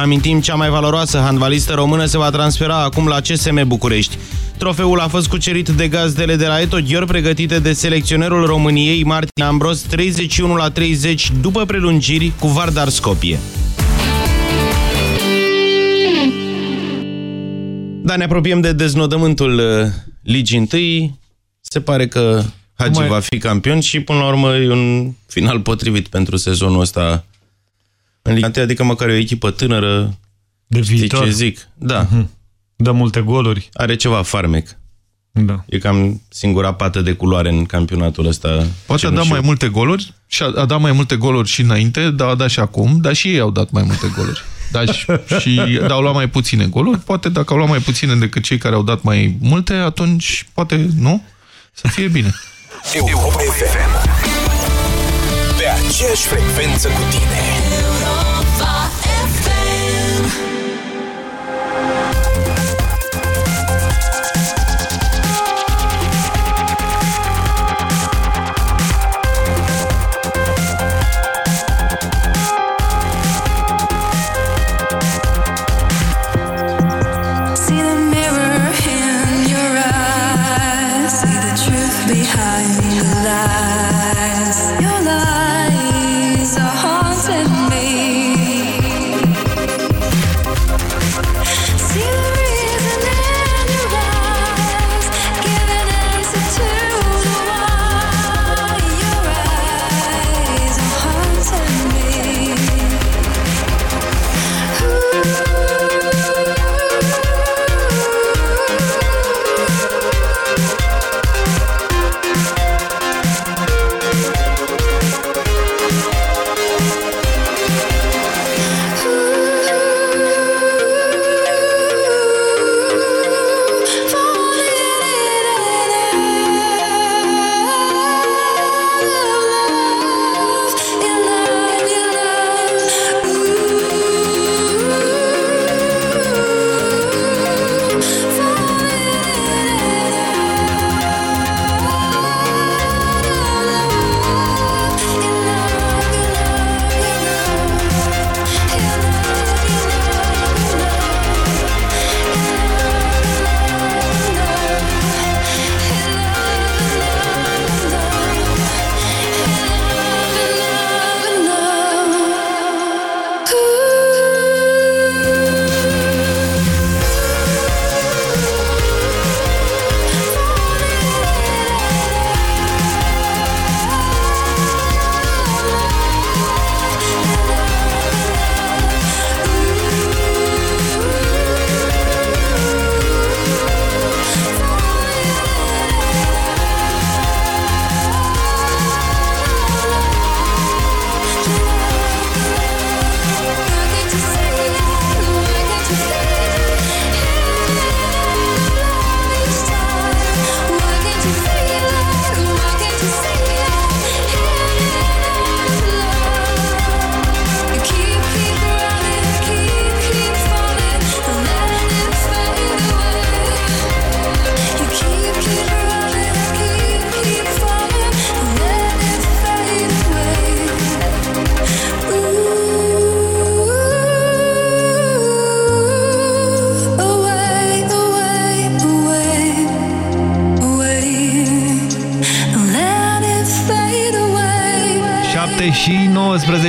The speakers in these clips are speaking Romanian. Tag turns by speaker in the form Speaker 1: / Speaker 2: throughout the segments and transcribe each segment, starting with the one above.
Speaker 1: Amintim, cea mai valoroasă handbalistă română se va transfera acum la CSM București. Trofeul a fost cucerit de gazdele de la Eto Ghior, pregătite de selecționerul României, Martin Ambros, 31 la 30, după prelungiri cu Vardar Scopie. Da, ne apropiem de deznodământul uh, Ligii întâi. Se pare că Hagi mai... va fi campion și, până la urmă, e un final potrivit pentru sezonul ăsta în Liga 1, adică măcar e o echipă tânără,
Speaker 2: de
Speaker 1: știi
Speaker 2: viitor.
Speaker 1: ce zic? Da. Uh
Speaker 2: Mhm.
Speaker 1: -huh.
Speaker 2: Dă multe goluri.
Speaker 1: Are ceva farmec.
Speaker 2: Da.
Speaker 1: E cam singura pată de culoare în campionatul ăsta.
Speaker 3: Poate a dat mai multe goluri și a, a dat mai multe goluri și înainte, dar a dat și acum, dar și ei au dat mai multe goluri. Da, și, și dar au luat mai puține goluri. Poate dacă au luat mai puține decât cei care au dat mai multe, atunci poate, nu? Să fie bine.
Speaker 4: Europa FM. Pe aceeași frecvență cu tine.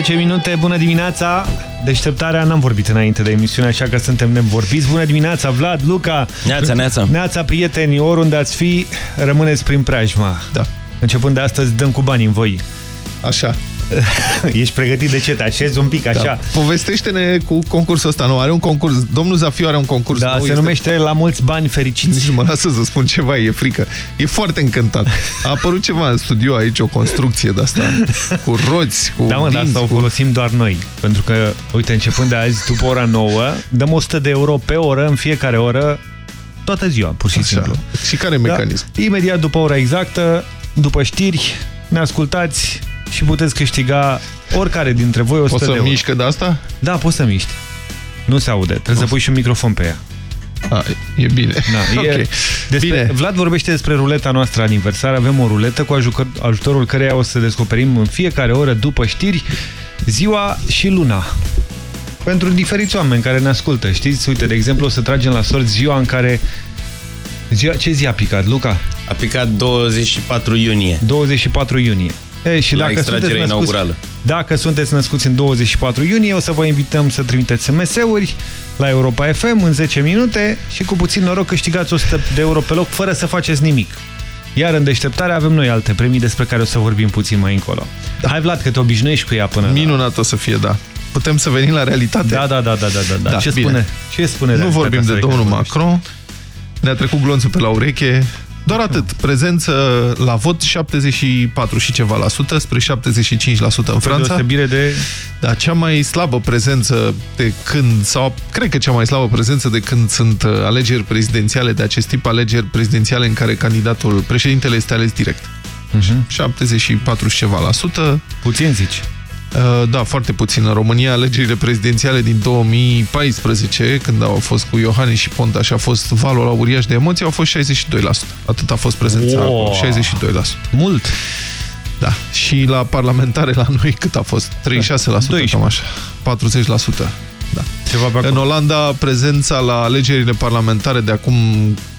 Speaker 2: 19 minute, bună dimineața! Deșteptarea, n-am vorbit înainte de emisiune, așa că suntem nevorbiți. Bună dimineața, Vlad, Luca!
Speaker 1: Neața, neața!
Speaker 2: Neața, prieteni, oriunde ați fi, rămâneți prin preajma.
Speaker 3: Da.
Speaker 2: Începând de astăzi, dăm cu bani în voi.
Speaker 3: Așa.
Speaker 2: Ești pregătit de ce? Te așezi un pic, așa?
Speaker 3: Da. Povestește-ne cu concursul ăsta, nu? Are un concurs, domnul Zafiu are un concurs
Speaker 2: Da,
Speaker 3: nou,
Speaker 2: se
Speaker 3: este-
Speaker 2: numește La mulți bani fericiți.
Speaker 3: Nici nu mă lasă să spun ceva, e frică. E foarte încântat. A apărut ceva în studio aici, o construcție de asta, cu roți, cu
Speaker 2: Da, mă, dar
Speaker 3: dinți,
Speaker 2: asta o
Speaker 3: cu...
Speaker 2: folosim doar noi. Pentru că, uite, începând de azi, după ora 9, dăm 100 de euro pe oră, în fiecare oră, toată ziua, pur și
Speaker 3: Așa.
Speaker 2: simplu.
Speaker 3: Și care e mecanism?
Speaker 2: Da? Imediat după ora exactă, după știri, ne ascultați și puteți câștiga oricare dintre voi 100
Speaker 3: Poți
Speaker 2: de
Speaker 3: să
Speaker 2: euro.
Speaker 3: mișcă de asta?
Speaker 2: Da, poți să miști. Nu se aude, trebuie să pui și un microfon pe ea.
Speaker 3: A, e bine.
Speaker 2: Da, e,
Speaker 3: Ok.
Speaker 2: despre,
Speaker 3: Bine.
Speaker 2: Vlad vorbește despre ruleta noastră aniversară. Avem o ruletă cu ajutor, ajutorul căreia o să descoperim în fiecare oră după știri ziua și luna. pentru diferiți oameni care ne ascultă, știți? Uite, de exemplu, o să tragem la sort ziua în care... Ziua... Ce zi a picat, Luca?
Speaker 5: A picat 24 iunie.
Speaker 2: 24 iunie. E, și
Speaker 5: La
Speaker 2: dacă
Speaker 5: extragerea
Speaker 2: sunteți născuți,
Speaker 5: inaugurală.
Speaker 2: Dacă sunteți născuți în 24 iunie, o să vă invităm să trimiteți SMS-uri la Europa FM în 10 minute și cu puțin noroc câștigați 100 de euro pe loc fără să faceți nimic. Iar în deșteptare avem noi alte premii despre care o să vorbim puțin mai încolo. Da. Hai, Vlad, că te obișnuiești cu ea până la...
Speaker 3: Minunat o să fie, da. Putem să venim la realitate.
Speaker 2: Da, da, da, da, da, da.
Speaker 3: Da,
Speaker 2: Ce
Speaker 3: bine.
Speaker 2: spune? Ce spune
Speaker 3: Nu
Speaker 2: realitatea
Speaker 3: vorbim de
Speaker 2: asta
Speaker 3: domnul
Speaker 2: care vorbești?
Speaker 3: Macron. Ne-a trecut glonțul pe la ureche. Doar atât. Prezență la vot 74 și ceva la sută, spre 75% în
Speaker 2: Spre
Speaker 3: Franța.
Speaker 2: deosebire de...
Speaker 3: Da, cea mai slabă prezență de când, sau cred că cea mai slabă prezență de când sunt uh, alegeri prezidențiale de acest tip, alegeri prezidențiale în care candidatul, președintele este ales direct.
Speaker 2: Mhm.
Speaker 3: 74 și ceva la sută.
Speaker 2: Puțin zici.
Speaker 3: Uh, Da, foarte puțin. În România, alegerile prezidențiale din 2014, când au fost cu Iohannis și Ponta și a fost valul la uriaș de emoții, au fost 62%. Atât a fost prezența
Speaker 2: Wow.
Speaker 3: acolo, 62%.
Speaker 2: Mult.
Speaker 3: Da. Și la parlamentare la noi cât a fost? 36%,
Speaker 2: 12.
Speaker 3: cam așa. 40%. Da.
Speaker 2: Ceva pe
Speaker 3: În
Speaker 2: acolo.
Speaker 3: Olanda, prezența la alegerile parlamentare de acum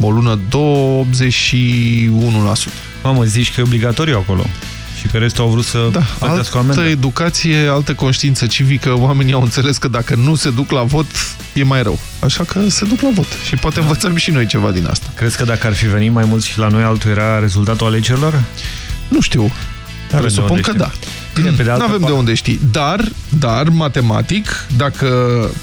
Speaker 3: o lună, 81%.
Speaker 2: Mamă, zici că e obligatoriu acolo. Și că restul au vrut să
Speaker 3: Da,
Speaker 2: plătească o
Speaker 3: altă
Speaker 2: amendă.
Speaker 3: educație, altă conștiință civică, oamenii au înțeles că dacă nu se duc la vot, e mai rău. Așa că se duc la vot și poate învățăm și noi ceva din asta.
Speaker 2: Crezi că dacă ar fi venit mai mulți și la noi, altul era rezultatul alegerilor?
Speaker 3: Nu știu,
Speaker 2: de
Speaker 3: presupun
Speaker 2: unde
Speaker 3: că
Speaker 2: știm.
Speaker 3: da.
Speaker 2: Bine, pe de altă
Speaker 3: Nu avem de
Speaker 2: parte-
Speaker 3: unde ști, dar, dar, matematic, dacă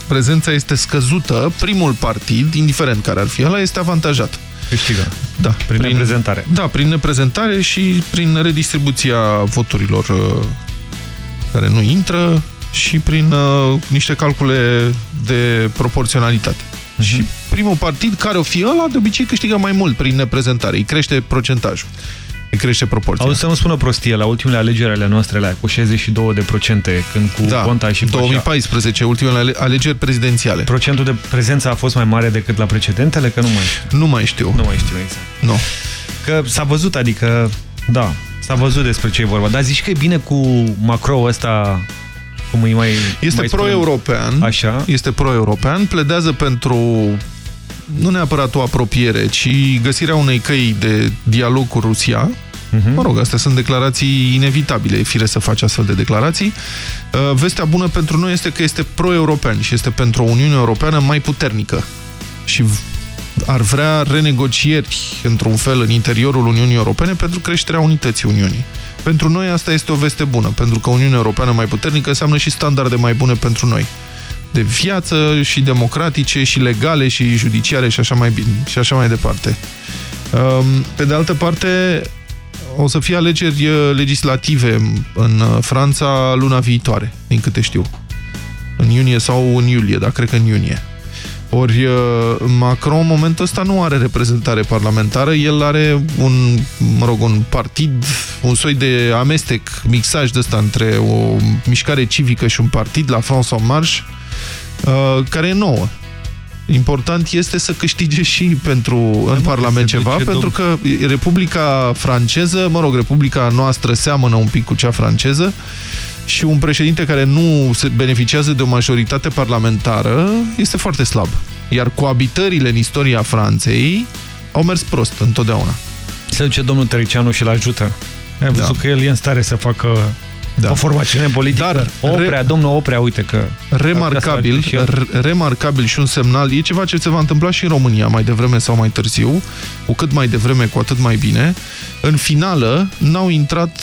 Speaker 3: prezența este scăzută, primul partid, indiferent care ar fi ăla, este avantajat.
Speaker 2: Câștigă.
Speaker 3: Da,
Speaker 2: Prin neprezentare.
Speaker 3: Da, prin neprezentare și prin redistribuția voturilor uh, care nu intră și prin uh, niște calcule de proporționalitate.
Speaker 2: Mhm.
Speaker 3: Și primul partid care o fi ăla, de obicei câștigă mai mult prin neprezentare. Îi crește procentajul. Îi crește proporția.
Speaker 2: Auzi să nu spună prostie, la ultimele alegeri ale noastre, la cu 62 de procente, când cu
Speaker 3: da,
Speaker 2: Ponta și Pășa,
Speaker 3: 2014, ultimele ale- alegeri prezidențiale.
Speaker 2: procentul de prezență a fost mai mare decât la precedentele, că nu mai știu.
Speaker 3: Nu mai știu.
Speaker 2: Nu mai știu exact.
Speaker 3: Nu.
Speaker 2: Că s-a văzut, adică, da, s-a văzut despre ce e vorba. Dar zici că e bine cu Macron ăsta, cum îi mai
Speaker 3: Este
Speaker 2: mai spunem?
Speaker 3: pro-european.
Speaker 2: Așa.
Speaker 3: Este pro-european, pledează pentru nu neapărat o apropiere, ci găsirea unei căi de dialog cu Rusia.
Speaker 2: Mhm.
Speaker 3: Mă rog, astea sunt declarații inevitabile, e fire să faci astfel de declarații. Uh, Vestea bună pentru noi este că este pro-european și este pentru o Uniune Europeană mai puternică. Și v- ar vrea renegocieri, într-un fel, în interiorul Uniunii Europene pentru creșterea unității Uniunii. Pentru noi asta este o veste bună, pentru că Uniunea Europeană mai puternică înseamnă și standarde mai bune pentru noi de viață și democratice și legale și judiciare și așa mai bine și așa mai departe. Um, Pe de altă parte, o să fie alegeri uh, legislative în uh, Franța luna viitoare, din câte știu. În iunie sau în iulie, dar cred că în iunie. Ori uh, Macron în momentul ăsta nu are reprezentare parlamentară, el are un, mă rog, un partid, un soi de amestec, mixaj de ăsta între o mișcare civică și un partid, la France en Marche, uh, care e nouă. Important este să câștige și pentru în
Speaker 2: mă,
Speaker 3: Parlament
Speaker 2: se
Speaker 3: ceva,
Speaker 2: duce,
Speaker 3: pentru că Republica franceză, mă rog, Republica noastră seamănă un pic cu cea franceză și un președinte care nu se beneficiază de o majoritate parlamentară este foarte slab. Iar coabitările în istoria Franței au mers prost întotdeauna.
Speaker 2: Se duce domnul Tăricianu și-l ajută. Ai văzut
Speaker 3: Da.
Speaker 2: că el e în stare să facă
Speaker 3: Da.
Speaker 2: o formațiune politică.
Speaker 3: Dar-
Speaker 2: Oprea, domnul Oprea, uite că...
Speaker 3: remarcabil,
Speaker 2: Asta face și el.
Speaker 3: r- remarcabil și un semnal, e ceva ce se va întâmpla și în România mai devreme sau mai târziu, cu cât mai devreme, cu atât mai bine. În finală n-au intrat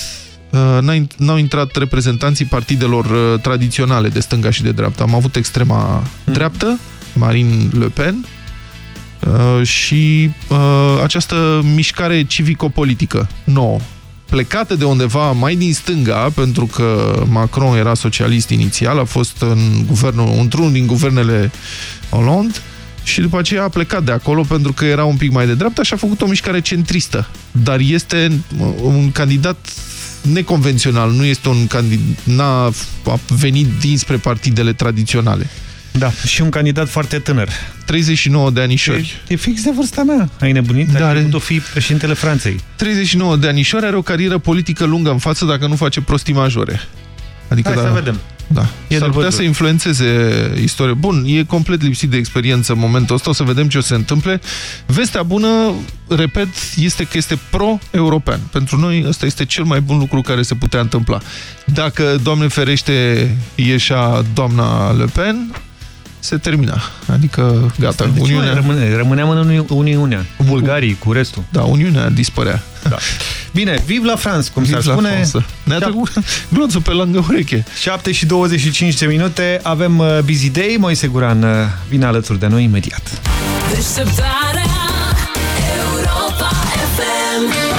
Speaker 3: uh, n-au- n-au intrat reprezentanții partidelor uh, tradiționale de stânga și de dreapta. Am avut extrema dreaptă, Marine Le Pen, uh, și uh, această mișcare civico-politică nouă, plecată de undeva mai din stânga, pentru că Macron era socialist inițial, a fost în guvernul, într-unul din guvernele Hollande, și după aceea a plecat de acolo pentru că era un pic mai de dreapta și a făcut o mișcare centristă. Dar este un candidat neconvențional, nu este un candidat, n-a a venit dinspre partidele tradiționale.
Speaker 2: Da, și un candidat foarte tânăr.
Speaker 3: 39 de anișori.
Speaker 2: E, e fix de vârsta mea. Ai nebunit?
Speaker 3: Da,
Speaker 2: Da,
Speaker 3: are-
Speaker 2: Ai putut fi președintele Franței.
Speaker 3: 39 de anișori are o carieră politică lungă în față dacă nu face prostii majore. Adică
Speaker 2: Hai
Speaker 3: da,
Speaker 2: să vedem.
Speaker 3: Da.
Speaker 2: E
Speaker 3: S-ar
Speaker 2: de
Speaker 3: putea
Speaker 2: văzut.
Speaker 3: să influențeze istoria. Bun, e complet lipsit de experiență în momentul ăsta, o să vedem ce o să se întâmple. Vestea bună, repet, este că este pro-european. Pentru noi ăsta este cel mai bun lucru care se putea întâmpla. Dacă, Doamne ferește, ieșea doamna Le Pen, se termina. Adică, gata,
Speaker 2: De ce mai
Speaker 3: Uniunea...
Speaker 2: rămâne? Rămâneam în Uni- Uniunea, cu bulgarii, cu restul.
Speaker 3: Da, Uniunea dispărea.
Speaker 2: Da. Bine, vive la France, cum s-ar
Speaker 3: Vive la
Speaker 2: spune.
Speaker 3: France. Ne-a
Speaker 2: Șap-
Speaker 3: trecut glonțul pe lângă ureche.
Speaker 2: 7 și 25 de minute, avem uh, Busy Day, Moise Guran uh, vine alături de noi imediat.
Speaker 6: Deșteptarea Europa FM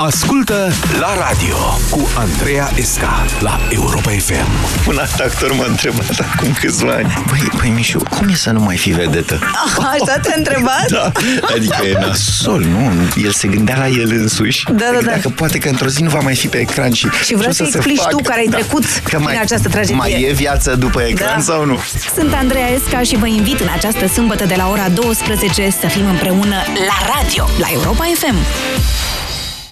Speaker 7: Ascultă la radio cu Andreea Esca la Europa FM.
Speaker 8: Un alt actor m-a întrebat acum câțiva ani Băi, băi Mișu, cum e să nu mai fii vedetă?
Speaker 9: Așa te-a întrebat?
Speaker 8: Da, adică e nasol, nu? El se gândea la el însuși
Speaker 9: Da, da, da.
Speaker 8: Dacă poate că într-o zi nu va mai fi pe ecran și...
Speaker 9: Și vreau
Speaker 8: ce o
Speaker 9: să
Speaker 8: se
Speaker 9: explici
Speaker 8: facă?
Speaker 9: tu care ai trecut
Speaker 8: Că
Speaker 9: prin
Speaker 8: mai,
Speaker 9: această tragedie.
Speaker 8: Mai e viață după ecran
Speaker 9: Da.
Speaker 8: sau nu?
Speaker 10: Sunt Andreea Esca și vă invit în această sâmbătă de la ora 12 să fim împreună la radio, la Europa FM.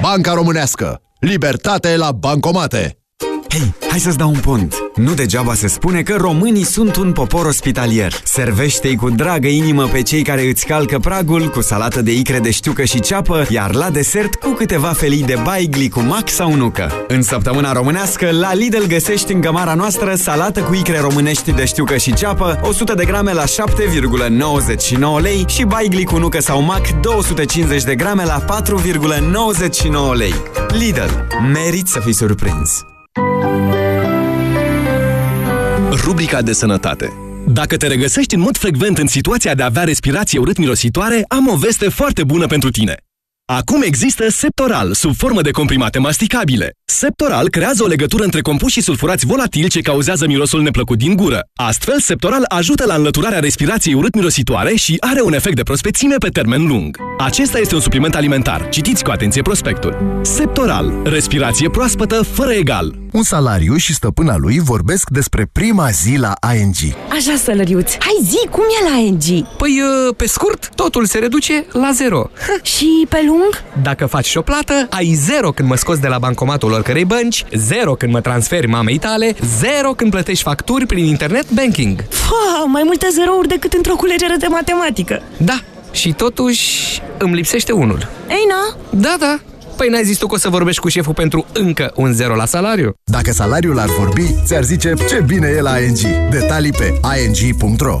Speaker 11: Banca Românească. Libertate la bancomate.
Speaker 12: Hei, hai să-ți dau un pont. Nu degeaba se spune că românii sunt un popor ospitalier. Servește-i cu dragă inimă pe cei care îți calcă pragul cu salată de icre de știucă și ceapă, iar la desert cu câteva felii de baigli cu mac sau nucă. În săptămâna românească, la Lidl găsești în gămara noastră salată cu icre românești de știucă și ceapă, 100 de grame la 7,99 lei și baigli cu nucă sau mac 250 de grame la 4,99 lei. Lidl. Merit să fii surprins.
Speaker 13: Rubrica de sănătate. Dacă te regăsești în mod frecvent în situația de a avea respirație urât-mirositoare, am o veste foarte bună pentru tine. Acum există Septoral, sub formă de comprimate masticabile. Septoral creează o legătură între compușii sulfurați volatili ce cauzează mirosul neplăcut din gură. Astfel, Septoral ajută la înlăturarea respirației urât-mirositoare și are un efect de prospețime pe termen lung. Acesta este un supliment alimentar. Citiți cu atenție prospectul. Septoral. Respirație proaspătă fără egal.
Speaker 11: Un salariu și stăpâna lui vorbesc despre prima zi la ING.
Speaker 14: Așa, sălăriuț, hai zi, cum e la ING?
Speaker 15: Păi, pe scurt, totul se reduce la zero.
Speaker 14: Și pe lung?
Speaker 15: Dacă faci și o plată, ai zero când mă scoți de la bancomatul oricărei bănci, zero când mă transferi mamei tale, zero când plătești facturi prin internet banking.
Speaker 14: Fa, mai multe zerouri decât într-o culegere de matematică.
Speaker 15: Da, și totuși îmi lipsește unul.
Speaker 14: Ei, na?
Speaker 15: Da, da. Păi n-ai zis tu că o să vorbești cu șeful pentru încă un zero la salariu?
Speaker 11: Dacă salariul ar vorbi, ți-ar zice ce bine e la ING. Detalii pe ing.ro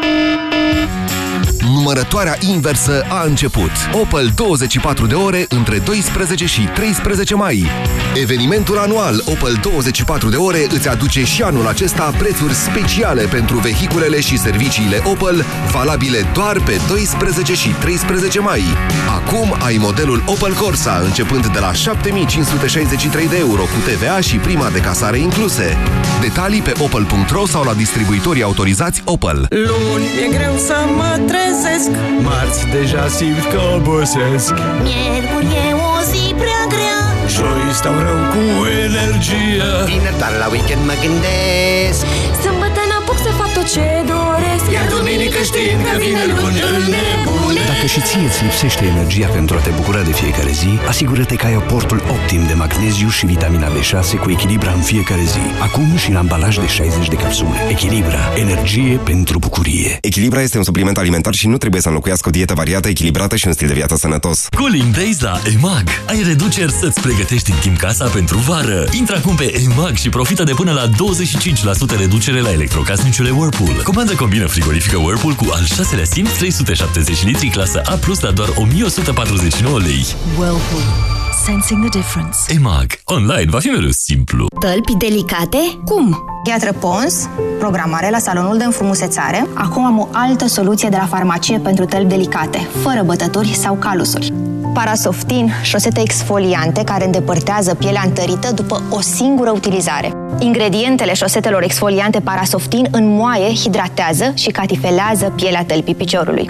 Speaker 11: Numărătoarea inversă a început. Opel 24 de ore între 12 și 13 mai. Evenimentul anual Opel 24 de ore îți aduce și anul acesta prețuri speciale pentru vehiculele și serviciile Opel, valabile doar pe 12 și 13 mai. Acum ai modelul Opel Corsa începând de la 7563 de euro cu TVA și prima de casare incluse. Detalii pe opel.ro sau la distribuitorii autorizați Opel.
Speaker 16: Luni e greu să mă trezesc
Speaker 17: Marți deja simt că obosesc.
Speaker 6: Miercuri e o zi prea grea.
Speaker 17: Joi stau rău cu energie.
Speaker 18: Vineri doar la weekend mă gândesc.
Speaker 14: Sâmbătă n-apuc să fac tot ce doresc.
Speaker 17: Iar duminică știind că vine luni îl nebunesc
Speaker 19: Dacă și ție îți lipsește energia pentru a te bucura de fiecare zi, asigură-te că ai aportul optim de magneziu și vitamina B6 cu Echilibra în fiecare zi. Acum și în ambalaj de 60 de capsule. Echilibra. Energie pentru bucurie.
Speaker 20: Echilibra este un supliment alimentar și nu trebuie să înlocuiască o dietă variată, echilibrată și un stil de viață sănătos.
Speaker 21: Cooling Days la EMAG. Ai reduceri să-ți pregătești în timp casa pentru vară. Intră acum pe EMAG și profită de până la 25% reducere la electrocasnicele Whirlpool. Comandă combină frigorifică Whirlpool cu al șaselea simț 370 litri clasă A+, la doar 1149 lei.
Speaker 22: Whirlpool. Sensing the difference.
Speaker 21: EMAG. Online va fi mereu simplu.
Speaker 23: Tălpi delicate? Cum? Gheatră Pons, programare la salonul de înfrumusețare. Acum am o altă soluție de la farmacie pentru tălpi delicate, fără bătături sau calusuri. Parasoftin, șosete exfoliante care îndepărtează pielea întărită după o singură utilizare. Ingredientele șosetelor exfoliante Parasoftin înmoaie, hidratează și catifelează pielea tălpii piciorului.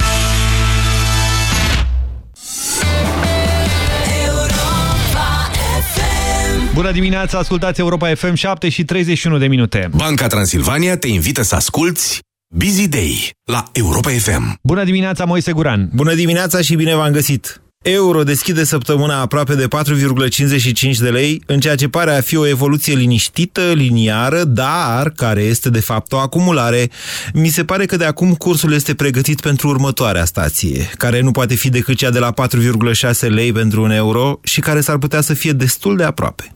Speaker 2: Bună dimineața, ascultați Europa FM 7 și 31 de minute.
Speaker 4: Banca Transilvania te invită să asculti Busy Day la Europa FM.
Speaker 2: Bună dimineața, Moise Guran.
Speaker 24: Bună dimineața și bine v-am găsit! Euro deschide săptămâna aproape de 4,55 de lei, în ceea ce pare a fi o evoluție liniștită, liniară, dar care este de fapt o acumulare. Mi se pare că de acum cursul este pregătit pentru următoarea stație, care nu poate fi decât cea de la 4,6 lei pentru un euro și care s-ar putea să fie destul de aproape.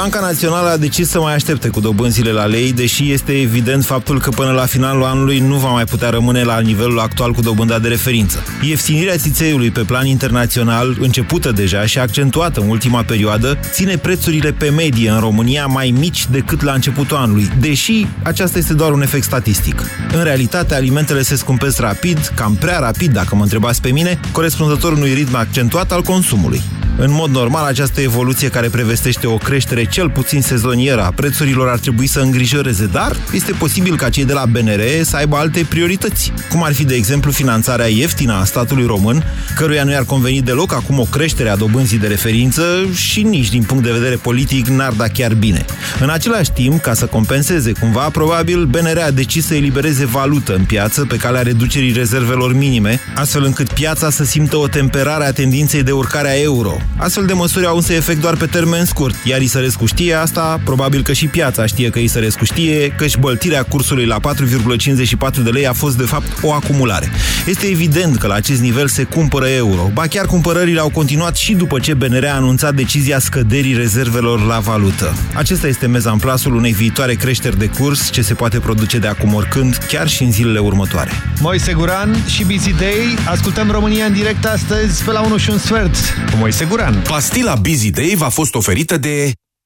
Speaker 24: Banca Națională a decis să mai aștepte cu dobânzile la lei, deși este evident faptul că până la finalul anului nu va mai putea rămâne la nivelul actual cu dobânda de referință. Ieftinirea țițeiului pe plan internațional, începută deja și accentuată în ultima perioadă, ține prețurile pe medie în România mai mici decât la începutul anului, deși aceasta este doar un efect statistic. În realitate, alimentele se scumpesc rapid, cam prea rapid, dacă mă întrebați pe mine, corespunzător unui ritm accentuat al consumului. În mod normal, această evoluție care prevestește o creștere cel puțin sezonieră a prețurilor ar trebui să îngrijoreze, dar este posibil ca cei de la BNR să aibă alte priorități, cum ar fi, de exemplu, finanțarea ieftină a statului român, căruia nu i-ar conveni deloc acum o creștere a dobânzii de referință și nici din punct de vedere politic n-ar da chiar bine. În același timp, ca să compenseze cumva, probabil BNR a decis să elibereze valută în piață pe calea reducerii rezervelor minime, astfel încât piața să simtă o temperare a tendinței de urcare a euro. Astfel de măsuri au însă efect doar pe termen scurt, iar Isărescu știe asta, probabil că și piața știe că Isărescu știe, căci băltirea cursului la 4,54 de lei a fost de fapt o acumulare. Este evident că la acest nivel se cumpără euro, ba chiar cumpărările au continuat și după ce BNR a anunțat decizia scăderii rezervelor la valută. Acesta este mezamplasul unei viitoare creșteri de curs ce se poate produce de acum oricând, chiar și în zilele următoare.
Speaker 2: Moise Guran și Busy Day. Ascultăm România în direct astăzi pe la 1 și un sfert cu Moise Guran.
Speaker 4: Pastila Busy Day v-a fost oferită de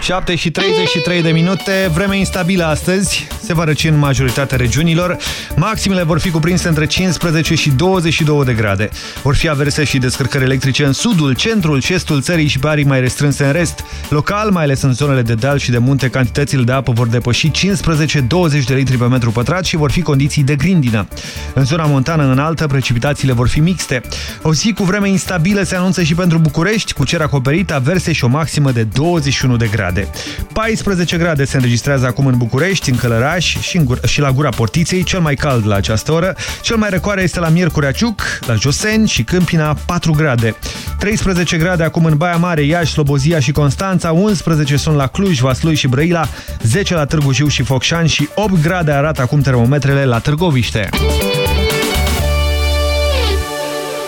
Speaker 2: 7 și 33 de minute, vreme instabilă astăzi, se va răci în majoritatea regiunilor. Maximele vor fi cuprinse între 15 și 22 de grade. Vor fi averse și descărcări electrice în sudul, centrul și șestul țării și pe arii mai restrânse în rest. Local, mai ales în zonele de deal și de munte, cantitățile de apă vor depăși 15-20 de litri pe metru pătrat și vor fi condiții de grindină. În zona montană înaltă, precipitațiile vor fi mixte. O zi cu vreme instabilă se anunță și pentru București, cu cer acoperit acoperit averse și o maximă de 21 de grade. 14 grade se înregistrează acum în București, în Călăraș și, în, și la Gura Portiței, cel mai cald la această oră. Cel mai răcoare este la Miercurea Ciuc, la Joseni și Câmpina, 4 grade. 13 grade acum în Baia Mare, Iași, Slobozia și Constanța, 11 sunt la Cluj, Vaslui și Brăila, 10 la Târgu Jiu și Focșani și 8 grade arată acum termometrele la Târgoviște.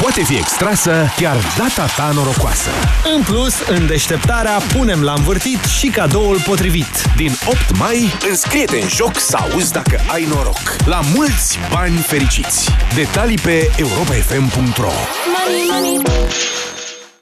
Speaker 13: Poate fi extrasă chiar data ta norocoasă.
Speaker 25: În plus, în deșteptarea punem la învârtit și cadoul potrivit.
Speaker 13: Din 8 mai, înscrie-te în joc să auzi dacă ai noroc. La mulți bani fericiți. Detalii pe europafm.ro
Speaker 6: Money, money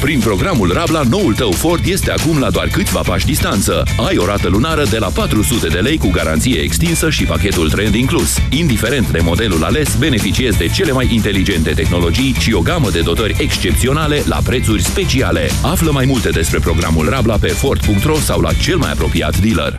Speaker 21: Prin programul Rabla, noul tău Ford este acum la doar câțiva pași distanță. Ai o rată lunară de la 400 de lei cu garanție extinsă și pachetul trend inclus. Indiferent de modelul ales, beneficiezi de cele mai inteligente tehnologii și o gamă de dotări excepționale la prețuri speciale. Află mai multe despre programul Rabla pe Ford.ro sau la cel mai apropiat dealer.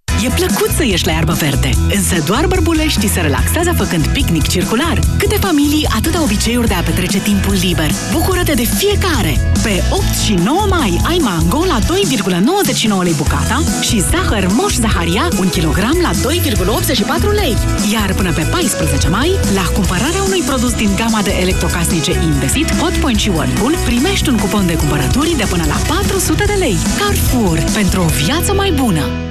Speaker 26: E plăcut să ieși la iarbă verde, însă doar bărbuleștii se relaxează făcând picnic circular. Câte familii, atâta obiceiuri de a petrece timpul liber. Bucură-te de fiecare! Pe 8 și 9 mai ai mango la 2,99 lei bucata și zahăr moș zaharia 1 kg la 2,84 lei. Iar până pe 14 mai, la cumpărarea unui produs din gama de electrocasnice Indesit, Hotpoint și Whirlpool, primești un cupon de cumpărături de până la 400 de lei. Carrefour, pentru o viață mai bună!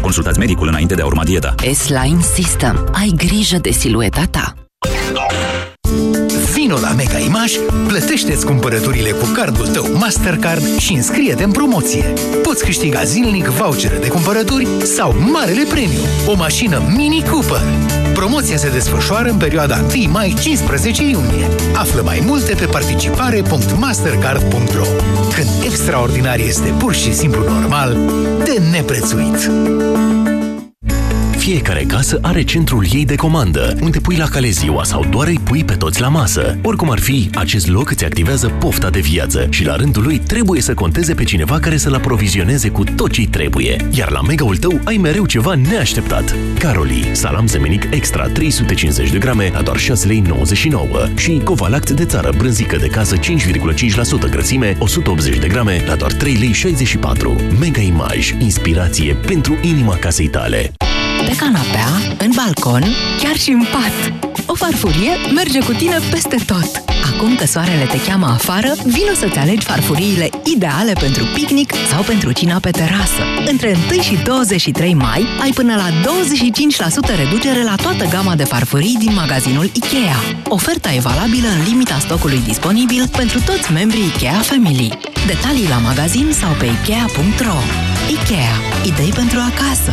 Speaker 27: Consultați medicul înainte de a urma dieta.
Speaker 28: S-Line System. Ai grijă de silueta ta.
Speaker 13: Vino la Mega Image, plătește-ți cumpărăturile cu cardul tău Mastercard și înscrie-te în promoție. Poți câștiga zilnic vouchere de cumpărături sau marele premiu, o mașină Mini Cooper. Promoția se desfășoară în perioada 1 mai-15 iunie. Află mai multe pe participare.mastercard.ro Când extraordinar este pur și simplu normal, de neprețuit.
Speaker 7: Fiecare casă are centrul ei de comandă, unde pui la cale ziua sau doar îi pui pe toți la masă. Oricum ar fi, acest loc îți activează pofta de viață și la rândul lui trebuie să conteze pe cineva care să-l aprovizioneze cu tot ce trebuie. Iar la megaul tău ai mereu ceva neașteptat. Caroli, salam zemenic extra 350 de grame la doar 6 lei 99 și covalact de țară brânzică de casă 5,5% grăsime 180 de grame la doar 3 lei 64. Mega Image, inspirație pentru inima casei tale.
Speaker 10: Pe canapea, în balcon, chiar și în pat. O farfurie merge cu tine peste tot. Acum că soarele te cheamă afară, vino să-ți alegi farfuriile ideale pentru picnic sau pentru cina pe terasă. Între 1 și 23 mai ai până la 25% reducere la toată gama de farfurii din magazinul IKEA. Oferta e valabilă în limita stocului disponibil pentru toți membrii IKEA Family. Detalii la magazin sau pe Ikea.ro IKEA. Idei pentru acasă.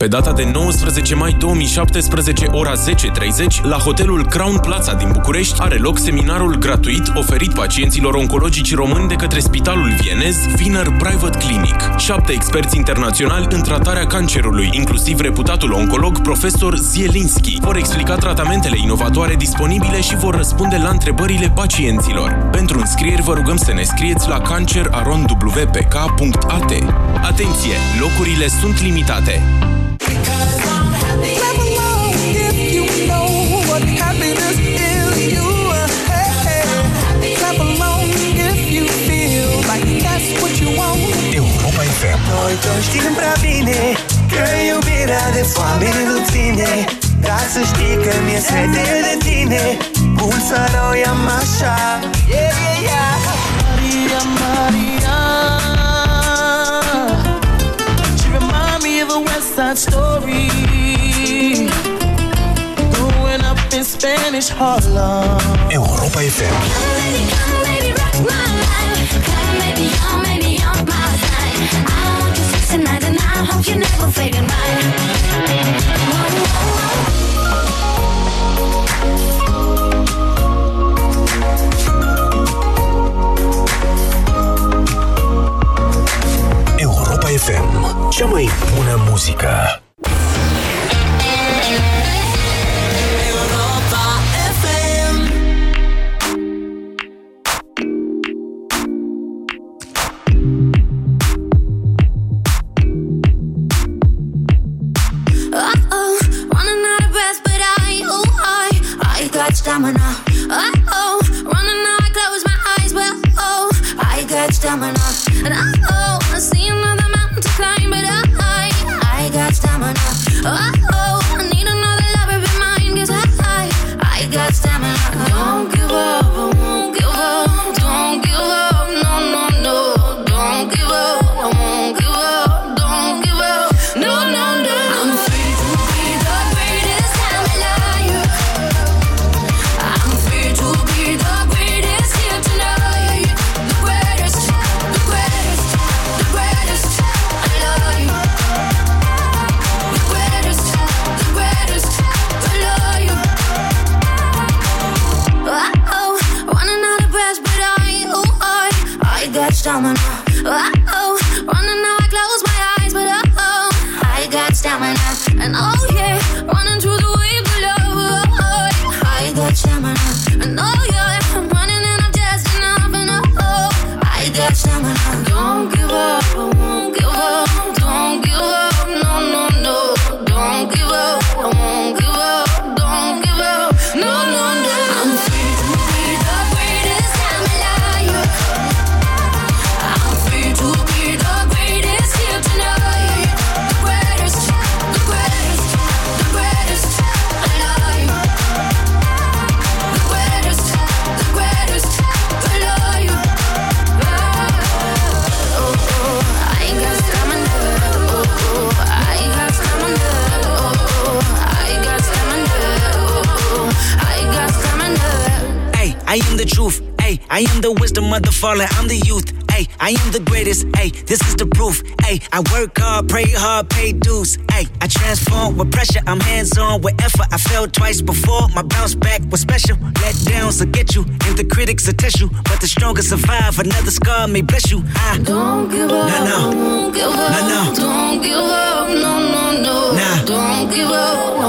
Speaker 29: Pe data de 19 mai 2017, ora 10.30, la hotelul Crown Plaza din București, are loc seminarul gratuit oferit pacienților oncologici români de către Spitalul Vienez Wiener Private Clinic. Șapte experți internaționali în tratarea cancerului, inclusiv reputatul oncolog profesor Zielinski, vor explica tratamentele inovatoare disponibile și vor răspunde la întrebările pacienților. Pentru înscrieri vă rugăm să ne scrieți la cancerarondwpk.at. Atenție! Locurile sunt limitate!
Speaker 6: Europa FM Noi toți știm prea bine Că iubirea de foame nu ține. Dar să știi că mi-e sete de tine. Bun să roiam așa? Yeah, yeah, yeah.
Speaker 30: Maria, Maria Spanish Harlem
Speaker 6: Europa FM Europa FM Cea mai bună muzică
Speaker 18: failed twice before. My bounce back was special. Let downs will get you, and the critics will test you. But the strongest survive. Another scar may bless you. I
Speaker 31: Don't give up.
Speaker 18: No, no.
Speaker 31: Won't give up.
Speaker 18: No, no.
Speaker 31: Don't give up. No, no, no.
Speaker 18: Nah.
Speaker 31: Don't give up.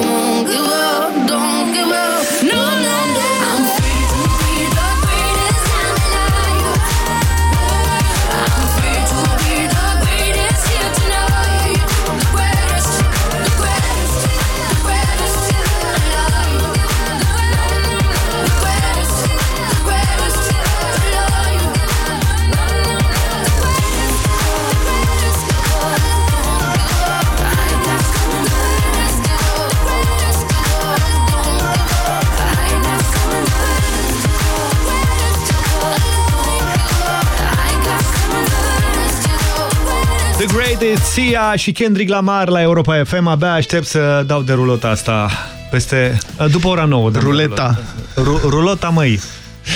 Speaker 2: The Greatest, Sia și Kendrick Lamar la Europa FM. Abia aștept să dau de rulota asta peste... După ora 9.
Speaker 3: Ruleta.
Speaker 2: Ru rulota, măi.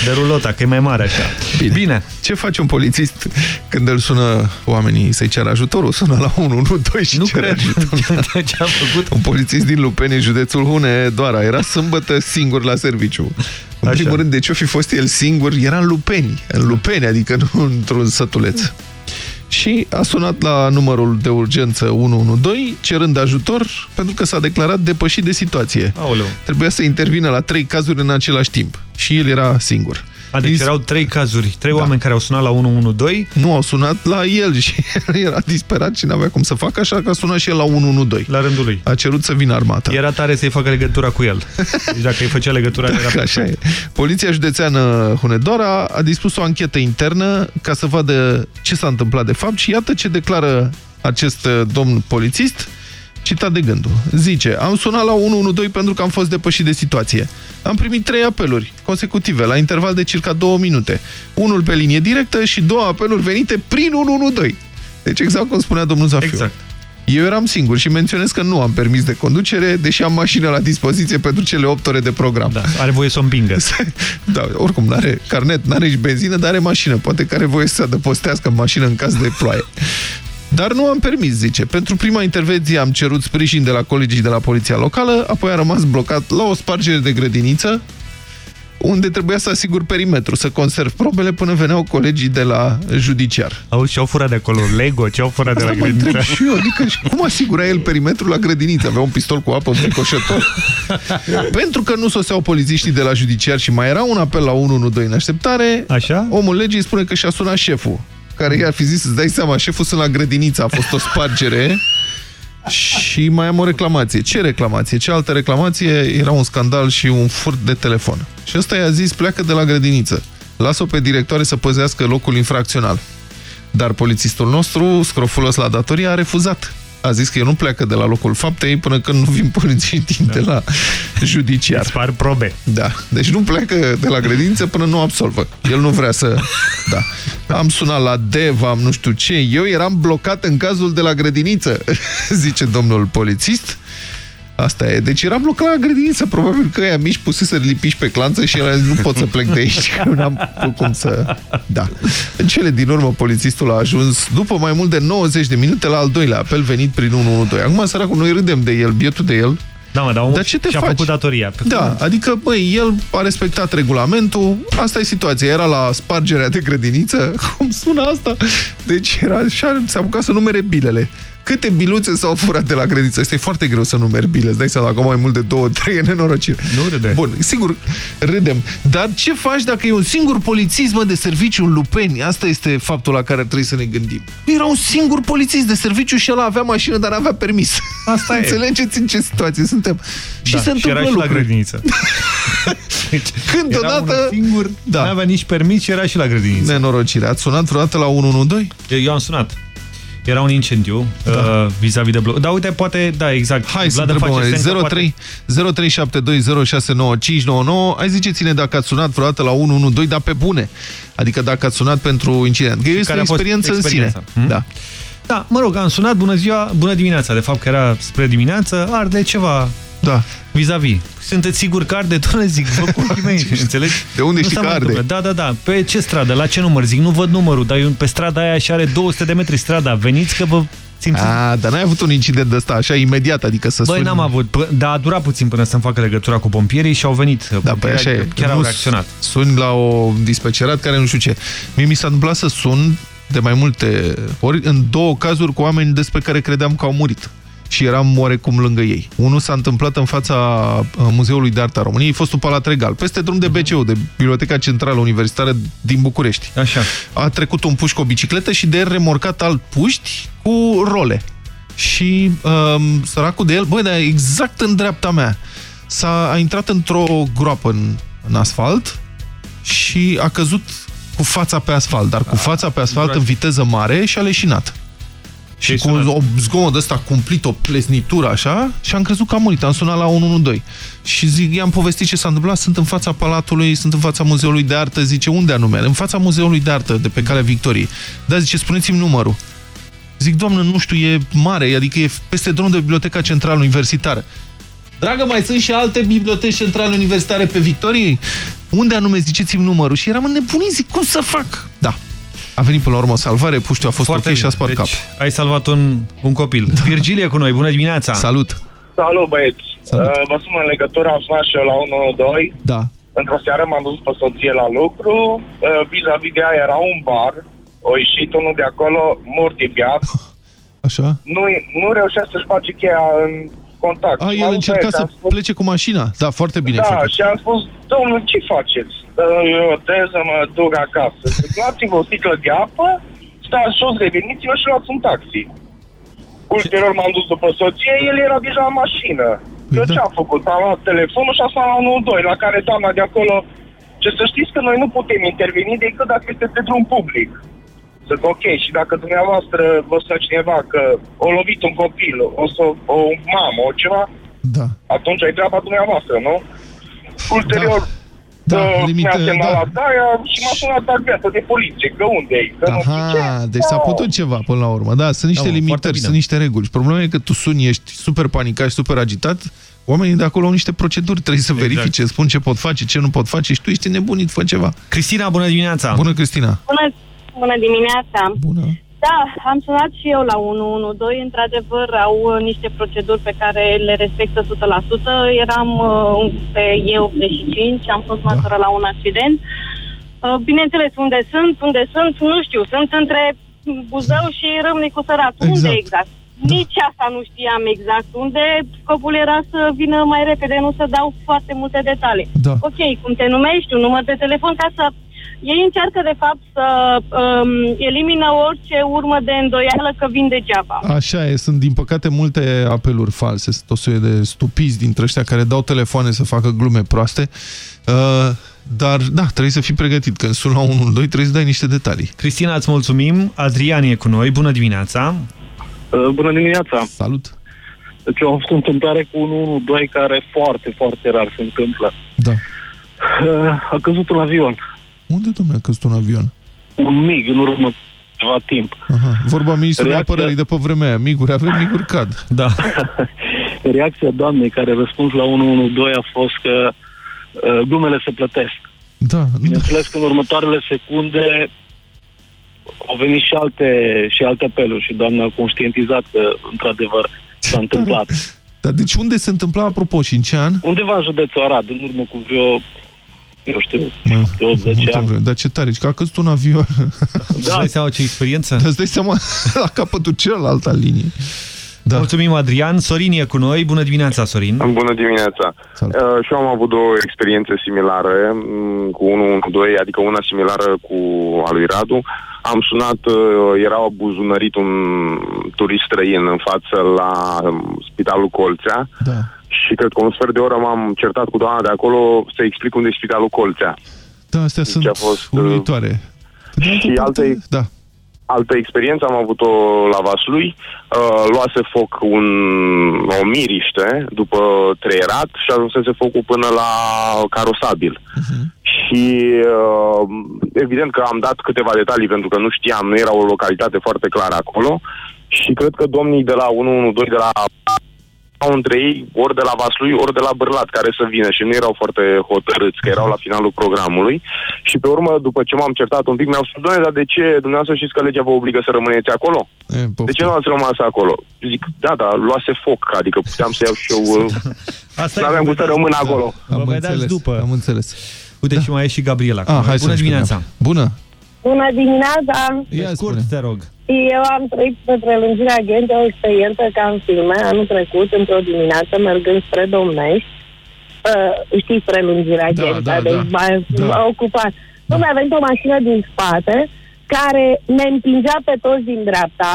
Speaker 2: De rulota, că e mai mare așa.
Speaker 3: Bine. Bine. Ce face un polițist când îl sună oamenii să-i ceară ajutorul? Sună la 112 și
Speaker 2: nu
Speaker 3: cere
Speaker 2: cred.
Speaker 3: ajutor.
Speaker 2: Ce a făcut?
Speaker 3: Un polițist din Lupeni, județul Hune, doar era sâmbătă singur la serviciu. În
Speaker 2: Așa.
Speaker 3: primul rând, de ce-o fi fost el singur? Era în Lupeni. În Lupeni, adică nu într-un sătuleț. Și a sunat la numărul de urgență 112 cerând ajutor pentru că s-a declarat depășit de situație.
Speaker 2: Aoleu.
Speaker 3: Trebuia să intervină la trei cazuri în același timp. Și el era singur.
Speaker 2: A, deci erau trei cazuri, trei da. oameni care au sunat la 112.
Speaker 3: Nu, au sunat la el și el era disperat și n-avea cum să facă, așa că a sunat și el la 112.
Speaker 2: La rândul lui.
Speaker 3: A cerut să vină armata.
Speaker 2: Era tare să-i facă legătura cu el. Deci dacă îi făcea legătura, era
Speaker 3: Așa
Speaker 2: perfect.
Speaker 3: e. Poliția județeană Hunedoara a dispus o anchetă internă ca să vadă ce s-a întâmplat de fapt și iată ce declară acest uh, domn polițist citat de gândul. Zice, am sunat la 112 pentru că am fost depășit de situație. Am primit trei apeluri consecutive, la interval de circa două minute. Unul pe linie directă și două apeluri venite prin 112. Deci exact cum spunea domnul Zafiu.
Speaker 2: Exact.
Speaker 3: Eu eram singur și menționez că nu am permis de conducere, deși am mașină la dispoziție pentru cele 8 ore de program.
Speaker 2: Da, are voie să o împingă.
Speaker 3: da, oricum, n-are carnet, n-are și benzină, dar are mașină. Poate că are voie să adăpostească în mașină în caz de ploaie. Dar nu am permis, zice. Pentru prima intervenție am cerut sprijin de la colegii de la poliția locală, apoi a rămas blocat la o spargere de grădiniță, unde trebuia să asigur perimetru, să conserv probele până veneau colegii de la judiciar.
Speaker 2: Auzi, ce-au furat de acolo? Lego, ce-au furat de la
Speaker 3: Asta mă
Speaker 2: grădiniță?
Speaker 3: întreb și eu, adică și cum asigura el perimetrul la grădiniță? Avea un pistol cu apă fricoșător? Pentru că nu soseau polițiștii de la judiciar și mai era un apel la 112 în așteptare,
Speaker 2: Așa?
Speaker 3: omul legii spune că și-a sunat șeful, care i-ar fi zis, îți dai seama, șeful sunt la grădiniță, a fost o spargere și mai am o reclamație. Ce reclamație? Ce altă reclamație? Era un scandal și un furt de telefon. Și ăsta i-a zis, pleacă de la grădiniță. Lasă-o pe directoare să păzească locul infracțional. Dar polițistul nostru, scrofulos la datorie, a refuzat. A zis că el nu pleacă de la locul faptei până când nu vin polițiștii da. de la judiciar.
Speaker 2: Spar probe.
Speaker 3: Da. Deci nu pleacă de la grădiniță până nu absolvă. El nu vrea să... Da. Am sunat la DEV, am nu știu ce. Eu eram blocat în cazul de la grădiniță, zice domnul polițist. Asta e. Deci eram blocat la grădiniță. Probabil că ăia mici pusese lipiși pe clanță și el a zis, nu pot să plec de aici, că nu am cum să... Da. În cele din urmă, polițistul a ajuns, după mai mult de 90 de minute, la al doilea apel venit prin 112. Acum, săracul, noi râdem de el, bietul de el,
Speaker 2: Da, mă, dar, omul
Speaker 3: dar ce te
Speaker 2: și-a
Speaker 3: faci?
Speaker 2: făcut datoria.
Speaker 3: Da, adică, băi, el a respectat regulamentul, asta e situația, era la spargerea de grădiniță, cum sună asta? Deci era așa, s-a apucat să numere bilele. Câte biluțe s-au furat de la grădiniță? Este foarte greu să numeri bile, îți dai seama, dacă au mai mult de două, trei, e nenorocire.
Speaker 2: Nu râde.
Speaker 3: Bun, sigur, râdem. Dar ce faci dacă e un singur polițist, mă, de serviciu în Lupeni? Asta este faptul la care trebuie să ne gândim. Era un singur polițist de serviciu și el avea mașină, dar avea permis.
Speaker 2: Asta e.
Speaker 3: Înțelegeți în ce situație suntem. Și
Speaker 2: Da,
Speaker 3: se
Speaker 2: și
Speaker 3: întâmplă
Speaker 2: era și la
Speaker 3: lucruri.
Speaker 2: grădiniță. Deci,
Speaker 3: Când
Speaker 2: era
Speaker 3: odată...
Speaker 2: unul singur,
Speaker 3: Da.
Speaker 2: nu avea nici permis și era și la grădiniță.
Speaker 3: Nenorocire. Ați sunat vreodată la 112?
Speaker 2: Eu, eu am sunat. Era un incendiu
Speaker 3: Da.
Speaker 2: uh, vis-a-vis de bloc. Da, uite, poate, da, exact.
Speaker 3: Hai să
Speaker 2: Vlad
Speaker 3: întrebăm.
Speaker 2: face semn că
Speaker 3: 03 0372069599. Hai ziceți-ne dacă ați sunat vreodată la 112, dar pe bune. Adică dacă ați sunat pentru incident. Că este
Speaker 2: care
Speaker 3: o
Speaker 2: a fost
Speaker 3: experiență în sine.
Speaker 2: experiența. Mhm.
Speaker 3: Da.
Speaker 2: Da, mă rog, am sunat, bună ziua, bună dimineața. De fapt că era spre dimineață, arde ceva
Speaker 3: da.
Speaker 2: vis-a-vis. Sunteți sigur că arde? Doamne, zic, vă cu ochii mei, înțelegi?
Speaker 3: De unde
Speaker 2: Nu
Speaker 3: știi
Speaker 2: s-a
Speaker 3: că
Speaker 2: mai
Speaker 3: arde?
Speaker 2: întâmplat. Da, da, da. Pe ce stradă? La ce număr? Zic, nu văd numărul, dar eu pe strada aia și are 200 de metri strada. Veniți că vă simțiți...
Speaker 3: A, dar n-ai avut un incident de ăsta așa imediat, adică să
Speaker 2: Băi,
Speaker 3: suni...
Speaker 2: n-am avut, P- dar a durat puțin până să-mi facă legătura cu pompierii și au venit.
Speaker 3: Da, păi așa e.
Speaker 2: Chiar au
Speaker 3: Nu
Speaker 2: reacționat.
Speaker 3: Suni la o dispecerat care nu știu ce. Mie mi s-a întâmplat să sun de mai multe ori, în două cazuri cu oameni despre care credeam că au murit. Și eram oarecum lângă ei. Unul s-a întâmplat în fața uh, Muzeului de Artă a României, fostul Palat Regal, peste drum de BCU, de Biblioteca Centrală Universitară din București.
Speaker 2: Așa.
Speaker 3: A trecut un puști cu o bicicletă și de el remorcat alt puști cu role. Și um, săracul de el, băi, dar exact în dreapta mea, s-a a intrat într-o groapă în, în asfalt și a căzut cu fața pe asfalt, dar cu fața pe asfalt în viteză mare și a leșinat. Și cu o zgomot ăsta cumplit, o plesnitură așa, și am crezut că a murit. Am sunat la 112. Și zic, i-am povestit ce s-a întâmplat, sunt în fața palatului, sunt în fața Muzeului de Artă, zice, unde anume? În fața Muzeului de Artă, de pe Calea Victoriei. Da, zice, spuneți-mi numărul. Zic, doamnă, nu știu, e mare, adică e peste drum de Biblioteca Centrală Universitară. Dragă, mai sunt și alte biblioteci centrale universitare pe Victoriei? Unde anume, ziceți-mi numărul? Și eram înnebunit, zic, cum să fac? Da. A venit până la urmă o salvare, puștiu a fost
Speaker 2: Foarte
Speaker 3: ok și a
Speaker 2: bine.
Speaker 3: spart
Speaker 2: deci,
Speaker 3: cap.
Speaker 2: ai salvat un, un copil. Da. Virgilie cu noi, bună dimineața!
Speaker 3: Salut!
Speaker 32: Salut băieți! Uh, vă sun în legătură, am sunat și eu la 112.
Speaker 3: Da.
Speaker 32: Într-o seară m-am dus pe soție la lucru, uh, vis-a-vis de ea era un bar, o ieșit unul de acolo, mortifiat,
Speaker 3: Așa?
Speaker 32: nu, nu reușea să-și face cheia în contact.
Speaker 3: A,
Speaker 32: M-am
Speaker 3: el
Speaker 32: dus
Speaker 3: încerca
Speaker 32: la el,
Speaker 3: să
Speaker 32: am spus,
Speaker 3: plece cu mașina. Da, foarte bine
Speaker 32: Da,
Speaker 3: făcut.
Speaker 32: și am spus, domnul, ce faceți? Uh, Eu trebuie să mă duc acasă. Zic, Luați-vă o sticlă de apă, stați jos, reveniți-vă și luați un taxi. Ulterior m-am dus după soție, el era deja în mașină. Eu ce am făcut? Am luat telefonul și am sunat la 112, la care doamna de acolo, ce să știți că noi nu putem interveni decât dacă este pe drum public. Zic, ok, și dacă dumneavoastră vă sună cineva că o lovit un copil, o, să, o mamă, o ceva,
Speaker 3: da.
Speaker 32: atunci ai treaba dumneavoastră, nu? Ulterior,
Speaker 3: Da,
Speaker 32: uh,
Speaker 3: limite-
Speaker 32: mi-a semnalat
Speaker 3: da.
Speaker 32: da. aia și m-a sunat advertă de poliție, că unde e? Că nu știu ce.
Speaker 3: Aha, deci s-a putut ceva până la urmă. Da, sunt niște
Speaker 2: Da, mă, foarte
Speaker 3: limitări,
Speaker 2: bine.
Speaker 3: sunt niște reguli. Și Problema e că tu suni, ești super panicat și super agitat, oamenii de acolo au niște proceduri, trebuie să
Speaker 2: Exact.
Speaker 3: verifice, spun ce pot face, ce nu pot face și tu ești nebunit, fă ceva.
Speaker 2: Cristina, bună dimineața!
Speaker 3: Bună, Cristina!
Speaker 33: Bună, bună dimineața!
Speaker 3: Bună!
Speaker 33: Da, am sunat și eu la 112. Într-adevăr, au uh, niște proceduri pe care le respectă 100%. Eram uh, pe E85, am fost martoră la un accident. Uh, bineînțeles, unde sunt, unde sunt, nu știu, sunt între Buzău și Râmnicu Sărat. Unde
Speaker 3: Exact.
Speaker 33: exact? Nici asta nu știam exact unde. Scopul era să vină mai repede, nu să dau foarte multe detalii.
Speaker 3: Da.
Speaker 33: Ok, cum te numești, un număr de telefon, ca să... Ei încearcă, de fapt, să um, elimină orice urmă de îndoială că vin degeaba.
Speaker 3: Așa e, sunt din păcate multe apeluri false, sunt o serie de stupizi dintre ăștia care dau telefoane să facă glume proaste, uh, dar da, trebuie să fii pregătit. Când sun la 112 trebuie să dai niște detalii.
Speaker 2: Cristina, îți mulțumim. Adrian e cu noi, bună dimineața!
Speaker 34: Uh, Bună dimineața!
Speaker 3: Salut!
Speaker 34: Deci eu am fost o întâmplare cu 112 care foarte, foarte rar se întâmplă.
Speaker 3: Da.
Speaker 34: Uh, A căzut un avion.
Speaker 3: Unde, domnule, a căzut un avion?
Speaker 34: Un mig în urmă ceva timp.
Speaker 3: Aha. Vorba ministrului
Speaker 34: Reacția-
Speaker 3: apărării de pe vremea aia. Miguri avem, miguri cad.
Speaker 2: Da.
Speaker 34: Reacția doamnei care a răspuns la 112 a fost că uh, glumele se plătesc.
Speaker 3: Da.
Speaker 34: Bineînțeles că în următoarele secunde au venit și alte, și alte apeluri și doamna a conștientizat că, într-adevăr, s-a întâmplat.
Speaker 3: Dar deci unde se întâmpla, apropo, și în ce an?
Speaker 34: Undeva în județul Arad, în urmă cu vreo, eu știu, de 80
Speaker 3: Multă
Speaker 34: ani.
Speaker 3: vreme. Dar ce tare, că a căzut un avion.
Speaker 2: Da. Îți dai seama ce experiență?
Speaker 3: Îți dai seama la capătul celălalt al liniei.
Speaker 2: Da. Mulțumim, Adrian. Sorin e cu noi. Bună dimineața, Sorin.
Speaker 35: Bună dimineața! Uh, și eu am avut două experiențe similare mm, cu 112, adică una similară cu a lui Radu. Am sunat, uh, era buzunărit un turist străin în față la um, Spitalul Colțea
Speaker 3: da.
Speaker 35: Și cred că un sfert de oră m-am certat cu doamna de acolo să explic unde e Spitalul Colțea.
Speaker 3: Da, astea
Speaker 35: Deci
Speaker 3: sunt
Speaker 35: a fost, uh,
Speaker 3: uluitoare.
Speaker 35: și alte,
Speaker 3: da.
Speaker 35: altă experiență am avut-o la Vaslui. Uh, luase foc un, o miriște după treierat și ajunsese focul până la carosabil. Și uh, evident că am dat câteva detalii pentru că nu știam, nu era o localitate foarte clară acolo și cred că domnii de la 112 de la au între ei ori de la Vaslui, ori de la Bârlat care să vină și nu erau foarte hotărâți, că erau la finalul programului. Și pe urmă, după ce m-am certat un pic, mi-au spus, doamne, dar de ce dumneavoastră știți că legea vă obligă să rămâneți acolo?
Speaker 3: E,
Speaker 35: de ce nu ați rămas acolo? Zic, da, da, luase foc, adică puteam să iau și eu...
Speaker 2: Asta
Speaker 35: nu aveam cum să rămân acolo.
Speaker 2: Vă mai dați după.
Speaker 3: Am înțeles.
Speaker 2: Uite, și mai e și Gabriela. cu
Speaker 3: Ah,
Speaker 2: noi.
Speaker 3: hai să
Speaker 2: Bună
Speaker 3: ne
Speaker 2: dimineața.
Speaker 3: spunem. Bună!
Speaker 33: Bună dimineața!
Speaker 2: Ia scurt, te rog.
Speaker 33: Eu am trăit pe prelungirea Ghente o experiență ca în filme anul trecut, într-o dimineață, mergând spre Domnești. Uh, știți prelungirea
Speaker 3: Da,
Speaker 33: Ghente,
Speaker 3: da,
Speaker 33: deci
Speaker 3: da.
Speaker 33: m-a,
Speaker 3: Da.
Speaker 33: m-a ocupat. Nu mi-a venit o mașină din spate care ne împingea pe toți din dreapta,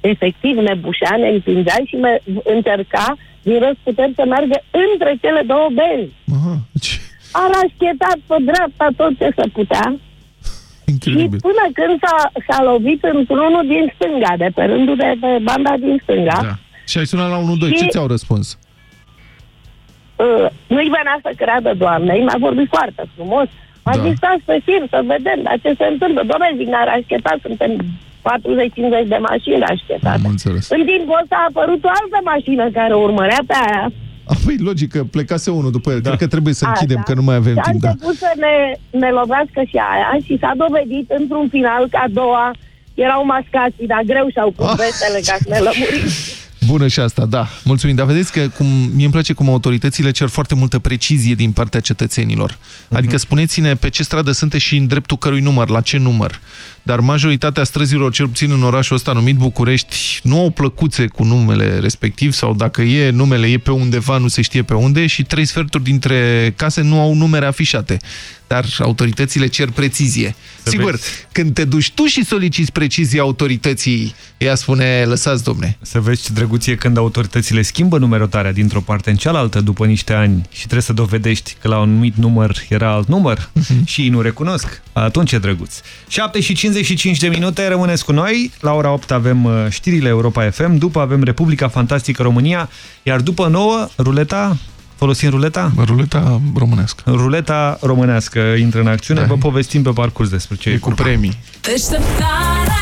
Speaker 33: efectiv ne bușea, ne împingea și me, încerca din răsputeri să meargă între cele două benzi.
Speaker 3: Aha,
Speaker 33: A raschetat pe dreapta tot ce se putea.
Speaker 3: Incredibil.
Speaker 33: Și până când s-a, s-a lovit într-unul din stânga, de pe rândul de pe banda din stânga,
Speaker 3: Da. Și ai sunat la 112,
Speaker 33: Și-
Speaker 3: ce ți-au răspuns?
Speaker 33: uh, nu-i venea să creadă doamnei, m-a vorbit foarte frumos. M-a
Speaker 3: Da.
Speaker 33: zis, stați pe fir să vedem, dar ce se întâmplă. Doamne, zic, n-a rachetat, suntem
Speaker 36: 40-50 de mașini așteptate.
Speaker 3: Am înțeles.
Speaker 36: În timpul ăsta a apărut o altă mașină care urmărea pe aia.
Speaker 3: A, păi, logic, că plecase unul după el. Da. Cred că trebuie să
Speaker 36: A,
Speaker 3: închidem,
Speaker 36: da.
Speaker 3: că nu mai avem
Speaker 36: și a
Speaker 3: timp. Da.
Speaker 36: început să ne, ne lovească și aia și s-a dovedit într-un final că a doua erau mascații, dar greu și-au pus
Speaker 3: Ah.
Speaker 36: vestele ca să ne lămurim.
Speaker 3: Bună și asta, da. Mulțumim. Dar vedeți că cum, mie îmi place cum autoritățile cer foarte multă precizie din partea cetățenilor. Adică spuneți-ne pe ce stradă sunteți și în dreptul cărui număr, la ce număr. Dar majoritatea străzilor, cel puțin în orașul ăsta numit București, nu au plăcuțe cu numele respectiv sau dacă e numele e pe undeva, nu se știe pe unde și trei sferturi dintre case nu au numere afișate. Dar autoritățile cer precizie.
Speaker 2: Să
Speaker 3: Sigur,
Speaker 2: vezi.
Speaker 3: când te duci tu și soliciți precizie autorității, ea spune, lăsați, domne.
Speaker 2: Să vezi ce drăguție când autoritățile schimbă numerotarea dintr-o parte în cealaltă după niște ani și trebuie să dovedești că la un anumit număr era alt număr și ei nu recunosc. Atunci e drăguț. 7 și 55 de minute, rămâneți cu noi. La ora 8 avem uh, știrile Europa FM, după avem Republica Fantastică România, iar după 9, ruleta... Folosim ruleta?
Speaker 3: Ruleta românească.
Speaker 2: Ruleta românească intră în acțiune.
Speaker 3: Da.
Speaker 2: Vă povestim pe parcurs despre ce e,
Speaker 3: cu premii.
Speaker 30: Deșteptarea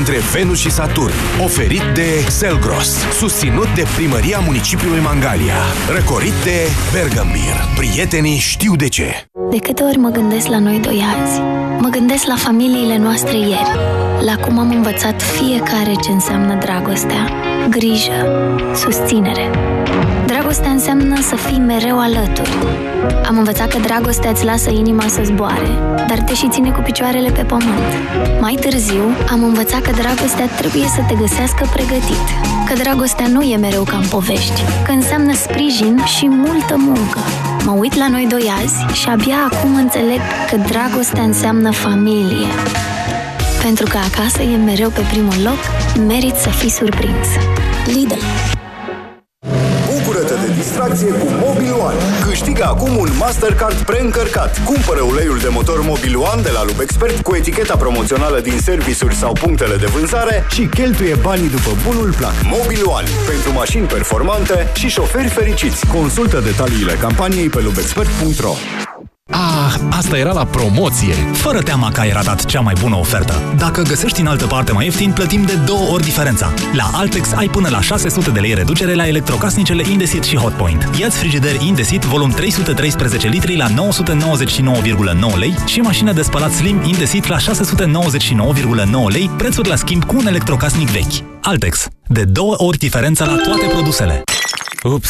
Speaker 37: dintre Venus și Saturn. Oferit de Selgros. Susținut de Primăria Municipiului Mangalia. Răcorit de Bergambir. Prietenii știu de ce.
Speaker 38: De câte ori mă gândesc la noi doi azi, mă gândesc la familiile noastre ieri, la cum am învățat fiecare ce înseamnă dragostea, grijă, susținere. Dragostea înseamnă să fii mereu alături. Am învățat că dragostea îți lasă inima să zboare, dar te și ține cu picioarele pe pământ. Mai târziu, am învățat că dragostea trebuie să te găsească pregătit, că dragostea nu e mereu ca în povești, că înseamnă sprijin și multă muncă. Mă uit la noi doi azi și abia acum înțeleg că dragostea înseamnă familie. Pentru că acasă e mereu pe primul loc, merit să fii surprins. Lidl.
Speaker 39: Bucură-te de distracție cu Mobil One. Câștigă acum un Mastercard preîncărcat. Cumpără uleiul de motor Mobil One de la Lubexpert cu eticheta promoțională din servisuri sau punctele de vânzare și cheltuie banii după bunul plac. Mobil One. Pentru mașini performante și șoferi fericiți. Consultă detaliile campaniei pe lubexpert.ro
Speaker 40: Ah, asta era la promoție! Fără teama că ai ratat cea mai bună ofertă. Dacă găsești în altă parte mai ieftin, plătim de două ori diferența. La Altex ai până la 600 de lei reducere la electrocasnicele Indesit și Hotpoint. Iați frigider Indesit volum 313 litri la 999,9 lei și mașină de spălat Slim Indesit la 699,9 lei, prețuri la schimb cu un electrocasnic vechi. Altex. De două ori diferența la toate produsele.
Speaker 41: Ups!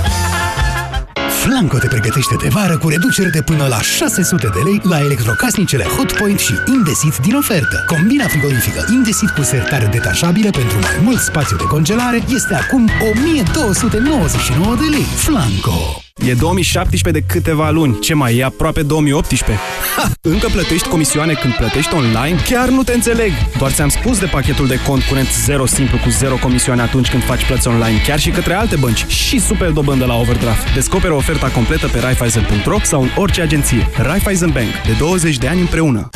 Speaker 13: Flanco te pregătește de vară cu reduceri de până la 600 de lei la electrocasnicele Hotpoint și Indesit din ofertă. Combina frigorifică Indesit cu sertare detașabilă pentru mai mult spațiu de congelare este acum 1299 de lei. Flanco!
Speaker 42: E 2017 de câteva luni. Ce mai e aproape 2018? Ha! Încă plătești comisioane când plătești online? Chiar nu te înțeleg! Doar ți-am spus de pachetul de cont curent 0 simplu cu 0 comisioane atunci când faci plăți online, chiar și către alte bănci și super dobândă la overdraft. Descoperă oferta completă pe Raiffeisen.ro sau în orice agenție. Raiffeisen Bank. De 20 de ani împreună.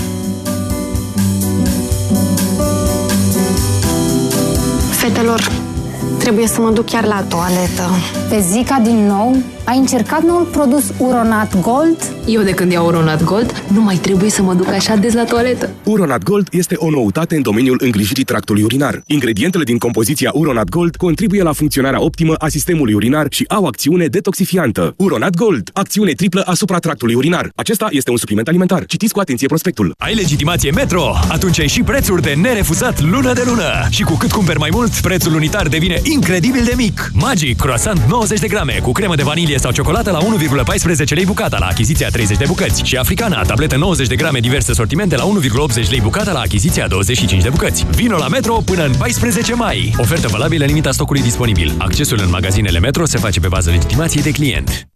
Speaker 38: Fetelor, trebuie să mă duc chiar la toaletă.
Speaker 12: Pe Zica din nou?
Speaker 43: Ai încercat noul produs Uronat Gold?
Speaker 44: Eu de când iau Uronat Gold, nu mai trebuie să mă duc așa des la toaletă.
Speaker 45: Uronat Gold este o noutate în domeniul îngrijirii tractului urinar. Ingredientele din compoziția Uronat Gold contribuie la funcționarea optimă a sistemului urinar și au acțiune detoxifiantă. Uronat Gold, acțiune triplă asupra tractului urinar. Acesta este un supliment alimentar. Citiți cu atenție prospectul.
Speaker 46: Ai legitimație Metro? Atunci ai și prețuri de nerefuzat lună de lună. Și cu cât cumperi mai mult, prețul unitar devine incredibil de mic. Magic, croissant 90 de grame cu cremă de vanilie sau ciocolată la 1,14 lei bucata la achiziția 30 de bucăți. Și Africana, tabletă 90 de grame diverse sortimente la 1,80 lei bucata la achiziția 25 de bucăți. Vino la Metro până în 14 mai. Ofertă valabilă în limita stocului disponibil. Accesul în magazinele Metro se face pe bază legitimației de client.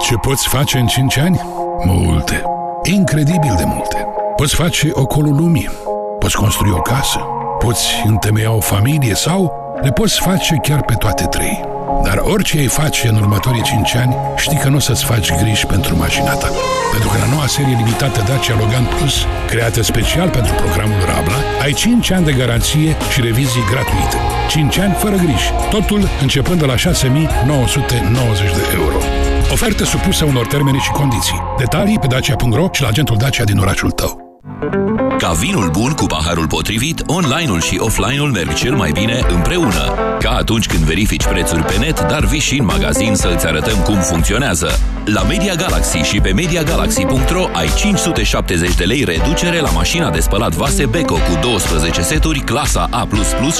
Speaker 47: Ce poți face în 5 ani? Multe. Incredibil de multe. Poți face ocolul lumii. Poți construi o casă. Poți întemeia o familie sau le poți face chiar pe toate trei. Dar orice ai face în următorii 5 ani, știi că nu o să-ți faci griji pentru mașina ta. Pentru că la noua serie limitată Dacia Logan Plus, creată special pentru programul Rabla, ai 5 ani de garanție și revizii gratuite. 5 ani fără griji. Totul începând de la 6990 de euro. Ofertă supusă unor termene și condiții. Detalii pe dacia.ro și la agentul Dacia din orașul tău.
Speaker 21: Ca vinul bun cu paharul potrivit, online-ul și offline-ul merg cel mai bine împreună. Ca atunci când verifici prețuri pe net, dar vii și în magazin să îți arătăm cum funcționează. La Media Galaxy și pe MediaGalaxy.ro ai 570 de lei reducere la mașina de spălat vase Beko cu 12 seturi, clasa A++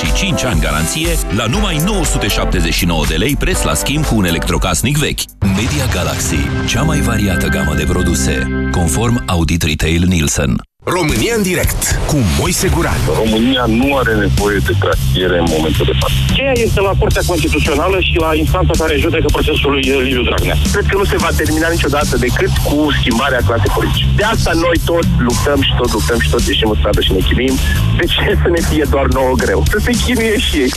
Speaker 21: și 5 ani garanție, la numai 979 de lei preț la schimb cu un electrocasnic vechi. Media Galaxy, cea mai variată gamă de produse, conform Audit Retail Nielsen.
Speaker 37: România în direct cu Moise Guran.
Speaker 48: România nu are nevoie de trasiere în momentul de față. Cheia este la Curtea Constituțională și la instanța care judecă procesul lui Liviu Dragnea. Cred că nu se va termina niciodată decât cu schimbarea clasei politice. De asta noi tot luptăm și tot luptăm și tot ieșim în stradă și ne chinuim. De ce să ne fie doar nouă greu? Să se chinuie și ei.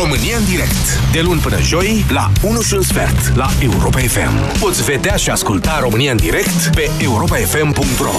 Speaker 37: România în direct. De luni până joi, la 1 și un sfert, la Europa FM. Poți vedea și asculta România în direct pe europafm.ro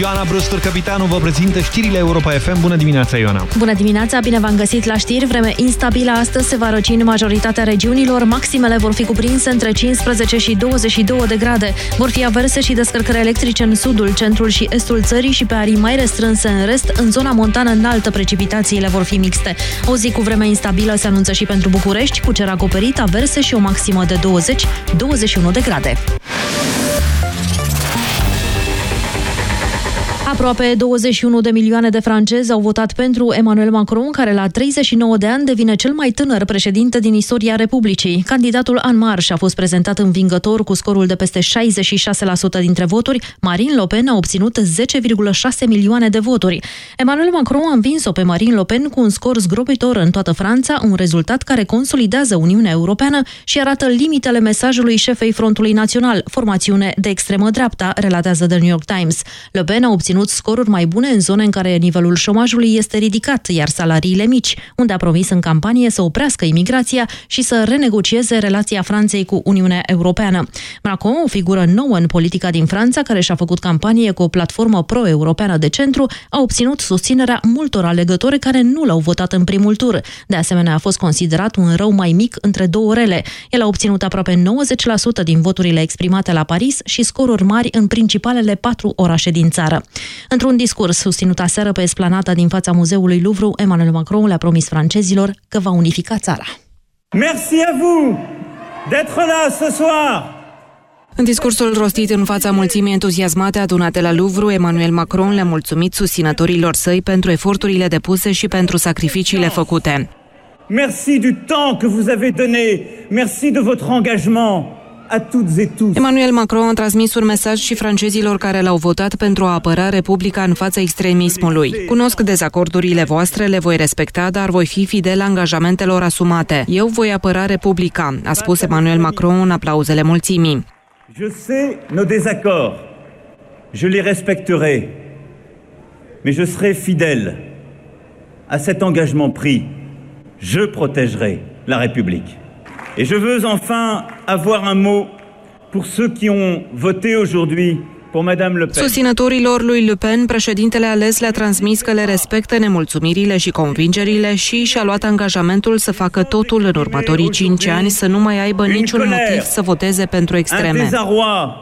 Speaker 2: Ioana Brustur, capitanul, vă prezintă știrile Europa FM. Bună dimineața, Ioana!
Speaker 49: Bună dimineața, bine v-am găsit la știri. Vreme instabilă astăzi se va răci în majoritatea regiunilor. Maximele vor fi cuprinse între 15 și 22 de grade. Vor fi averse și descărcări electrice în sudul, centrul și estul țării și pe arii mai restrânse în rest. În zona montană înaltă, precipitațiile vor fi mixte. O zi cu vreme instabilă se anunță și pentru București, cu cer acoperit, averse și o maximă de 20-21 de grade. Aproape 21 de milioane de francezi au votat pentru Emmanuel Macron, care la 39 de ani devine cel mai tânăr președinte din istoria Republicii. Candidatul En Marche a fost prezentat învingător cu scorul de peste 66% dintre voturi. Marine Le Pen a obținut 10,6 milioane de voturi. Emmanuel Macron a învins-o pe Marine Le Pen cu un scor zgrobitor în toată Franța, un rezultat care consolidează Uniunea Europeană și arată limitele mesajului șefei Frontului Național, formațiune de extremă dreapta, relatează The New York Times. Le Pen a obținut scoruri mai bune în zone în care nivelul șomajului este ridicat, iar salariile mici, unde a promis în campanie să oprească imigrația și să renegocieze relația Franței cu Uniunea Europeană. Macron, o figură nouă în politica din Franța, care și-a făcut campanie cu o platformă pro-europeană de centru, a obținut susținerea multor alegători care nu l-au votat în primul tur. De asemenea, a fost considerat un rău mai mic între două rele. El a obținut aproape 90% din voturile exprimate la Paris și scoruri mari în principalele patru orașe din țară. Într-un discurs susținut aseară pe esplanada din fața muzeului Louvre, Emmanuel Macron le-a promis francezilor că va unifica țara.
Speaker 50: Merci à vous d'être là ce soir.
Speaker 51: În discursul rostit în fața mulțimii entuziasmate adunate la Louvre, Emmanuel Macron le-a mulțumit susținătorilor săi pentru eforturile depuse și pentru sacrificiile făcute.
Speaker 50: Merci du temps que vous avez donné. Merci de votre engagement. À toutes et tous.
Speaker 51: Emmanuel Macron a transmis un mesaj și francezilor care l-au votat pentru a apăra Republica în fața extremismului. Cunosc dezacordurile voastre, le voi respecta, dar voi fi fidel angajamentelor asumate. Eu voi apăra Republica, a spus Emmanuel Macron în aplauzele mulțimii.
Speaker 50: Je sais nos désaccords. Je les respecterai. Mais je serai fidèle à cet engagement pris. Je protégerai la République. Et je veux enfin avoir un mot pour ceux qui ont voté aujourd'hui pour Madame Le Pen.
Speaker 41: Susținătorilor lui Le Pen, președintele ales le-a transmis că le respectă nemulțumirile și convingerile și și-a luat angajamentul să facă totul în următorii cinci ani, să nu mai aibă niciun motiv să voteze pentru
Speaker 50: Un
Speaker 41: extreme.
Speaker 50: désarroi,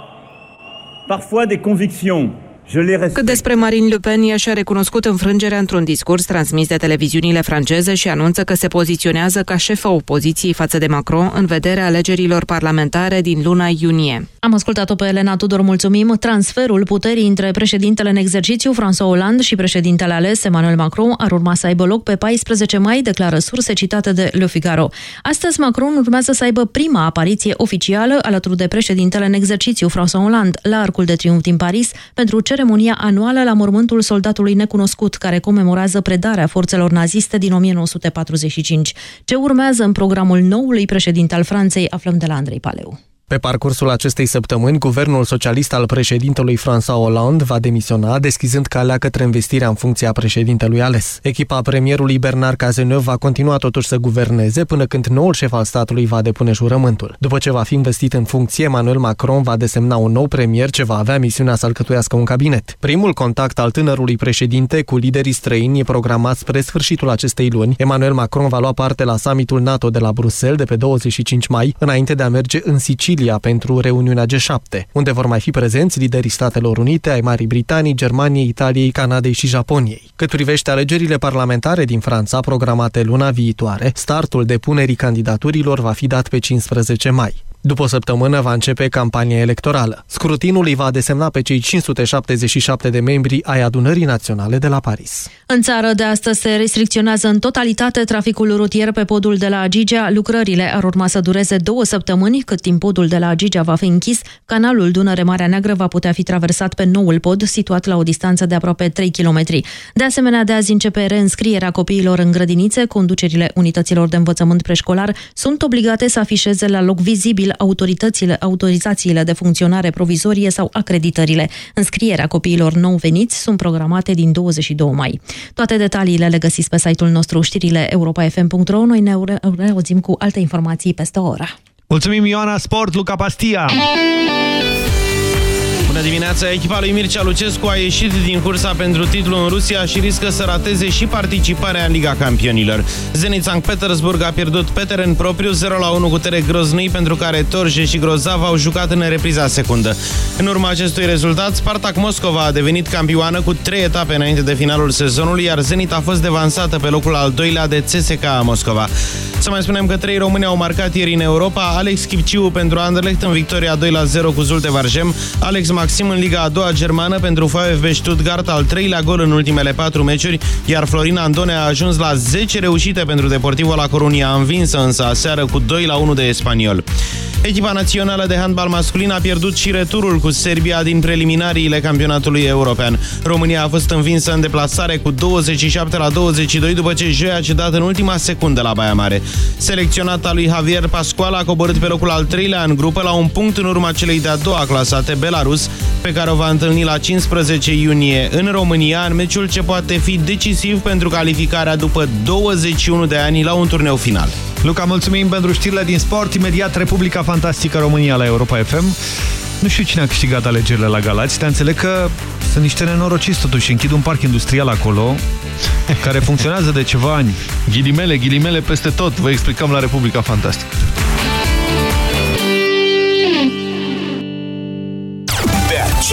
Speaker 50: parfois des convictions. Je les respecte.
Speaker 41: Cât despre Marine Le Pen, ea și-a recunoscut înfrângerea într-un discurs transmis de televiziunile franceze și anunță că se poziționează ca șefa opoziției față de Macron în vederea alegerilor parlamentare din luna iunie.
Speaker 49: Am ascultat-o pe Elena Tudor, mulțumim. Transferul puterii între președintele în exercițiu, François Hollande, și președintele ales, Emmanuel Macron, ar urma să aibă loc pe 14 mai, declară surse citate de Le Figaro. Astăzi, Macron urmează să aibă prima apariție oficială alături de președintele în exercițiu, François Hollande, la Arcul de Triunf din Paris, pentru ceremonia anuală la mormântul soldatului necunoscut, care comemorează predarea forțelor naziste din 1945. Ce urmează în programul noului președinte al Franței, aflăm de la Andrei Paleu.
Speaker 47: Pe parcursul acestei săptămâni, guvernul socialist al președintelui François Hollande va demisiona, deschizând calea către investirea în funcția președintelui ales. Echipa premierului Bernard Cazeneuve va continua totuși să guverneze până când noul șef al statului va depune jurământul. După ce va fi investit în funcție, Emmanuel Macron va desemna un nou premier ce va avea misiunea să alcătuiască un cabinet. Primul contact al tânărului președinte cu liderii străini e programat spre sfârșitul acestei luni. Emmanuel Macron va lua parte la summitul NATO de la Bruxelles de pe 25 mai, înainte de a merge în Sicilia pentru reuniunea G7, unde vor mai fi prezenți liderii Statelor Unite, ai Marii Britanii, Germaniei, Italiei, Canadei și Japoniei. Cât privește alegerile parlamentare din Franța, programate luna viitoare, startul depunerii candidaturilor va fi dat pe 15 mai. După o săptămână va începe campania electorală. Scrutinul îi va desemna pe cei 577 de membri ai adunării naționale de la Paris.
Speaker 49: În țară de astăzi se restricționează în totalitate traficul rutier pe podul de la Agigea. Lucrările ar urma să dureze două săptămâni, cât timp podul de la Agigea va fi închis. Canalul Dunăre-Marea Neagră va putea fi traversat pe noul pod, situat la o distanță de aproape 3 km. De asemenea, de azi începe reînscrierea copiilor în grădinițe. Conducerile unităților de învățământ preșcolar sunt obligate să afișeze la loc vizibil autoritățile, autorizațiile de funcționare provizorie sau acreditările. Înscrierea copiilor nou veniți sunt programate din 22 mai. Toate detaliile le găsiți pe site-ul nostru știrile europa.fm.ro. Noi ne reauzim cu alte informații peste o oră.
Speaker 2: Mulțumim Ioana Sport, Luca Pastia!
Speaker 1: Bună dimineața! Echipa lui Mircea Lucescu a ieșit din cursa pentru titlu în Rusia și riscă să rateze și participarea în Liga Campionilor. Zenit Sankt Petersburg a pierdut pe teren propriu 0-1 cu Tere Groznui, pentru care Torje și Grozav au jucat în repriza secundă. În urma acestui rezultat, Spartak Moscova a devenit campioană cu trei etape înainte de finalul sezonului, iar Zenit a fost devansată pe locul al doilea de CSKA Moscova. Să mai spunem că trei români au marcat ieri în Europa, Alex Chipciu pentru Anderlecht în victoria 2-0 cu Zulte Varjem, Alex Maxim în Liga a doua germană pentru VfB Stuttgart, al treilea gol în ultimele patru meciuri, iar Florin Andone a ajuns la 10 reușite pentru Deportivo La Coruña, învinsă însă aseară cu 2-1 de Espaniol. Echipa națională de handbal masculin a pierdut și returul cu Serbia din preliminariile campionatului european. România a fost învinsă în deplasare cu 27 la 22 după ce joi a cedat în ultima secundă la Baia Mare. Selecționata lui Javier Pascual a coborât pe locul al treilea în grupă la un punct în urma celei de-a doua clasate Belarus, pe care o va întâlni la 15 iunie în România, în meciul ce poate fi decisiv pentru calificarea după 21 de ani la un turneu final.
Speaker 2: Luca, mulțumim pentru știrile din sport. Imediat Republica Fantastică România la Europa FM. Nu știu cine a câștigat alegerile la Galați, dar înțeleg că sunt niște nenorociți totuși. Închid un parc industrial acolo, care funcționează de ceva ani.
Speaker 3: Ghilimele, ghilimele peste tot. Vă explicăm la Republica Fantastică.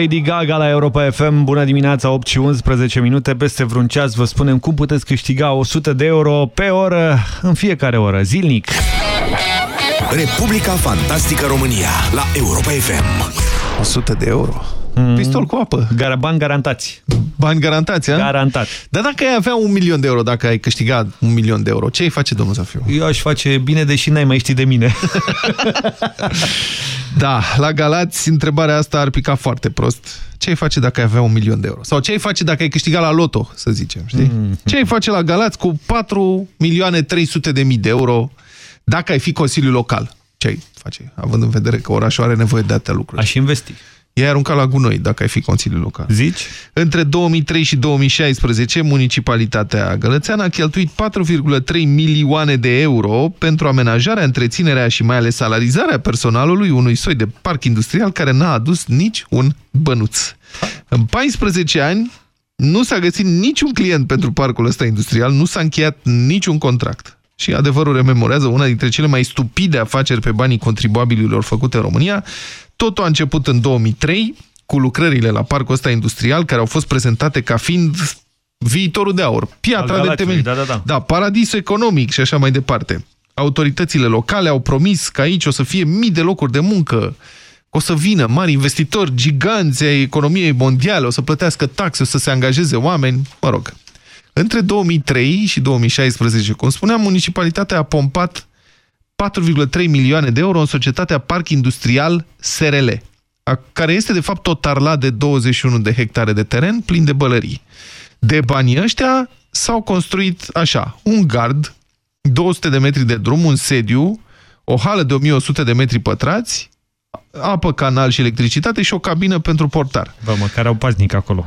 Speaker 2: Lady Gaga la Europa FM, bună dimineața, 8 și 11 minute, peste vreun ceas vă spunem cum puteți câștiga 100 de euro pe oră, în fiecare oră, zilnic.
Speaker 37: Republica Fantastică România la Europa FM.
Speaker 3: 100 de euro. Mm. Pistol cu apă.
Speaker 2: Gar bani garantați.
Speaker 3: Bani garantați, a?
Speaker 2: Garantat.
Speaker 3: Dar dacă ai avea un milion de euro, dacă ai câștigat un milion de euro, ce ai face, domnul Zafiu?
Speaker 2: Eu aș face bine, deși n-ai mai ști de mine.
Speaker 3: da, la Galați, întrebarea asta ar pica foarte prost. Ce ai face dacă ai avea un milion de euro? Sau ce ai face dacă ai câștigat la loto, să zicem, știi? Mm. Ce ai face la Galați cu 4 milioane 300 de mii de euro dacă ai fi Consiliul Local? Ce ai face? Având în vedere că orașul are nevoie de atâtea lucruri.
Speaker 2: Aș investi.
Speaker 3: I-ai aruncat la gunoi dacă ai fi Consiliul Local.
Speaker 2: Zici?
Speaker 3: Între 2003 și 2016, municipalitatea Gălățeană a cheltuit 4,3 milioane de euro pentru amenajarea, întreținerea și mai ales salarizarea personalului unui soi de parc industrial care n-a adus nici un bănuț. În 14 ani nu s-a găsit niciun client pentru parcul ăsta industrial, nu s-a încheiat niciun contract. Și adevărul rememorează una dintre cele mai stupide afaceri pe banii contribuabililor făcute în România, Totul a început în 2003 cu lucrările la parcul ăsta industrial care au fost prezentate ca fiind viitorul de aur, piatra de temeli,
Speaker 2: da, da, da.
Speaker 3: da, paradisul economic și așa mai departe. Autoritățile locale au promis că aici o să fie mii de locuri de muncă, o să vină mari investitori, giganți ai economiei mondiale, o să plătească taxe, o să se angajeze oameni, mă rog. Între 2003 și 2016, cum spuneam, municipalitatea a pompat 4,3 milioane de euro în societatea Parc Industrial SRL, care este de fapt o tarla de 21 de hectare de teren plin de bălării. De banii ăștia s-au construit așa, un gard, 200 de metri de drum, un sediu, o hală de 1100 de metri pătrați, apă, canal și electricitate și o cabină pentru portar.
Speaker 2: Bă, măcar au paznic acolo.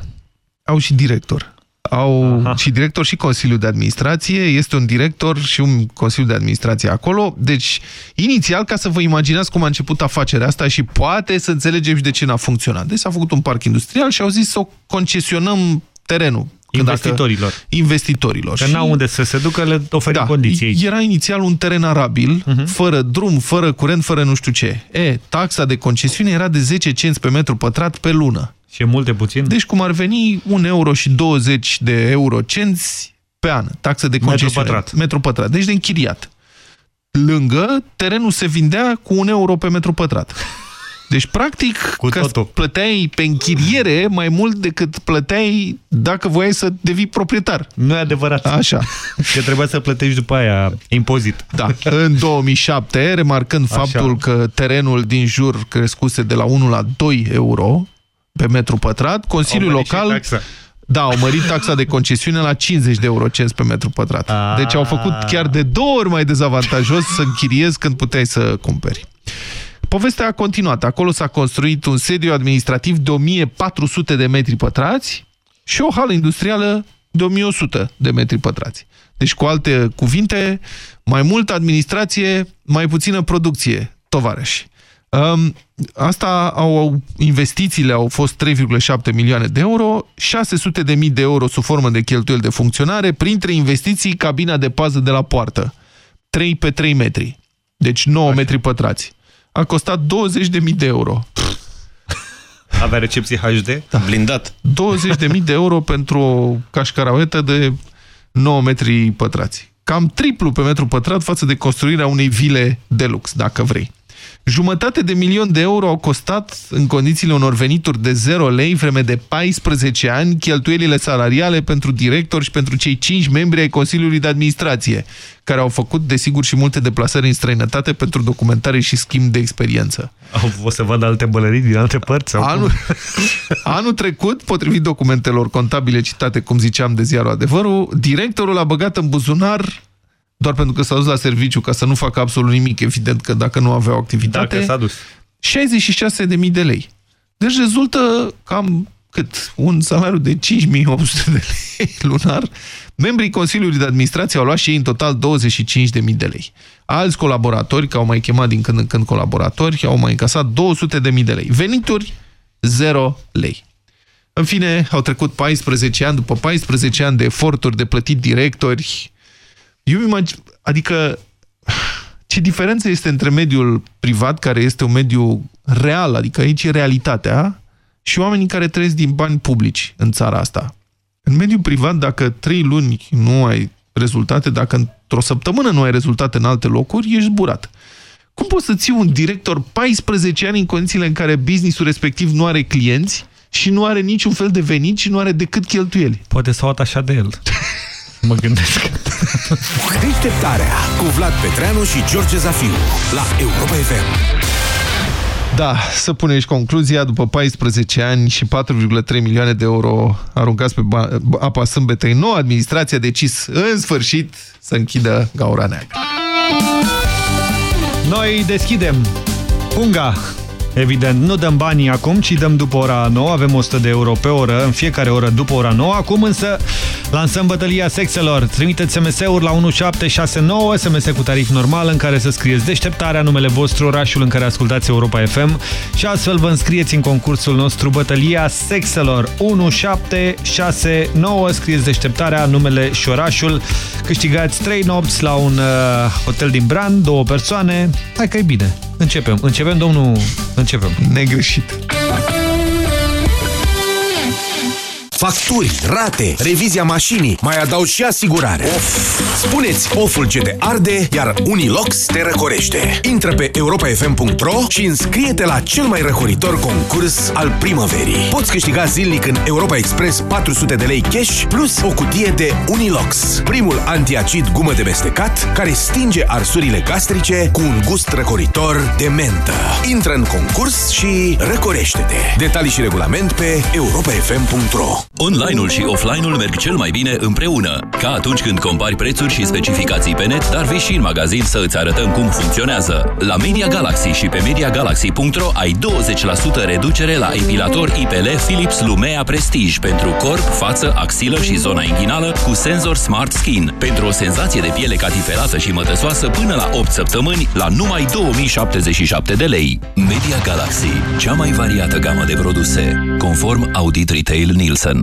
Speaker 3: Au și director au Aha. și director și Consiliul de Administrație, este un director și un Consiliu de Administrație acolo. Deci, inițial, ca să vă imaginați cum a început afacerea asta și poate să înțelegem și de ce n-a funcționat. Deci s-a făcut un parc industrial și au zis să o concesionăm terenul.
Speaker 2: Investitorilor.
Speaker 3: Dacă, investitorilor.
Speaker 2: Că n-au unde să se ducă, le oferim da, condiții.
Speaker 3: Era inițial un teren arabil, uh mhm. -huh. fără drum, fără curent, fără nu știu ce. E, taxa de concesiune era de 10 cenți pe metru pătrat pe lună.
Speaker 2: Și e mult de puțin?
Speaker 3: Deci cum ar veni 1 euro și 20 de eurocenți pe an, taxă de concesiune.
Speaker 2: Metru pătrat.
Speaker 3: Metru pătrat. Deci de închiriat. Lângă, terenul se vindea cu 1 euro pe metru pătrat. Deci, practic,
Speaker 2: Cu totul.
Speaker 3: plăteai pe închiriere mai mult decât plăteai dacă voiai să devii proprietar.
Speaker 2: Nu e adevărat.
Speaker 3: Așa.
Speaker 2: Că trebuia să plătești după aia impozit.
Speaker 3: Da. În 2007, remarcând Așa. faptul că terenul din jur crescuse de la 1 la 2 euro pe metru pătrat, Consiliul Local... Da, au mărit taxa de concesiune la 50 de eurocenți pe metru pătrat. A... Deci au făcut chiar de două ori mai dezavantajos să închiriezi când puteai să cumperi. Povestea a continuat. Acolo s-a construit un sediu administrativ de 1400 de metri pătrați și o hală industrială de 1100 de metri pătrați. Deci, cu alte cuvinte, mai multă administrație, mai puțină producție, tovarăși. Um, asta au, investițiile au fost 3,7 milioane de euro, 600 de mii de euro sub formă de cheltuieli de funcționare, printre investiții cabina de pază de la poartă, 3 pe 3 metri, deci 9 Așa. metri pătrați. A costat 20 de mii de euro.
Speaker 2: Avea recepție HD?
Speaker 1: Da. Blindat.
Speaker 3: 20 de mii de euro pentru o cașcarauetă de 9 metri pătrați. Cam triplu pe metru pătrat față de construirea unei vile de lux, dacă vrei. Jumătate de milion de euro au costat, în condițiile unor venituri de 0 lei, vreme de 14 ani, cheltuielile salariale pentru director și pentru cei 5 membri ai Consiliului de Administrație, care au făcut, desigur, și multe deplasări în străinătate pentru documentare și schimb de experiență.
Speaker 2: O să vadă alte bălării din alte părți? Sau
Speaker 3: anul, anul trecut, potrivit documentelor contabile citate, cum ziceam, de ziarul Adevărul, directorul a băgat în buzunar doar pentru că s-a dus la serviciu ca să nu facă absolut nimic, evident că dacă nu aveau activitate,
Speaker 2: dacă s-a dus.
Speaker 3: 66.000 de lei. Deci rezultă cam cât? Un salariu de 5.800 de lei lunar. Membrii Consiliului de Administrație au luat și ei în total 25.000 de lei. Alți colaboratori, că au mai chemat din când în când colaboratori, au mai încasat 200.000 de lei. Venituri, 0 lei. În fine, au trecut 14 ani, după 14 ani de eforturi de plătit directori, eu imagine, adică ce diferență este între mediul privat, care este un mediu real, adică aici e realitatea, și oamenii care trăiesc din bani publici în țara asta. În mediul privat, dacă trei luni nu ai rezultate, dacă într-o săptămână nu ai rezultate în alte locuri, ești zburat. Cum poți să ții un director 14 ani în condițiile în care businessul respectiv nu are clienți și nu are niciun fel de venit și nu are decât cheltuieli?
Speaker 2: Poate s-au așa de el. mă gândesc.
Speaker 37: Deșteptarea cu Vlad Petreanu și George Zafiu la Europa FM.
Speaker 3: Da, să punem și concluzia, după 14 ani și 4,3 milioane de euro aruncați pe apa sâmbetei, noua administrație a decis în sfârșit să închidă gaura neagră.
Speaker 2: Noi deschidem Punga Evident, nu dăm banii acum, ci dăm după ora 9. Avem 100 de euro pe oră, în fiecare oră după ora 9. Acum însă lansăm bătălia sexelor. Trimiteți SMS-uri la 1769, SMS cu tarif normal, în care să scrieți deșteptarea, numele vostru, orașul în care ascultați Europa FM și astfel vă înscrieți în concursul nostru Bătălia sexelor. 1769, scrieți deșteptarea, numele și orașul. Câștigați 3 nopți la un uh, hotel din Brand, două persoane. Hai că e bine. Începem. Începem, domnul... Începem.
Speaker 3: Negreșit.
Speaker 37: Facturi, rate, revizia mașinii, mai adaug și asigurare. Of. Spuneți oful ce te arde, iar Unilox te răcorește. Intră pe europafm.ro și înscrie-te la cel mai răcoritor concurs al primăverii. Poți câștiga zilnic în Europa Express 400 de lei cash plus o cutie de Unilox, primul antiacid gumă de mestecat care stinge arsurile gastrice cu un gust răcoritor de mentă. Intră în concurs și răcorește-te. Detalii și regulament pe europafm.ro
Speaker 21: Online-ul și offline-ul merg cel mai bine împreună. Ca atunci când compari prețuri și specificații pe net, dar vii și în magazin să îți arătăm cum funcționează. La Media Galaxy și pe MediaGalaxy.ro ai 20% reducere la epilator IPL Philips Lumea Prestige pentru corp, față, axilă și zona inghinală cu senzor Smart Skin. Pentru o senzație de piele catifelată și mătăsoasă până la 8 săptămâni la numai 2077 de lei. Media Galaxy, cea mai variată gamă de produse, conform Audit Retail Nielsen.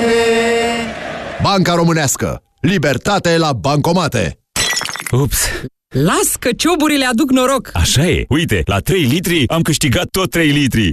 Speaker 52: La ATM!
Speaker 53: Banca Românească. Libertate la bancomate.
Speaker 54: Ups!
Speaker 55: Las că cioburile aduc noroc!
Speaker 54: Așa e! Uite, la 3 litri am câștigat tot 3 litri!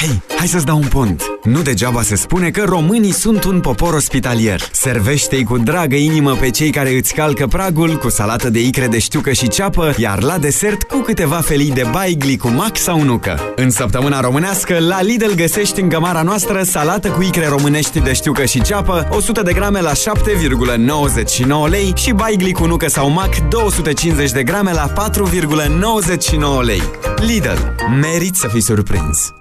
Speaker 12: Hei, hai să-ți dau un pont. Nu degeaba se spune că românii sunt un popor ospitalier. Servește-i cu dragă inimă pe cei care îți calcă pragul cu salată de icre de știucă și ceapă, iar la desert cu câteva felii de baigli cu mac sau nucă. În săptămâna românească, la Lidl găsești în gămara noastră salată cu icre românești de știucă și ceapă, 100 de grame la 7,99 lei și baigli cu nucă sau mac 250 de grame la 4,99 lei. Lidl. Merit să fii surprins!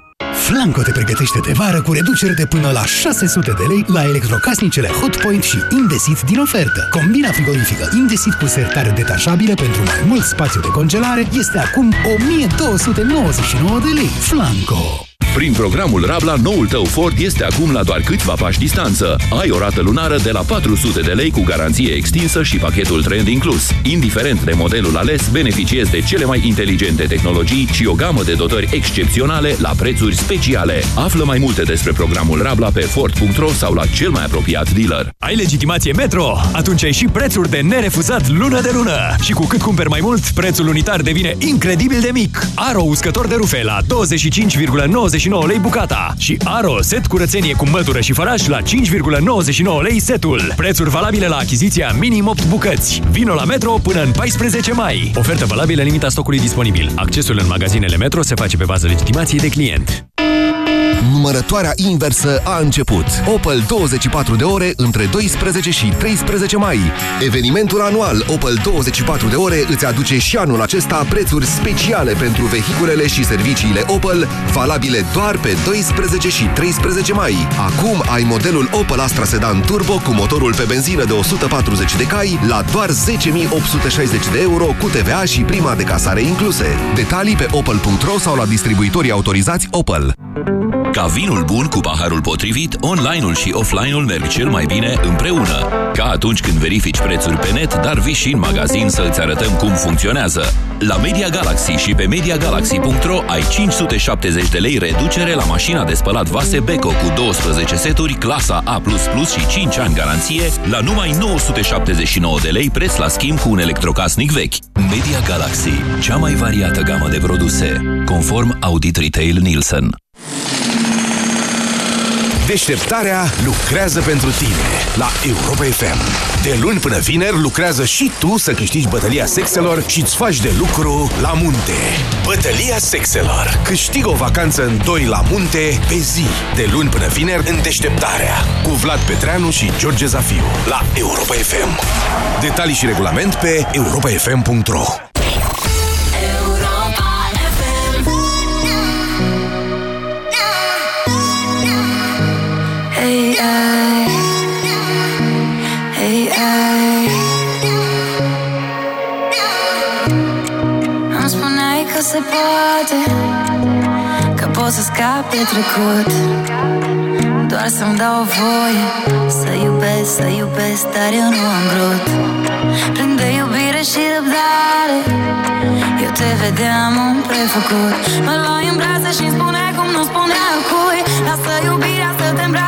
Speaker 13: Flanco te pregătește de vară cu reduceri de până la 600 de lei la electrocasnicele Hotpoint și Indesit din ofertă. Combina frigorifică Indesit cu sertare detașabilă pentru mai mult spațiu de congelare este acum 1299 de lei. Flanco!
Speaker 56: Prin programul Rabla, noul tău Ford este acum la doar câțiva pași distanță. Ai o rată lunară de la 400 de lei cu garanție extinsă și pachetul trend inclus. Indiferent de modelul ales, beneficiezi de cele mai inteligente tehnologii și o gamă de dotări excepționale la prețuri speciale. Află mai multe despre programul Rabla pe Ford.ro sau la cel mai apropiat dealer.
Speaker 54: Ai legitimație Metro? Atunci ai și prețuri de nerefuzat lună de lună. Și cu cât cumperi mai mult, prețul unitar devine incredibil de mic. Aro uscător de rufe la 25,99 lei bucata și Aro set curățenie cu mătură și făraș la 5,99 lei setul. Prețuri valabile la achiziția minim 8 bucăți. Vino la Metro până în 14 mai. Ofertă valabilă în limita stocului disponibil. Accesul în magazinele Metro se face pe bază legitimației de client.
Speaker 11: Numărătoarea inversă a început. Opel 24 de ore între 12 și 13 mai. Evenimentul anual Opel 24 de ore îți aduce și anul acesta prețuri speciale pentru vehiculele și serviciile Opel, valabile doar pe 12 și 13 mai. Acum ai modelul Opel Astra Sedan Turbo cu motorul pe benzină de 140 de cai la doar 10.860 de euro cu TVA și prima de casare incluse. Detalii pe opel.ro sau la distribuitorii autorizați Opel.
Speaker 21: Ca vinul bun cu paharul potrivit, online-ul și offline-ul merg cel mai bine împreună. Ca atunci când verifici prețuri pe net, dar vii și în magazin să îți arătăm cum funcționează. La Media Galaxy și pe MediaGalaxy.ro ai 570 de lei reducere la mașina de spălat vase Beko cu 12 seturi, clasa A++ și 5 ani garanție, la numai 979 de lei preț la schimb cu un electrocasnic vechi. Media Galaxy, cea mai variată gamă de produse, conform Audit Retail Nielsen.
Speaker 37: Deșteptarea lucrează pentru tine la Europa FM. De luni până vineri lucrează și tu să câștigi bătălia sexelor și îți faci de lucru la munte. Bătălia sexelor. Câștigă o vacanță în doi la munte pe zi. De luni până vineri în Deșteptarea. Cu Vlad Petreanu și George Zafiu la Europa FM. Detalii și regulament pe europafm.ro
Speaker 6: se poate Că pot să scap de trecut. Doar să-mi dau voie Să iubesc, să iubesc Dar eu nu am vrut. Plin de iubire și răbdare Eu te vedeam un prefăcut. Mă luai în brațe și-mi spuneai cum nu spunea cui Lasă iubirea să te îmbrace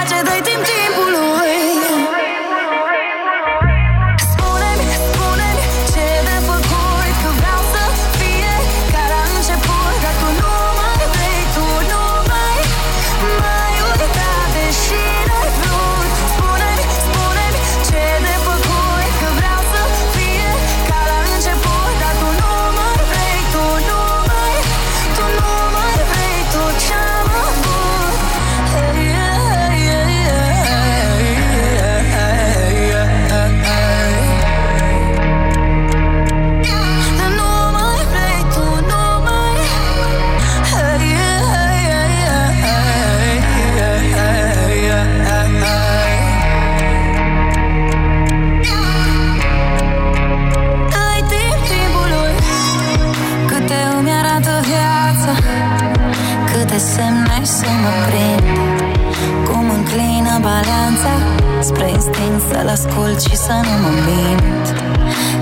Speaker 6: Spre instinct să-l ascult și să nu mă mint.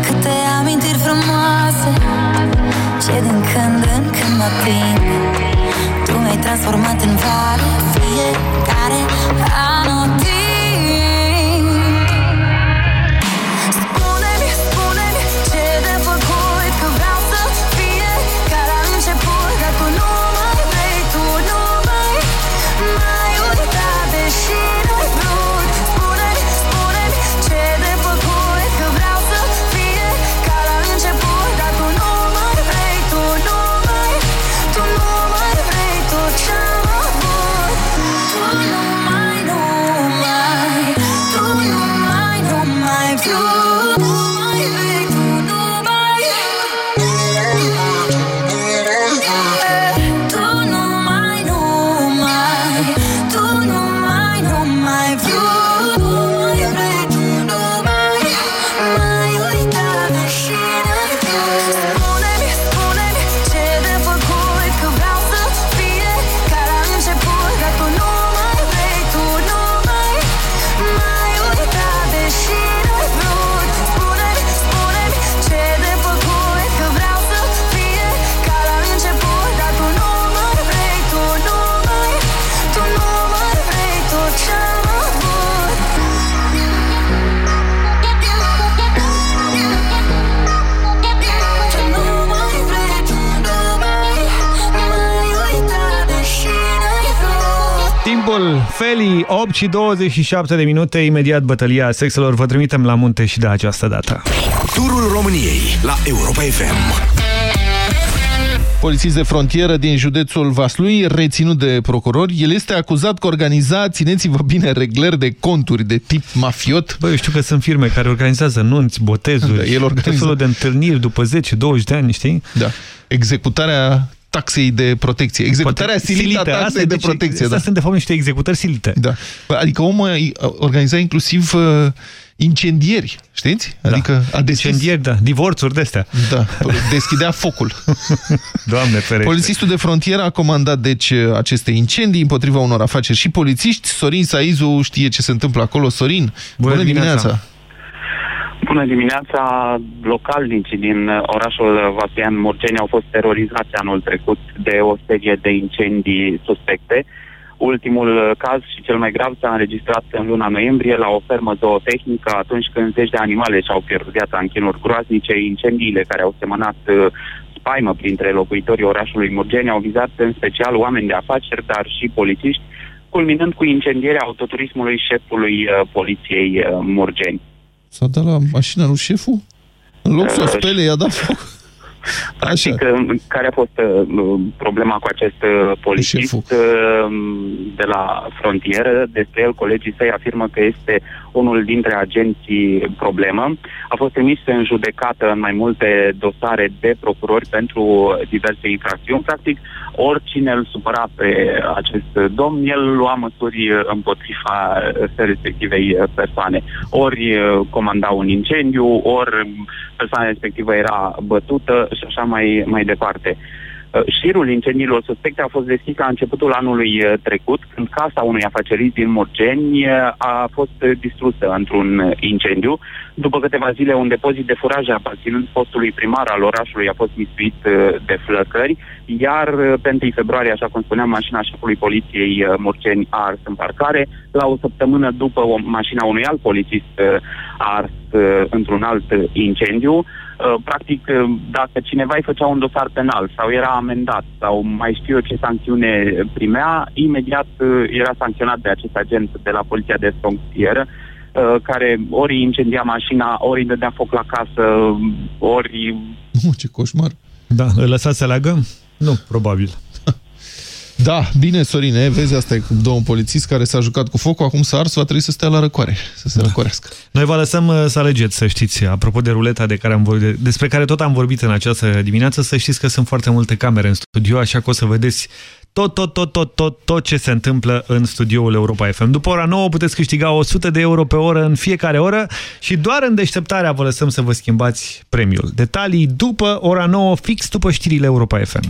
Speaker 6: Câte amintiri frumoase Ce din când în când mă prind. Tu mi-ai transformat în vale Fiecare anotimp
Speaker 2: Pitbull, Feli, 8 și 27 de minute, imediat bătălia sexelor. Vă trimitem la munte și de această dată.
Speaker 37: Turul României la Europa FM.
Speaker 3: Polițist de frontieră din județul Vaslui, reținut de procurori, el este acuzat că organiza, țineți-vă bine, reglări de conturi de tip mafiot.
Speaker 2: Băi, eu știu că sunt firme care organizează nunți, botezuri,
Speaker 3: Da, el organiza-
Speaker 2: tot felul de întâlniri după 10-20 de ani, știi?
Speaker 3: Da. Executarea taxei de protecție. Executarea
Speaker 2: Poate-
Speaker 3: silită a
Speaker 2: silite.
Speaker 3: taxei
Speaker 2: Astea,
Speaker 3: de
Speaker 2: deci,
Speaker 3: protecție.
Speaker 2: Astea
Speaker 3: Da.
Speaker 2: sunt de fapt niște executări silite.
Speaker 3: Da. Adică omul organiza inclusiv uh, incendieri, știți? Adică a deschis...
Speaker 2: Incendieri, da. Divorțuri de astea.
Speaker 3: Da. Deschidea focul.
Speaker 2: Doamne ferește.
Speaker 3: Polițistul de frontieră a comandat deci aceste incendii împotriva unor afaceri și polițiști. Sorin Saizu știe ce se întâmplă acolo. Sorin, bună, bună dimineața!
Speaker 57: Bună dimineața! Localnicii din orașul Vasian Murgeni au fost terorizați anul trecut de o serie de incendii suspecte. Ultimul caz și cel mai grav s-a înregistrat în luna noiembrie la o fermă zootehnică atunci când zeci de animale și-au pierdut viața în chinuri groaznice. Incendiile care au semănat uh, spaimă printre locuitorii orașului Murgeni au vizat în special oameni de afaceri, dar și polițiști, culminând cu incendierea autoturismului șefului uh, poliției uh, Murgeni.
Speaker 3: S-a dat la mașina lui șeful? În loc să o spele, i-a dat foc.
Speaker 57: Practic, uh, care a fost uh, problema cu acest uh, polițist uh, de la frontieră? Despre el, colegii săi afirmă că este unul dintre agenții problemă. A fost trimis în judecată în mai multe dosare de procurori pentru diverse infracțiuni. Practic, oricine îl supăra pe acest domn, el lua măsuri împotriva respectivei persoane. Ori uh, comanda un incendiu, ori persoana respectivă era bătută și așa mai, mai departe. Uh, Șirul incendiilor suspecte a fost deschis la începutul anului uh, trecut, când casa unui afacerist din Morgeni uh, a fost uh, distrusă într-un uh, incendiu. După câteva zile, un depozit de furaje aparținând fostului primar al orașului a fost mistuit uh, de flăcări, iar uh, pe 1 februarie, așa cum spuneam, mașina șefului poliției uh, Morgeni a ars în parcare. La o săptămână după, o mașina unui alt polițist uh, a ars uh, într-un alt uh, incendiu. Uh, practic, uh, dacă cineva îi făcea un dosar penal sau era amendat sau mai știu eu ce sancțiune primea, imediat uh, era sancționat de acest agent de la Poliția de Frontieră, uh, care ori îi incendia mașina, ori îi dădea foc la casă, ori...
Speaker 3: Nu, ce coșmar!
Speaker 2: Da, îl lăsați să aleagă? Nu, probabil.
Speaker 3: Da, bine, Sorine, vezi, asta e cu domnul polițist care s-a jucat cu focul, acum s-a ars, va trebui să stea la răcoare, să se da. răcorească.
Speaker 2: Noi vă lăsăm uh, să alegeți, să știți, apropo de ruleta de care am vorbit, despre care tot am vorbit în această dimineață, să știți că sunt foarte multe camere în studio, așa că o să vedeți tot, tot, tot, tot, tot, tot ce se întâmplă în studioul Europa FM. După ora 9 puteți câștiga 100 de euro pe oră în fiecare oră și doar în deșteptarea vă lăsăm să vă schimbați premiul. Detalii după ora 9, fix după știrile Europa FM.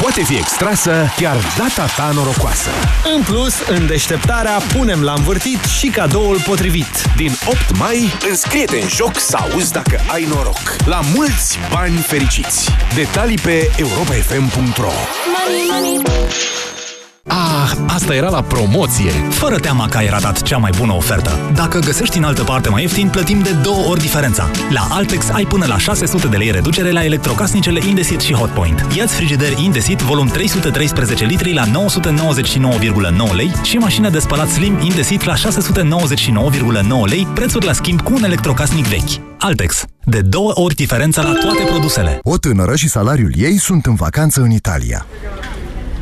Speaker 37: Poate fi extrasă chiar data ta norocoasă.
Speaker 58: În plus, în deșteptarea punem la învârtit și cadoul potrivit.
Speaker 37: Din 8 mai, înscrie-te în joc să auzi dacă ai noroc. La mulți bani fericiți. Detalii pe europafm.ro
Speaker 59: Money, money.
Speaker 54: Ah, asta era la promoție! Fără teama că ai ratat cea mai bună ofertă. Dacă găsești în altă parte mai ieftin, plătim de două ori diferența. La Altex ai până la 600 de lei reducere la electrocasnicele Indesit și Hotpoint. Iați frigider Indesit volum 313 litri la 999,9 lei și mașină de spălat Slim Indesit la 699,9 lei, prețuri la schimb cu un electrocasnic vechi. Altex. De două ori diferența la toate produsele.
Speaker 60: O tânără și salariul ei sunt în vacanță în Italia.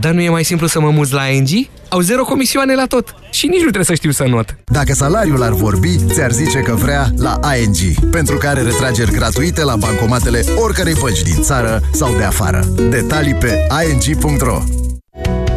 Speaker 61: Dar nu e mai simplu să mă muți la ING? Au zero comisioane la tot și nici nu trebuie să știu să not.
Speaker 53: Dacă salariul ar vorbi, ți-ar zice că vrea la ING, pentru care retrageri gratuite la bancomatele oricărei bănci din țară sau de afară. Detalii pe ing.ro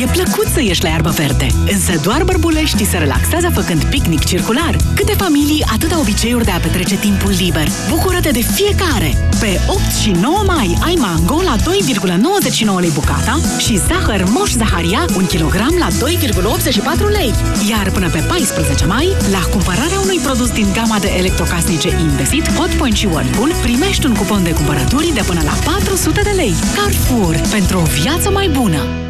Speaker 26: E plăcut să ieși la iarbă verde, însă doar bărbuleștii se relaxează făcând picnic circular. Câte familii, atâta obiceiuri de a petrece timpul liber. Bucură-te de fiecare! Pe 8 și 9 mai ai mango la 2,99 lei bucata și zahăr moș Zaharia 1 kg la 2,84 lei. Iar până pe 14 mai, la cumpărarea unui produs din gama de electrocasnice Indesit, Hotpoint și Whirlpool, primești un cupon de cumpărături de până la 400 de lei. Carrefour, pentru o viață mai bună!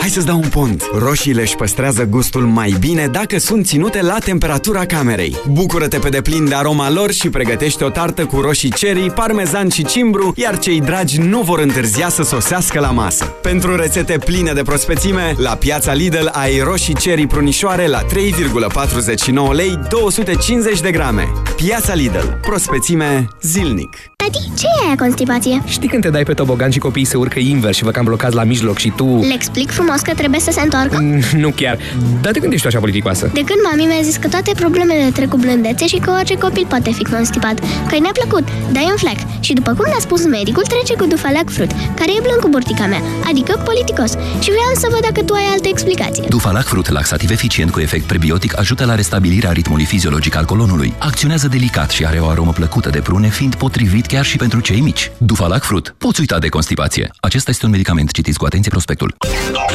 Speaker 12: hai să-ți dau un pont! Roșiile își păstrează gustul mai bine dacă sunt ținute la temperatura camerei. Bucură-te pe deplin de aroma lor și pregătește o tartă cu roșii cherry, parmezan și cimbru, iar cei dragi nu vor întârzia să sosească la masă. Pentru rețete pline de prospețime, la piața Lidl ai roșii cherry prunișoare la 3,49 lei 250 de grame. Piața Lidl. Prospețime zilnic.
Speaker 62: Tati, ce e aia constipație?
Speaker 63: Știi când te dai pe tobogan și copiii se urcă invers și vă cam blocați la mijloc și tu...
Speaker 62: Le explic frumos că trebuie să se întoarcă?
Speaker 63: Mm, Nu chiar. Dar de când ești tu așa politicoasă?
Speaker 62: De când mami mi-a zis că toate problemele trec cu blândețe și că orice copil poate fi constipat, că i neplăcut, dai un fleac. Și după cum ne-a spus medicul, trece cu dufalac frut, care e blând cu burtica mea, adică politicos. Și vreau să văd dacă tu ai altă explicație.
Speaker 21: Dufalac Fruit, laxativ eficient cu efect prebiotic, ajută la restabilirea ritmului fiziologic al colonului. Acționează delicat și are o aromă plăcută de prune, fiind potrivit chiar și pentru cei mici. Dufalac Fruit. Poți uita de constipație. Acesta este un medicament. Citiți cu atenție prospectul.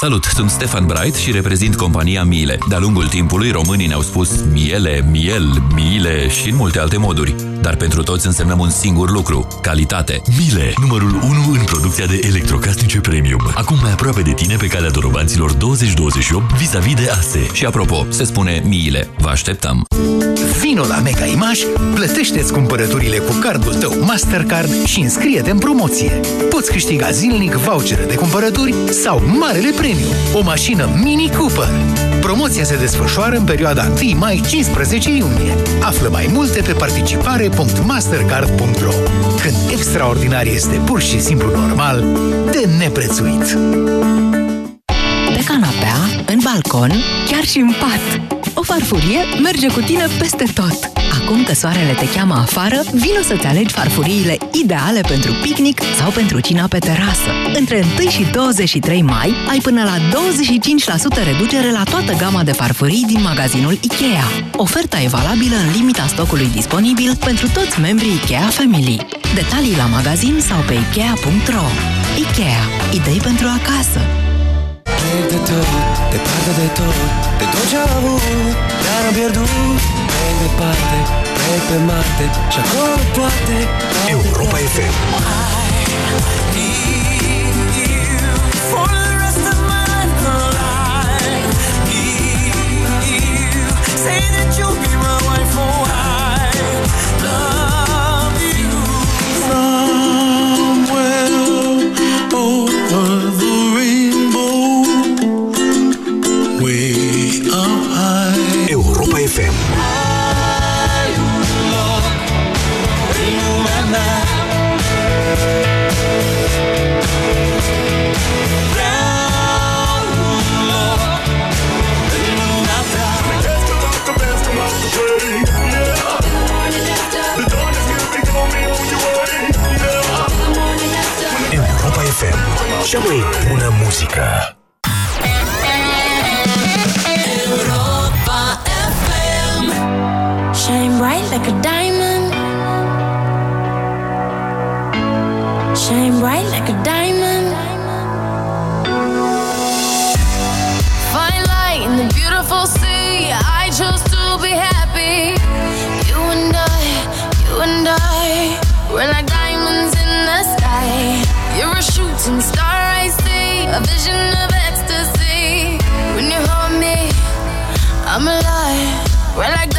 Speaker 21: Salut, sunt Stefan Bright și reprezint compania Miele. De-a lungul timpului, românii ne-au spus miele, miel, miele și în multe alte moduri. Dar pentru toți însemnăm un singur lucru, calitate.
Speaker 64: Miele, numărul 1 în producția de electrocasnice premium. Acum mai aproape de tine pe calea dorobanților 2028 vis-a-vis de ASE.
Speaker 21: Și apropo, se spune miile. Vă așteptăm!
Speaker 13: Vino la Mega Image, plătește-ți cumpărăturile cu cardul tău Mastercard și înscrie-te în promoție. Poți câștiga zilnic vouchere de cumpărături sau marele premiu, o mașină Mini Cooper. Promoția se desfășoară în perioada 1 mai-15 iunie. Află mai multe pe participare.mastercard.ro Când extraordinar este pur și simplu normal, de neprețuit.
Speaker 26: Pe canapea, în balcon, chiar și în pat. O farfurie merge cu tine peste tot. Acum că soarele te cheamă afară, vino să-ți alegi farfuriile ideale pentru picnic sau pentru cina pe terasă. Între 1 și 23 mai ai până la 25% reducere la toată gama de farfurii din magazinul IKEA. Oferta e valabilă în limita stocului disponibil pentru toți membrii IKEA Family. Detalii la magazin sau pe ikea.ro IKEA. Idei pentru acasă.
Speaker 65: Plec de tot, departe de tot De tot ce-am avut, dar am pierdut Plec departe, plec pe Marte Și acolo poate
Speaker 6: Europa FM
Speaker 30: For
Speaker 6: Europa FM Europa FM Cea mai bună muzică
Speaker 30: like a diamond. Shine bright like a diamond. Find light in the beautiful sea. I chose to be happy. You and I, you and I, we're like diamonds in the sky. You're a shooting star I see, a vision of ecstasy. When you hold me, I'm alive. We're like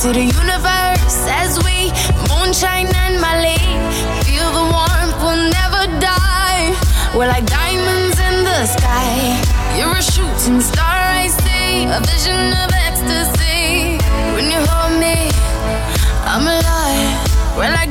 Speaker 30: to the universe as we moonshine and Mali. Feel the warmth, we'll never die. We're like diamonds in the sky. You're a shooting star, I see. A vision of ecstasy. When you hold me, I'm alive. We're like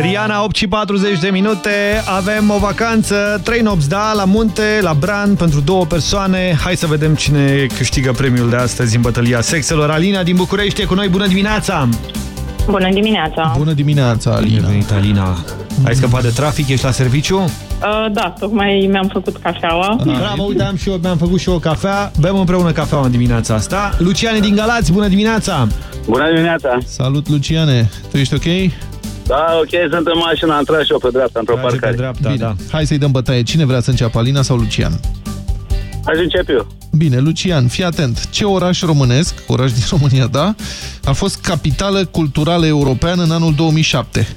Speaker 2: Riana, 8 și 40 de minute, avem o vacanță, 3 nopți, da, la munte, la Bran, pentru două persoane. Hai să vedem cine câștigă premiul de astăzi în bătălia sexelor. Alina din București e cu noi, bună dimineața!
Speaker 66: Bună dimineața!
Speaker 3: Bună dimineața, Alina!
Speaker 2: Bine venit, Alina! Ai scăpat de trafic? Ești la serviciu?
Speaker 66: Uh, da, tocmai mi-am făcut cafeaua.
Speaker 2: Bravo, uite, am și eu, mi-am făcut și eu o cafea. Bem împreună cafeaua în dimineața asta. Luciane din Galați, bună dimineața!
Speaker 67: Bună dimineața!
Speaker 3: Salut, Luciane! Tu ești ok?
Speaker 67: Da, ok, sunt în mașină, am tras și eu pe dreapta, într-o parcare.
Speaker 2: dreapta,
Speaker 3: Bine. da. Hai să-i dăm bătaie. Cine vrea să înceapă, Alina sau Lucian?
Speaker 67: Aș începe eu.
Speaker 3: Bine, Lucian, fii atent. Ce oraș românesc, oraș din România, da, a fost capitală culturală europeană în anul 2007?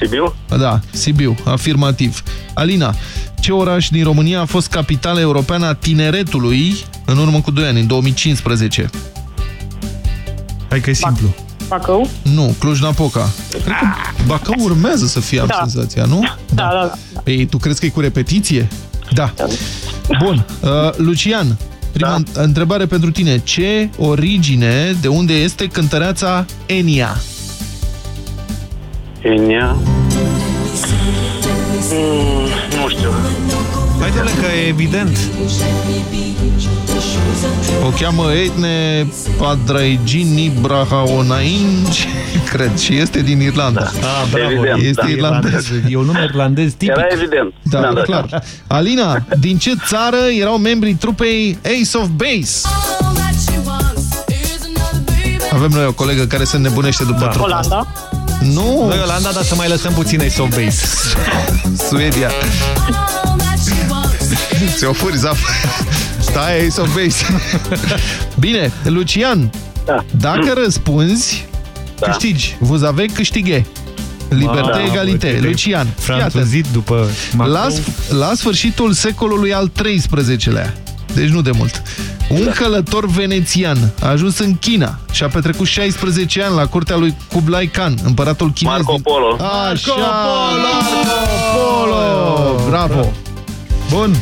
Speaker 67: Sibiu?
Speaker 3: Da, Sibiu, afirmativ. Alina, ce oraș din România a fost capitală europeană a tineretului în urmă cu 2 ani, în 2015?
Speaker 2: Hai că e simplu.
Speaker 66: Bacău?
Speaker 3: Nu, Cluj-Napoca. Cred că Bacău urmează să fie, am
Speaker 66: Da.
Speaker 3: senzația, nu?
Speaker 66: Da, da, da.
Speaker 3: Ei, tu crezi că e cu repetiție? Da. Bun. Uh, Lucian, prima da. întrebare pentru tine. Ce origine, de unde este cântăreața Enia?
Speaker 67: Enia? Mm, nu știu.
Speaker 2: Hai de că e evident.
Speaker 3: O cheamă Etne Padraigini Brahaonaingi, cred, și este din Irlanda.
Speaker 2: Ah, bravo.
Speaker 67: Evident,
Speaker 3: este
Speaker 67: da.
Speaker 3: irlandez.
Speaker 2: E un nume irlandez tipic.
Speaker 67: Era evident.
Speaker 3: Da,
Speaker 67: Mi-am dat
Speaker 3: clar.
Speaker 67: seama.
Speaker 3: Alina, din ce țară erau membrii trupei Ace of Base? Avem noi o colegă care se nebunește după
Speaker 2: Da.
Speaker 3: trupa.
Speaker 66: Olanda?
Speaker 3: Nu!
Speaker 2: Noi Olanda, dar să mai lăsăm puțin Ace of Base.
Speaker 3: Suedia. Ți-o furi, Zaf. Stai, Ace of Base. Bine, Lucian.
Speaker 67: Da.
Speaker 3: Dacă răspunzi,
Speaker 67: Da.
Speaker 3: câștigi. Vous avez câștighe. Liberté,
Speaker 2: Mamă,
Speaker 3: egalité.
Speaker 2: cât de
Speaker 3: Lucian, fii atent.
Speaker 2: Franțuzit după Macron.
Speaker 3: La, la sfârșitul secolului al XIII-lea, deci nu de mult, un călător venețian a ajuns în China și a petrecut 16 ani la curtea lui Kublai Khan, împăratul chinez.
Speaker 67: Marco
Speaker 3: din-
Speaker 67: Polo.
Speaker 3: Așa, Marco Polo! Bravo!
Speaker 2: Bun,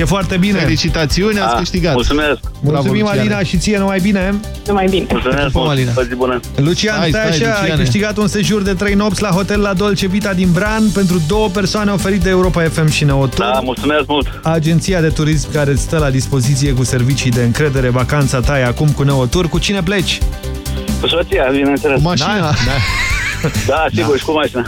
Speaker 2: e foarte bine.
Speaker 3: Felicitațiuni, ați
Speaker 67: Ah,
Speaker 3: câștigat.
Speaker 67: Mulțumesc.
Speaker 2: Mulțumim,
Speaker 3: Luciane.
Speaker 2: Alina, și ție numai bine.
Speaker 66: Numai bine.
Speaker 67: Mulțumesc
Speaker 3: Pupăm,
Speaker 67: mult.
Speaker 3: Alina.
Speaker 67: O zi bună.
Speaker 2: Lucian,
Speaker 3: Stai,
Speaker 2: stai,
Speaker 3: stai,
Speaker 2: așa, ai
Speaker 3: Luciane.
Speaker 2: câștigat un sejur de 3 nopți la hotel la Dolce Vita din Bran pentru două persoane oferite de Europa FM și Neotur.
Speaker 67: Da, mulțumesc mult.
Speaker 2: Agenția de turism care îți stă la dispoziție cu servicii de încredere, vacanța ta e acum cu Neotur. Cu cine pleci?
Speaker 67: Cu soția, bineînțeles.
Speaker 3: Cu mașina.
Speaker 2: Da, da.
Speaker 67: Da, sigur, și cu mașina.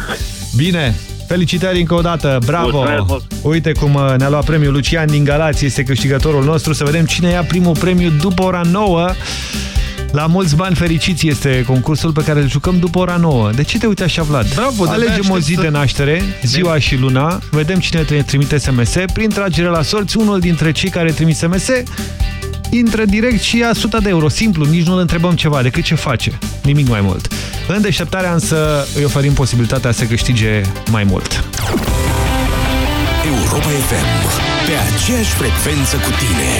Speaker 2: Bine, felicitări încă o dată, bravo!
Speaker 67: Mulțumesc mult.
Speaker 2: Uite cum uh, ne-a luat premiul Lucian din Galați, este câștigătorul nostru. Să vedem cine ia primul premiu după ora 9. La mulți bani fericiți este concursul pe care îl jucăm după ora 9. De ce te uiți așa, Vlad?
Speaker 3: Bravo, de-abia
Speaker 2: Alegem o
Speaker 3: aștept
Speaker 2: zi
Speaker 3: să-
Speaker 2: de naștere, ziua și luna, vedem cine te trimite SMS. Prin tragere la sorți, unul dintre cei care trimit SMS intră direct și ia 100 de euro. Simplu, nici nu-l întrebăm ceva, decât ce face. Nimic mai mult. În deșteptarea însă îi oferim posibilitatea să câștige mai mult.
Speaker 30: Europa FM. Pe aceeași frecvență cu tine.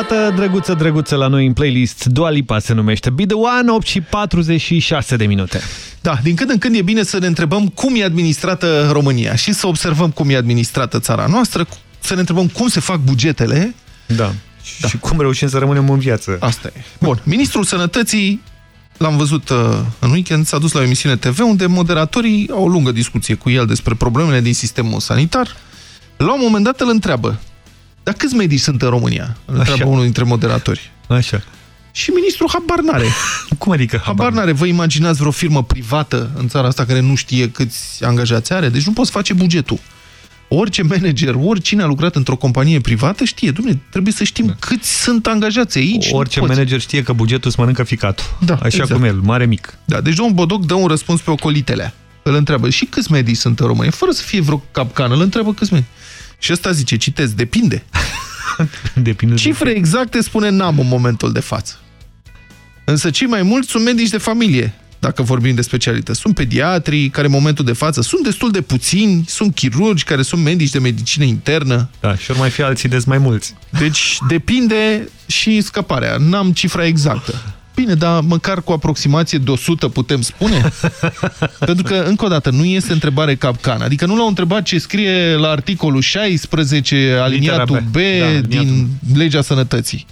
Speaker 2: Fată drăguță, drăguță la noi în playlist. Dua Lipa se numește. Be the one, 8 și 46 de minute.
Speaker 3: Da, din când în când e bine să ne întrebăm cum e administrată România și să observăm cum e administrată țara noastră, să ne întrebăm cum se fac bugetele.
Speaker 2: Da. da. Și cum reușim să rămânem în viață.
Speaker 3: Asta e. Bun, Ministrul Sănătății, l-am văzut uh, în weekend, s-a dus la o emisiune TV unde moderatorii au o lungă discuție cu el despre problemele din sistemul sanitar. La un moment dat îl întreabă, dar câți medici sunt în România? Îl întreabă
Speaker 2: Așa.
Speaker 3: unul dintre moderatori.
Speaker 2: Așa.
Speaker 3: Și ministrul habar n-are.
Speaker 2: Cum adică habar,
Speaker 3: habar n-are? Vă imaginați vreo firmă privată în țara asta care nu știe câți angajați are? Deci nu poți face bugetul. Orice manager, oricine a lucrat într-o companie privată știe, dumne, trebuie să știm da. câți sunt angajați aici.
Speaker 2: Orice
Speaker 3: nu poți.
Speaker 2: manager știe că bugetul îți mănâncă ficatul.
Speaker 3: Da,
Speaker 2: Așa
Speaker 3: exact.
Speaker 2: cum el, mare mic.
Speaker 3: Da, deci domnul Bodoc dă un răspuns pe ocolitelea. Îl întreabă, și câți medii sunt în România? Fără să fie vreo capcană, îl întreabă câți medii. Și ăsta zice, citez, depinde.
Speaker 2: Depinde
Speaker 3: Cifre exacte spune n-am în momentul de față. Însă cei mai mulți sunt medici de familie, dacă vorbim de specialități. Sunt pediatrii care în momentul de față sunt destul de puțini, sunt chirurgi care sunt medici de medicină internă.
Speaker 2: Da, și ori mai fi alții des mai mulți.
Speaker 3: Deci depinde și scăparea. N-am cifra exactă. Bine, dar măcar cu aproximație de 100 putem spune? Pentru că, încă o dată, nu este întrebare capcan. Adică nu l-au întrebat ce scrie la articolul 16, aliniatul
Speaker 2: Litera
Speaker 3: B,
Speaker 2: B. Da, aliniatul.
Speaker 3: din legea sănătății.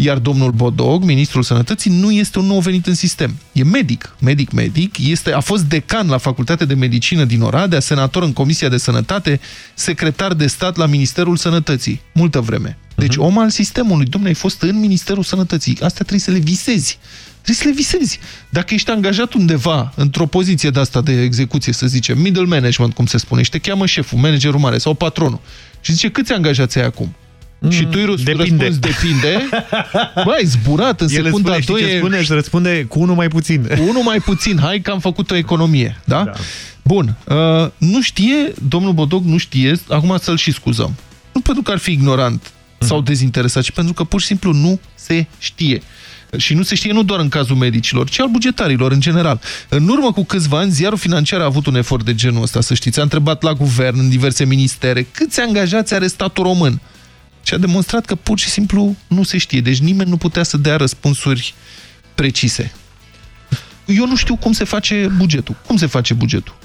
Speaker 3: Iar domnul Bodog, ministrul sănătății, nu este un nou venit în sistem. E medic. Medic, medic. Este, a fost decan la Facultatea de Medicină din Oradea, senator în Comisia de Sănătate, secretar de stat la Ministerul Sănătății. Multă vreme. Deci
Speaker 2: Mhm.
Speaker 3: om al sistemului. Domnule, ai fost în Ministerul Sănătății. Astea trebuie să le visezi. Trebuie să le visezi. Dacă ești angajat undeva, într-o poziție de asta de execuție, să zicem, middle management, cum se spune, și te cheamă șeful, managerul mare sau patronul, și zice, câți angajați ai acum? Și tu îi răspunzi,
Speaker 2: depinde.
Speaker 3: răspunzi, depinde. Bă, ai zburat în
Speaker 2: El îți
Speaker 3: secunda
Speaker 2: spune, știi ce
Speaker 3: 2.
Speaker 2: spune? Îți răspunde cu unul mai puțin.
Speaker 3: Cu unul mai puțin. Hai că am făcut o economie. Da? da. Bun. Uh, nu știe, domnul Bodog nu știe, acum să-l și scuzăm. Nu pentru că ar fi ignorant sau dezinteresat, ci pentru că pur și simplu nu se știe. Și nu se știe nu doar în cazul medicilor, ci al bugetarilor în general. În urmă cu câțiva ani, ziarul financiar a avut un efort de genul ăsta, să știți. A întrebat la guvern, în diverse ministere, câți angajați are statul român? Și a demonstrat că pur și simplu nu se știe. Deci nimeni nu putea să dea răspunsuri precise. Eu nu știu cum se face bugetul. Cum se face bugetul?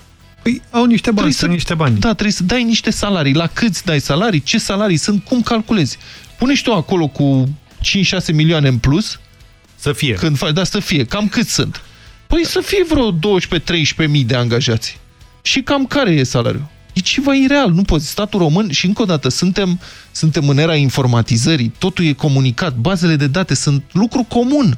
Speaker 2: Păi au niște bani,
Speaker 3: Trebuie
Speaker 2: sunt
Speaker 3: să-
Speaker 2: niște bani.
Speaker 3: Da, trebuie să dai niște salarii. La câți dai salarii? Ce salarii sunt? Cum calculezi? Pune și tu acolo cu 5-6 milioane în plus.
Speaker 2: Să fie.
Speaker 3: Când faci, da, să fie. Cam cât sunt? Păi să fie vreo 12-13 mii de angajați. Și cam care e salariul? E ceva ireal, nu poți. Statul român, și încă o dată, suntem, suntem în era informatizării, totul e comunicat, bazele de date sunt lucru comun.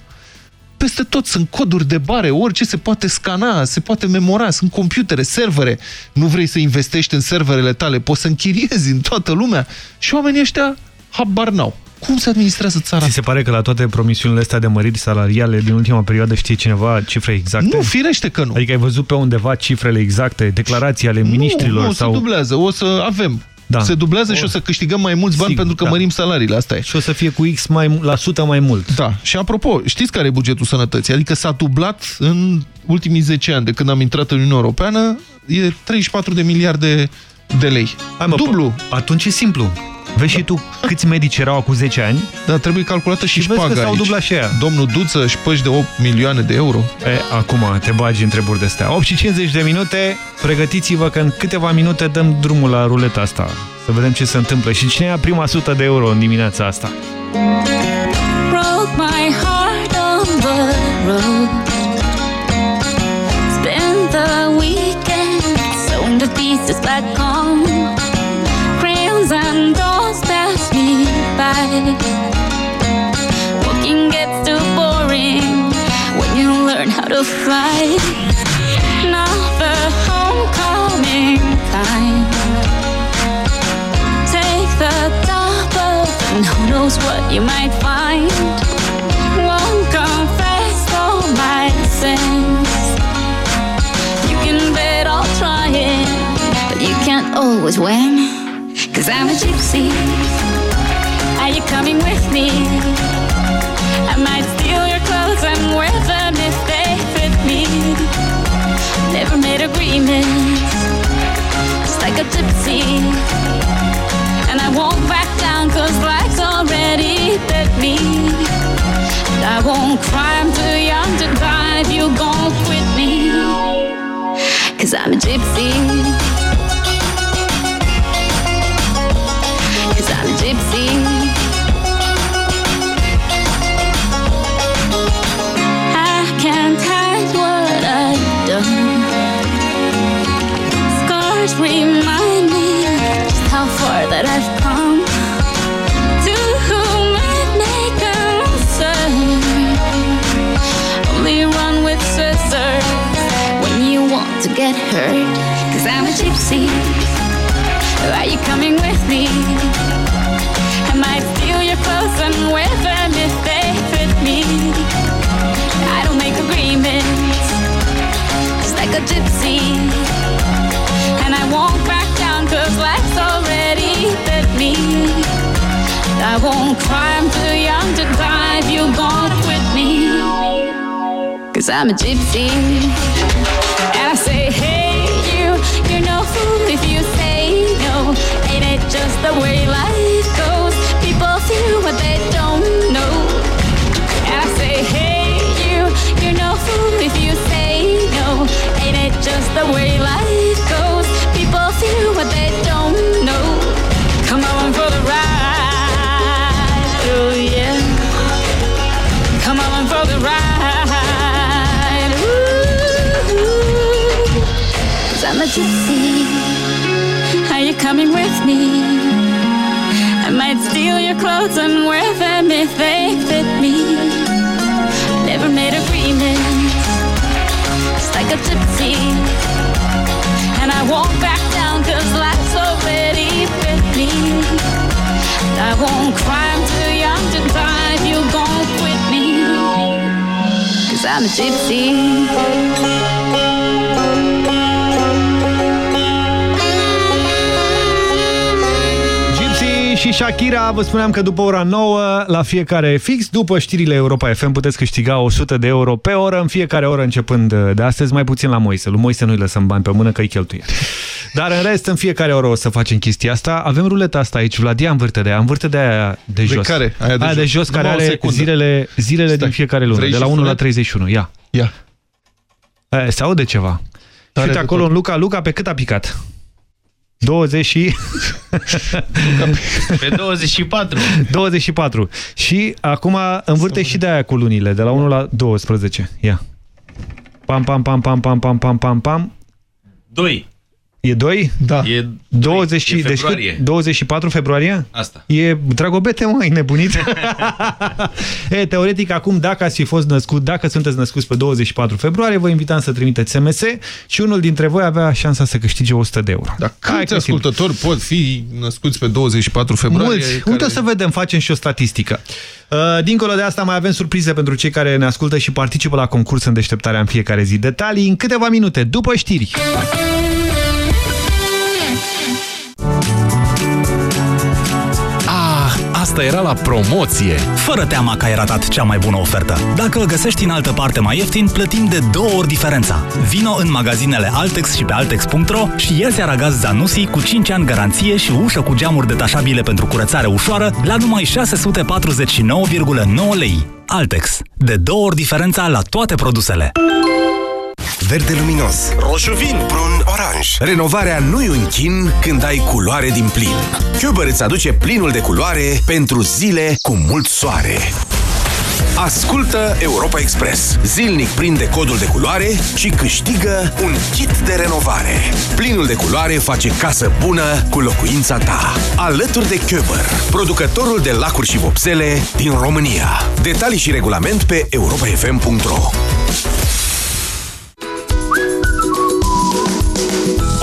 Speaker 3: Peste tot sunt coduri de bare, orice se poate scana, se poate memora, sunt computere, servere. Nu vrei să investești în serverele tale, poți să închiriezi în toată lumea. Și oamenii ăștia habar n-au. Cum se administrează țara?
Speaker 2: Ți se pare că la toate promisiunile astea de măriri salariale din ultima perioadă știe cineva cifre exacte?
Speaker 3: Nu, firește că nu.
Speaker 2: Adică ai văzut pe undeva cifrele exacte, declarații ale ministrilor?
Speaker 3: Nu, nu,
Speaker 2: sau...
Speaker 3: se dublează, o să avem.
Speaker 2: Da.
Speaker 3: Se dublează
Speaker 2: O-
Speaker 3: și o să câștigăm mai mulți bani
Speaker 2: Sigur,
Speaker 3: pentru că
Speaker 2: da.
Speaker 3: mărim salariile, asta e.
Speaker 2: Și o să fie cu X mai, la sută mai mult.
Speaker 3: Da, și apropo, știți care e bugetul sănătății? Adică s-a dublat în ultimii 10 ani de când am intrat în Uniunea Europeană, e 34 de miliarde de lei.
Speaker 2: Hai, mă,
Speaker 3: Dublu.
Speaker 2: Atunci e simplu. Vezi și tu câți medici erau acum 10 ani?
Speaker 3: Da, trebuie calculată și,
Speaker 2: Și vezi că
Speaker 3: șpaga
Speaker 2: s-au
Speaker 3: aici.
Speaker 2: dublat și aia.
Speaker 3: Domnul Duță își păși de 8 milioane de euro.
Speaker 2: E, acum te bagi în treburi de astea. 8 și 50 de minute, pregătiți-vă că în câteva minute dăm drumul la ruleta asta. Să vedem ce se întâmplă și cine ia prima sută de euro în dimineața asta.
Speaker 6: broke my heart on the road. Now the homecoming time. Take the top and who knows what you might find. Won't confess all my sins. You can bet I'll try it, but you can't always win. Cause I'm a gypsy. Are you coming with me? I might steal your clothes and wear them And I won't back down cause life's already bit me. And I won't cry, I'm too young to cry if you gon' quit me. Cause I'm a gypsy. That I've come. To whom it may concern, only run with scissors when you want to get hurt. Cause I'm a gypsy. Are you coming with me? I might steal your clothes and wear them if they fit me. I don't make agreements, just like a gypsy. And I won't I won't cry, I'm too young to die if you gon' quit me. Cause I'm a gypsy. And I say, hey, you, you're no fool if you say no. I might steal your clothes and wear them if they fit me. Never made agreements, just like a gypsy. And I won't back down cause life's already with me. I won't cry, I'm too young to die if you gon' quit me. Cause I'm a gypsy.
Speaker 2: Gypsy și Shakira, vă spuneam că după ora 9, la fiecare fix, după știrile Europa FM, puteți câștiga 100 de euro pe oră, în fiecare oră începând de astăzi, mai puțin la Moise. Lui Moise nu-i lăsăm bani pe mână, că îi cheltuie. Dar în rest, în fiecare oră o să facem chestia asta. Avem ruleta asta aici, Vlad, ia învârte de aia, învârte de aia de
Speaker 3: De
Speaker 2: jos.
Speaker 3: care? Aia de
Speaker 2: aia
Speaker 3: jos.
Speaker 2: de jos, care
Speaker 3: Numai o
Speaker 2: are
Speaker 3: secundă.
Speaker 2: zilele, zilele
Speaker 3: Stai.
Speaker 2: din fiecare lună,
Speaker 3: Vrei
Speaker 2: de
Speaker 3: și
Speaker 2: la 1 la
Speaker 3: sunet?
Speaker 2: 31. Ia.
Speaker 3: Ia.
Speaker 2: Aia, se aude ceva. Și uite
Speaker 3: de
Speaker 2: acolo
Speaker 3: tot.
Speaker 2: în Luca, Luca pe cât a picat? 20 și...
Speaker 68: Pe 24.
Speaker 2: 24. Și acum învârte și de aia cu lunile, de la 1 la 12. Ia. Pam, pam, pam, pam, pam, pam, pam, pam, pam.
Speaker 68: 2.
Speaker 2: E 2?
Speaker 3: Da.
Speaker 68: E
Speaker 2: 20,
Speaker 68: e
Speaker 2: deci cât?
Speaker 68: februarie.
Speaker 2: 24 februarie?
Speaker 68: Asta.
Speaker 2: E dragobete, măi, nebunit. e, teoretic, acum, dacă ați fi fost născut, dacă sunteți născuți pe 24 februarie, vă invitam să trimiteți SMS și unul dintre voi avea șansa să câștige 100 de euro.
Speaker 3: Dar
Speaker 2: Hai
Speaker 3: câți
Speaker 2: că simt.
Speaker 3: ascultători pot fi născuți pe 24 februarie?
Speaker 2: Mulți.
Speaker 3: care-
Speaker 2: Uite o să vedem, facem și o statistică. Uh, Dincolo de asta mai avem surprize pentru cei care ne ascultă și participă la concurs în deșteptarea în fiecare zi. Detalii în câteva minute, după știri.
Speaker 46: Asta era la promoție!
Speaker 69: Fără teama că ai ratat cea mai bună ofertă. Dacă îl găsești în altă parte mai ieftin, plătim de două ori diferența. Vino în magazinele Altex și pe Altex.ro și ia aragaz Zanussi cu 5 ani garanție și ușă cu geamuri detașabile pentru curățare ușoară la numai 649,9 lei. Altex. De două ori diferența la toate produsele.
Speaker 37: Verde luminos, roșu vin, brun, oranj. Renovarea nu-i un chin când ai culoare din plin. Cuber îți aduce plinul de culoare pentru zile cu mult soare. Ascultă Europa Express. Zilnic prinde codul de culoare și câștigă un kit de renovare. Plinul de culoare face casă bună cu locuința ta. Alături de Köber, producătorul de lacuri și vopsele din România. Detalii și regulament pe europafm.ro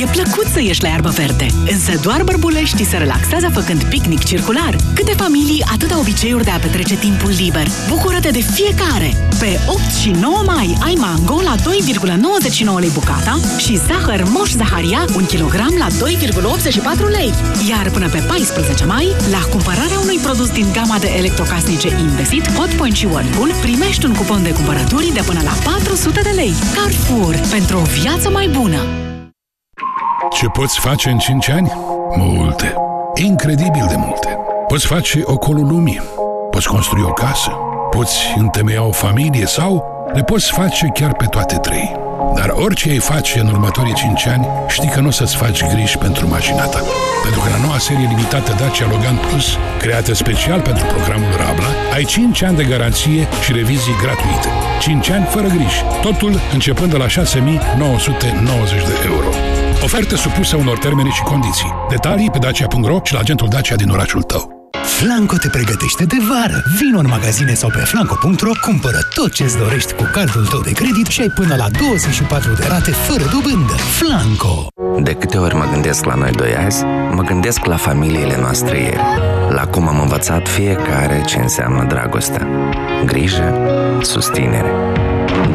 Speaker 26: E plăcut să ieși la iarbă verde, însă doar bărbuleștii se relaxează făcând picnic circular. Câte familii, atâta obiceiuri de a petrece timpul liber. Bucură-te de fiecare! Pe 8 și 9 mai ai mango la 2,99 lei bucata și zahăr moș zaharia 1 kg la 2,84 lei. Iar până pe 14 mai, la cumpărarea unui produs din gama de electrocasnice Indesit, Hotpoint și Whirlpool, primești un cupon de cumpărături de până la 400 de lei. Carrefour, pentru o viață mai bună!
Speaker 47: Ce poți face în 5 ani? Multe. Incredibil de multe. Poți face ocolul lumii. Poți construi o casă. Poți întemeia o familie sau le poți face chiar pe toate trei. Dar orice ai face în următorii 5 ani, știi că nu o să-ți faci griji pentru mașina ta. Pentru că la noua serie limitată Dacia Logan Plus, creată special pentru programul Rabla, ai 5 ani de garanție și revizii gratuite. 5 ani fără griji. Totul începând de la 6.990 de euro. Ofertă supusă unor termene și condiții. Detalii pe dacia.ro și la agentul Dacia din orașul tău.
Speaker 13: Flanco te pregătește de vară. Vino în magazine sau pe flanco.ro, cumpără tot ce-ți dorești cu cardul tău de credit și ai până la 24 de rate fără dobândă. Flanco!
Speaker 70: De câte ori mă gândesc la noi doi azi, mă gândesc la familiile noastre ieri. La cum am învățat fiecare ce înseamnă dragostea. Grijă, susținere.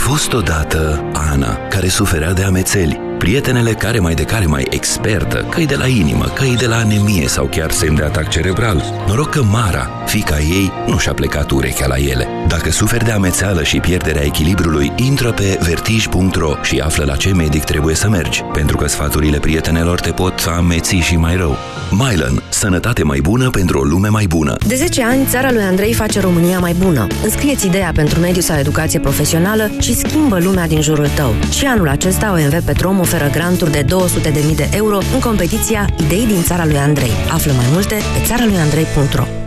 Speaker 21: A fost odată Ana, care suferea de amețeli. Prietenele care mai de care mai expertă, că de la inimă, că de la anemie sau chiar semn de atac cerebral. Noroc că Mara, fica ei, nu și-a plecat urechea la ele. Dacă suferi de amețeală și pierderea echilibrului, intră pe vertij.ro și află la ce medic trebuie să mergi, pentru că sfaturile prietenelor te pot ameți și mai rău. Mylan. Sănătate mai bună pentru o lume mai bună.
Speaker 71: De 10 ani, țara lui Andrei face România mai bună. Înscrieți ideea pentru mediu sau educație profesională și schimbă lumea din jurul tău. Și anul acesta OMV Petrom oferă granturi de 200.000 de euro în competiția Idei din țara lui Andrei. Află mai multe pe țara lui Andrei.ro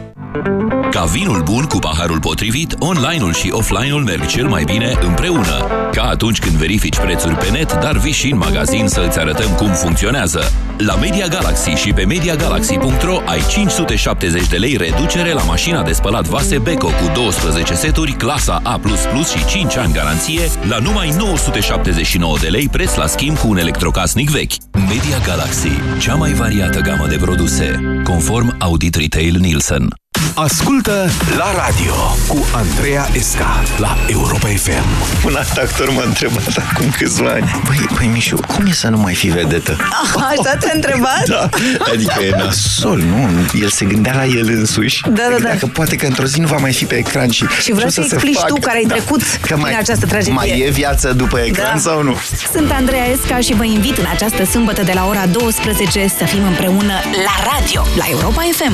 Speaker 21: Ca vinul bun cu paharul potrivit, online-ul și offline-ul merg cel mai bine împreună. Ca atunci când verifici prețuri pe net, dar vii și în magazin să îți arătăm cum funcționează. La Media Galaxy și pe MediaGalaxy.ro ai 570 de lei reducere la mașina de spălat vase Beko cu 12 seturi, clasa A++ și 5 ani garanție, la numai 979 de lei preț la schimb cu un electrocasnic vechi. Media Galaxy, cea mai variată gamă de produse, conform Audit Retail Nielsen.
Speaker 37: Ascultă la radio cu Andreea Esca la Europa FM.
Speaker 72: Un alt actor m-a întrebat acum câțiva ani. Băi, băi, Mișu, cum e să nu mai fii vedetă?
Speaker 14: Așa te-a întrebat?
Speaker 72: Da, adică e nasol, nu? El se gândea la el însuși.
Speaker 14: Da, da, da.
Speaker 72: Dacă poate că într-o zi nu va mai fi pe ecran și...
Speaker 14: Și vreau
Speaker 72: ce o
Speaker 14: să
Speaker 72: se
Speaker 14: explici
Speaker 72: facă?
Speaker 14: tu care ai
Speaker 72: Da.
Speaker 14: trecut
Speaker 72: Că
Speaker 14: prin această tragedie.
Speaker 72: Mai e viață după ecran
Speaker 14: Da.
Speaker 72: sau nu?
Speaker 14: Sunt Andreea Esca și vă invit în această sâmbătă de la ora 12 să fim împreună la radio, la Europa FM.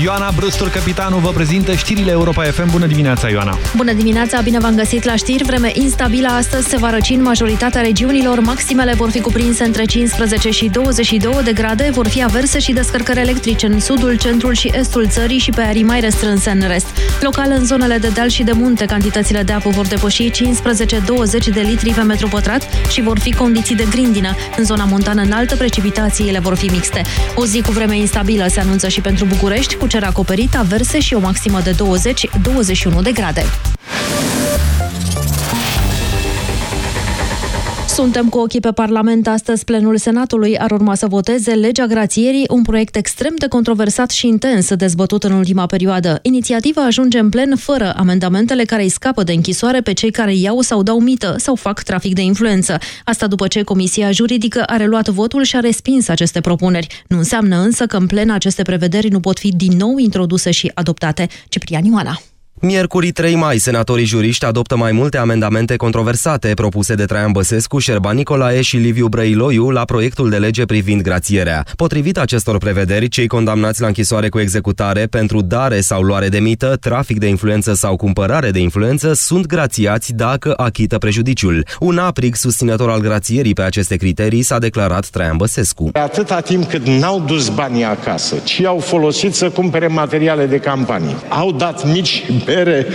Speaker 2: Ioana Brustur, capitanul, vă prezintă știrile Europa FM. Bună dimineața, Ioana!
Speaker 49: Bună dimineața, bine v-am găsit la știri. Vreme instabilă astăzi se va răci în majoritatea regiunilor. Maximele vor fi cuprinse între 15 și 22 de grade. Vor fi averse și descărcări electrice în sudul, centrul și estul țării și pe arii mai restrânse în rest. Local, în zonele de deal și de munte, cantitățile de apă vor depăși 15-20 de litri pe metru pătrat și vor fi condiții de grindină. În zona montană înaltă, precipitațiile vor fi mixte. O zi cu vreme instabilă se anunță și pentru București, cu cer acoperit, averse și o maximă de 20-21 de grade. Suntem cu ochii pe Parlament. Astăzi, plenul Senatului ar urma să voteze legea grațierii, un proiect extrem de controversat și intens dezbătut în ultima perioadă. Inițiativa ajunge în plen fără amendamentele care îi scapă de închisoare pe cei care iau sau dau mită sau fac trafic de influență. Asta după ce Comisia Juridică a reluat votul și a respins aceste propuneri. Nu înseamnă însă că în plen aceste prevederi nu pot fi din nou introduse și adoptate. Ciprian Ioana.
Speaker 73: Miercuri 3 mai, senatorii juriști adoptă mai multe amendamente controversate propuse de Traian Băsescu, Șerban Nicolae și Liviu Brăiloiu la proiectul de lege privind grațierea. Potrivit acestor prevederi, cei condamnați la închisoare cu executare pentru dare sau luare de mită, trafic de influență sau cumpărare de influență sunt grațiați dacă achită prejudiciul. Un aprig susținător al grațierii pe aceste criterii s-a declarat Traian Băsescu.
Speaker 74: Atâta timp cât n-au dus banii acasă, ci au folosit să cumpere materiale de campanie, au dat mici bere,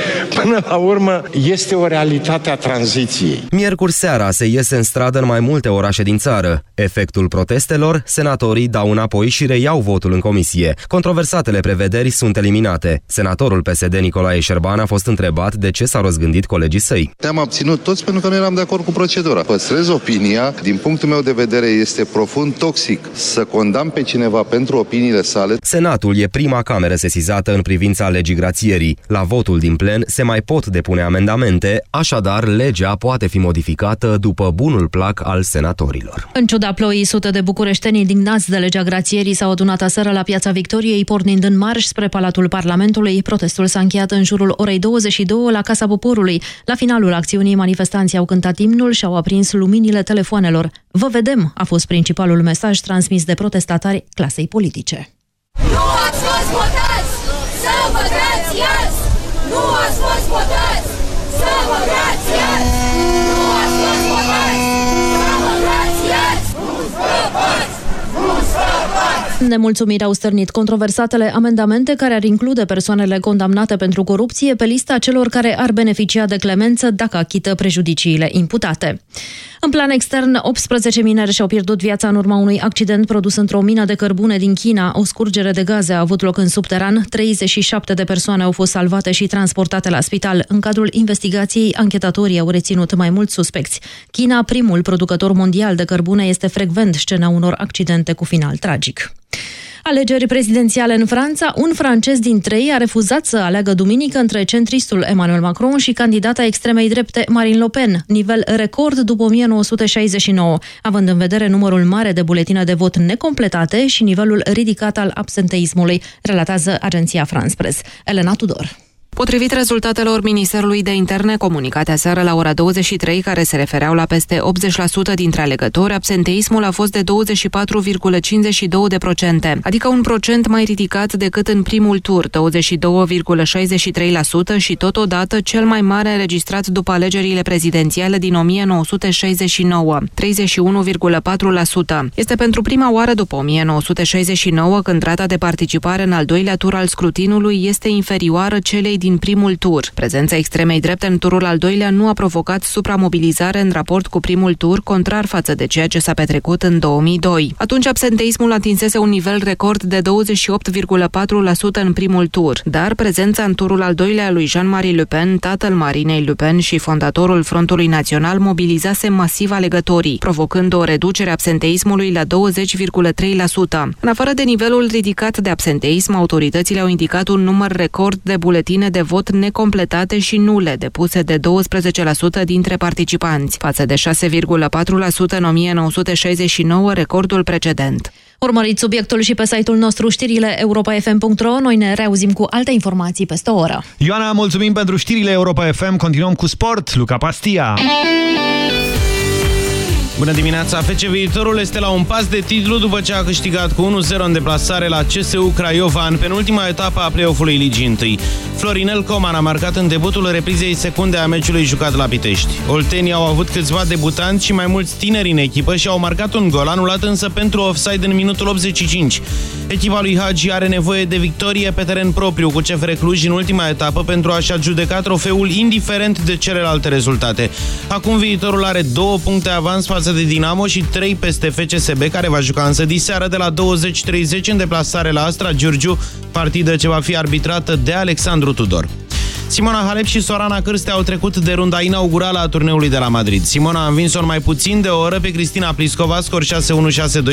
Speaker 74: până la urmă este o realitate a tranziției.
Speaker 73: Miercuri seara se iese în stradă în mai multe orașe din țară. Efectul protestelor, senatorii dau înapoi și reiau votul în comisie. Controversatele prevederi sunt eliminate. Senatorul PSD Nicolae Șerban a fost întrebat de ce s-au răzgândit colegii săi.
Speaker 75: Te-am abținut toți pentru că nu eram de acord cu procedura. Păstrez opinia, din punctul meu de vedere este profund toxic să condamn pe cineva pentru opiniile sale.
Speaker 73: Senatul e prima cameră sesizată în privința legii grațierii. La votul din plen se mai pot depune amendamente, așadar legea poate fi modificată după bunul plac al senatorilor.
Speaker 49: În ciuda ploii, sute de bucureșteni indignați de legea grațierii s-au adunat aseară la Piața Victoriei, pornind în marș spre Palatul Parlamentului. Protestul s-a încheiat în jurul orei 22 la Casa Poporului. La finalul acțiunii, manifestanții au cântat imnul și au aprins luminile telefoanelor. Vă vedem, a fost principalul mesaj transmis de protestatari clasei politice.
Speaker 6: Nu ați fost votați să vă grațiați! Nu ați fost votați să vă grațiați! Nu ați fost votați să vă grațiați! Nu scăpați! Nu scăpați!
Speaker 49: Nemulțumiri au stârnit controversatele amendamente care ar include persoanele condamnate pentru corupție pe lista celor care ar beneficia de clemență dacă achită prejudiciile imputate. În plan extern, 18 mineri și-au pierdut viața în urma unui accident produs într-o mină de cărbune din China. O scurgere de gaze a avut loc în subteran. 37 de persoane au fost salvate și transportate la spital. În cadrul investigației, anchetatorii au reținut mai mulți suspecți. China, primul producător mondial de cărbune, este frecvent scena unor accidente cu final tragic. Alegeri prezidențiale în Franța, un francez din trei a refuzat să aleagă duminică între centristul Emmanuel Macron și candidata extremei drepte Marine Le Pen, nivel record după 1969, având în vedere numărul mare de buletine de vot necompletate și nivelul ridicat al absenteismului, relatează agenția France Press. Elena Tudor.
Speaker 51: Potrivit rezultatelor Ministerului de Interne comunicate aseară la ora 23, care se refereau la peste 80% dintre alegători, absenteismul a fost de 24,52%, adică un procent mai ridicat decât în primul tur, 22,63% și totodată cel mai mare înregistrat după alegerile prezidențiale din 1969, 31,4%. Este pentru prima oară după 1969 când rata de participare în al doilea tur al scrutinului este inferioară celei din primul tur. Prezența extremei drepte în turul al doilea nu a provocat supramobilizare în raport cu primul tur, contrar față de ceea ce s-a petrecut în 2002. Atunci absenteismul atinsese un nivel record de 28,4% în primul tur, dar prezența în turul al doilea lui Jean-Marie Le Pen, tatăl Marinei Le Pen și fondatorul Frontului Național mobilizase masiv alegătorii, provocând o reducere a absenteismului la 20,3%. În afară de nivelul ridicat de absenteism, autoritățile au indicat un număr record de buletine de vot necompletate și nule, depuse de 12% dintre participanți, față de 6,4% în 1969, recordul precedent.
Speaker 49: Urmăriți subiectul și pe site-ul nostru știrile europa.fm.ro. Noi ne reauzim cu alte informații peste o oră.
Speaker 2: Ioana, mulțumim pentru știrile Europa FM. Continuăm cu sport. Luca Pastia.
Speaker 1: Bună dimineața! FC Viitorul este la un pas de titlu după ce a câștigat cu 1-0 în deplasare la CSU Craiova în penultima etapă a play-off-ului Ligii 1. Florinel Coman a marcat în debutul reprizei secunde a meciului jucat la Pitești. Oltenii au avut câțiva debutanți și mai mulți tineri în echipă și au marcat un gol, anulat însă pentru offside în minutul 85. Echipa lui Hagi are nevoie de victorie pe teren propriu cu CFR Cluj în ultima etapă pentru a-și adjudeca trofeul indiferent de celelalte rezultate. Acum viitorul are două puncte avans față de Dinamo și 3 peste FCSB, care va juca însă diseară de la 20.30 în deplasare la Astra Giurgiu, partidă ce va fi arbitrată de Alexandru Tudor. Simona Halep și Sorana Cârstea au trecut de runda inaugurală a turneului de la Madrid. Simona a învins-o în mai puțin de o oră pe Cristina Pliskova, scor 6-1-6-2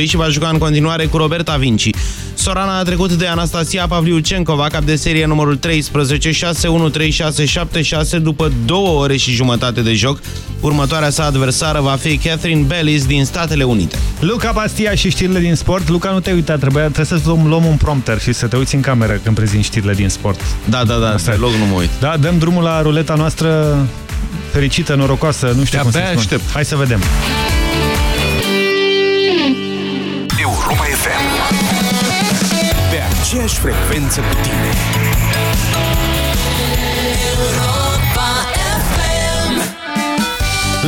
Speaker 1: și va juca în continuare cu Roberta Vinci. Sorana a trecut de Anastasia Pavliucencova, cap de serie numărul 13, 6-1-3-6-7-6 după două ore și jumătate de joc. Următoarea sa adversară va fi Catherine Bellis din Statele Unite.
Speaker 2: Luca Pastia și știrile din sport. Luca, nu te uita, trebuie, trebuie să luăm un prompter și să te uiți în cameră când prezinti știrile din sport.
Speaker 1: Da, da, da,
Speaker 2: Asta
Speaker 1: pe loc nu mă uit.
Speaker 2: Da, dăm drumul la ruleta noastră fericită, norocoasă, nu știu cum să
Speaker 76: De-abia
Speaker 2: spun.
Speaker 76: aștept.
Speaker 2: Hai să vedem.
Speaker 37: Europa FM. Pe aceeași frecvență cu tine.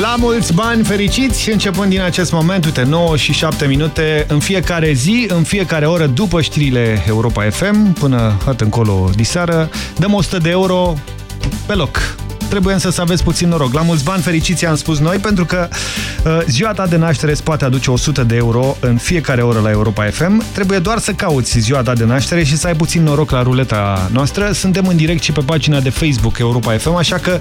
Speaker 2: La mulți bani fericiți, începând din acest moment, uite, 9 și 7 minute, în fiecare zi, în fiecare oră, după știrile Europa FM, până atât încolo diseară, dăm 100 de euro pe loc. Trebuie însă să aveți puțin noroc. La mulți bani fericiți am spus noi, pentru că uh, ziua ta de naștere îți poate aduce 100 de euro în fiecare oră la Europa FM. Trebuie doar să cauți ziua ta de naștere și să ai puțin noroc la ruleta noastră. Suntem în direct și pe pagina de Facebook Europa FM, așa că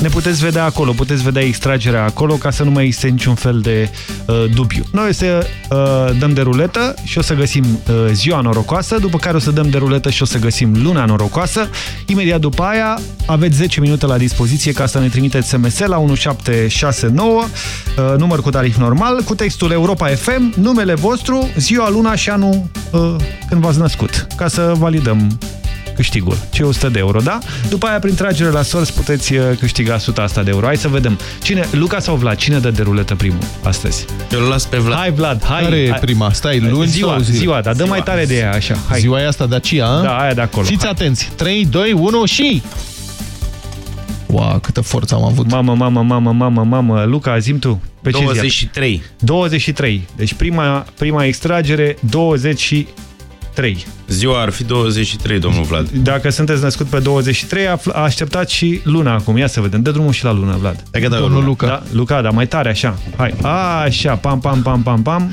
Speaker 2: ne puteți vedea acolo, puteți vedea extragerea acolo ca să nu mai existe niciun fel de uh, dubiu. Noi o să uh, dăm de ruletă și o să găsim uh, ziua norocoasă, după care o să dăm de ruletă și o să găsim luna norocoasă. Imediat după aia aveți 10 minute la dispoziție ca să ne trimiteți SMS la 1769, uh, număr cu tarif normal, cu textul Europa FM, numele vostru, ziua, luna și anul uh, când v-ați născut, ca să validăm câștigul. Cei 100 de euro, da? După aia, prin tragere la sorți, puteți uh, câștiga 100 asta de euro. Hai să vedem. Cine, Luca sau Vlad? Cine dă de ruletă primul astăzi?
Speaker 77: Eu îl las pe Vlad.
Speaker 2: Hai, Vlad, hai.
Speaker 76: Care e
Speaker 2: hai.
Speaker 76: prima? Stai, luni
Speaker 2: ziua,
Speaker 76: sau zi?
Speaker 2: ziua, dar dă mai tare de ea, așa. Hai.
Speaker 76: Ziua e asta de aceea, a?
Speaker 2: Da, aia de acolo.
Speaker 76: Fiți
Speaker 2: Hai.
Speaker 76: atenți. 3, 2, 1 și... Wow, câtă forță am avut.
Speaker 2: Mamă, mamă, mamă, mamă, mamă. Luca, zim tu. Pe ce zi?
Speaker 77: 23.
Speaker 2: 23. Deci prima, prima extragere, 23.
Speaker 77: Ziua ar fi 23, domnul Vlad.
Speaker 2: Dacă sunteți născut pe 23, afl- așteptați și luna acum. Ia să vedem. Dă drumul și la lună, Vlad.
Speaker 77: Hai că dau
Speaker 76: Domnul
Speaker 77: luna.
Speaker 76: Luca.
Speaker 2: Da, Luca, da, mai tare, așa. Hai. Așa, pam, pam, pam, pam, pam.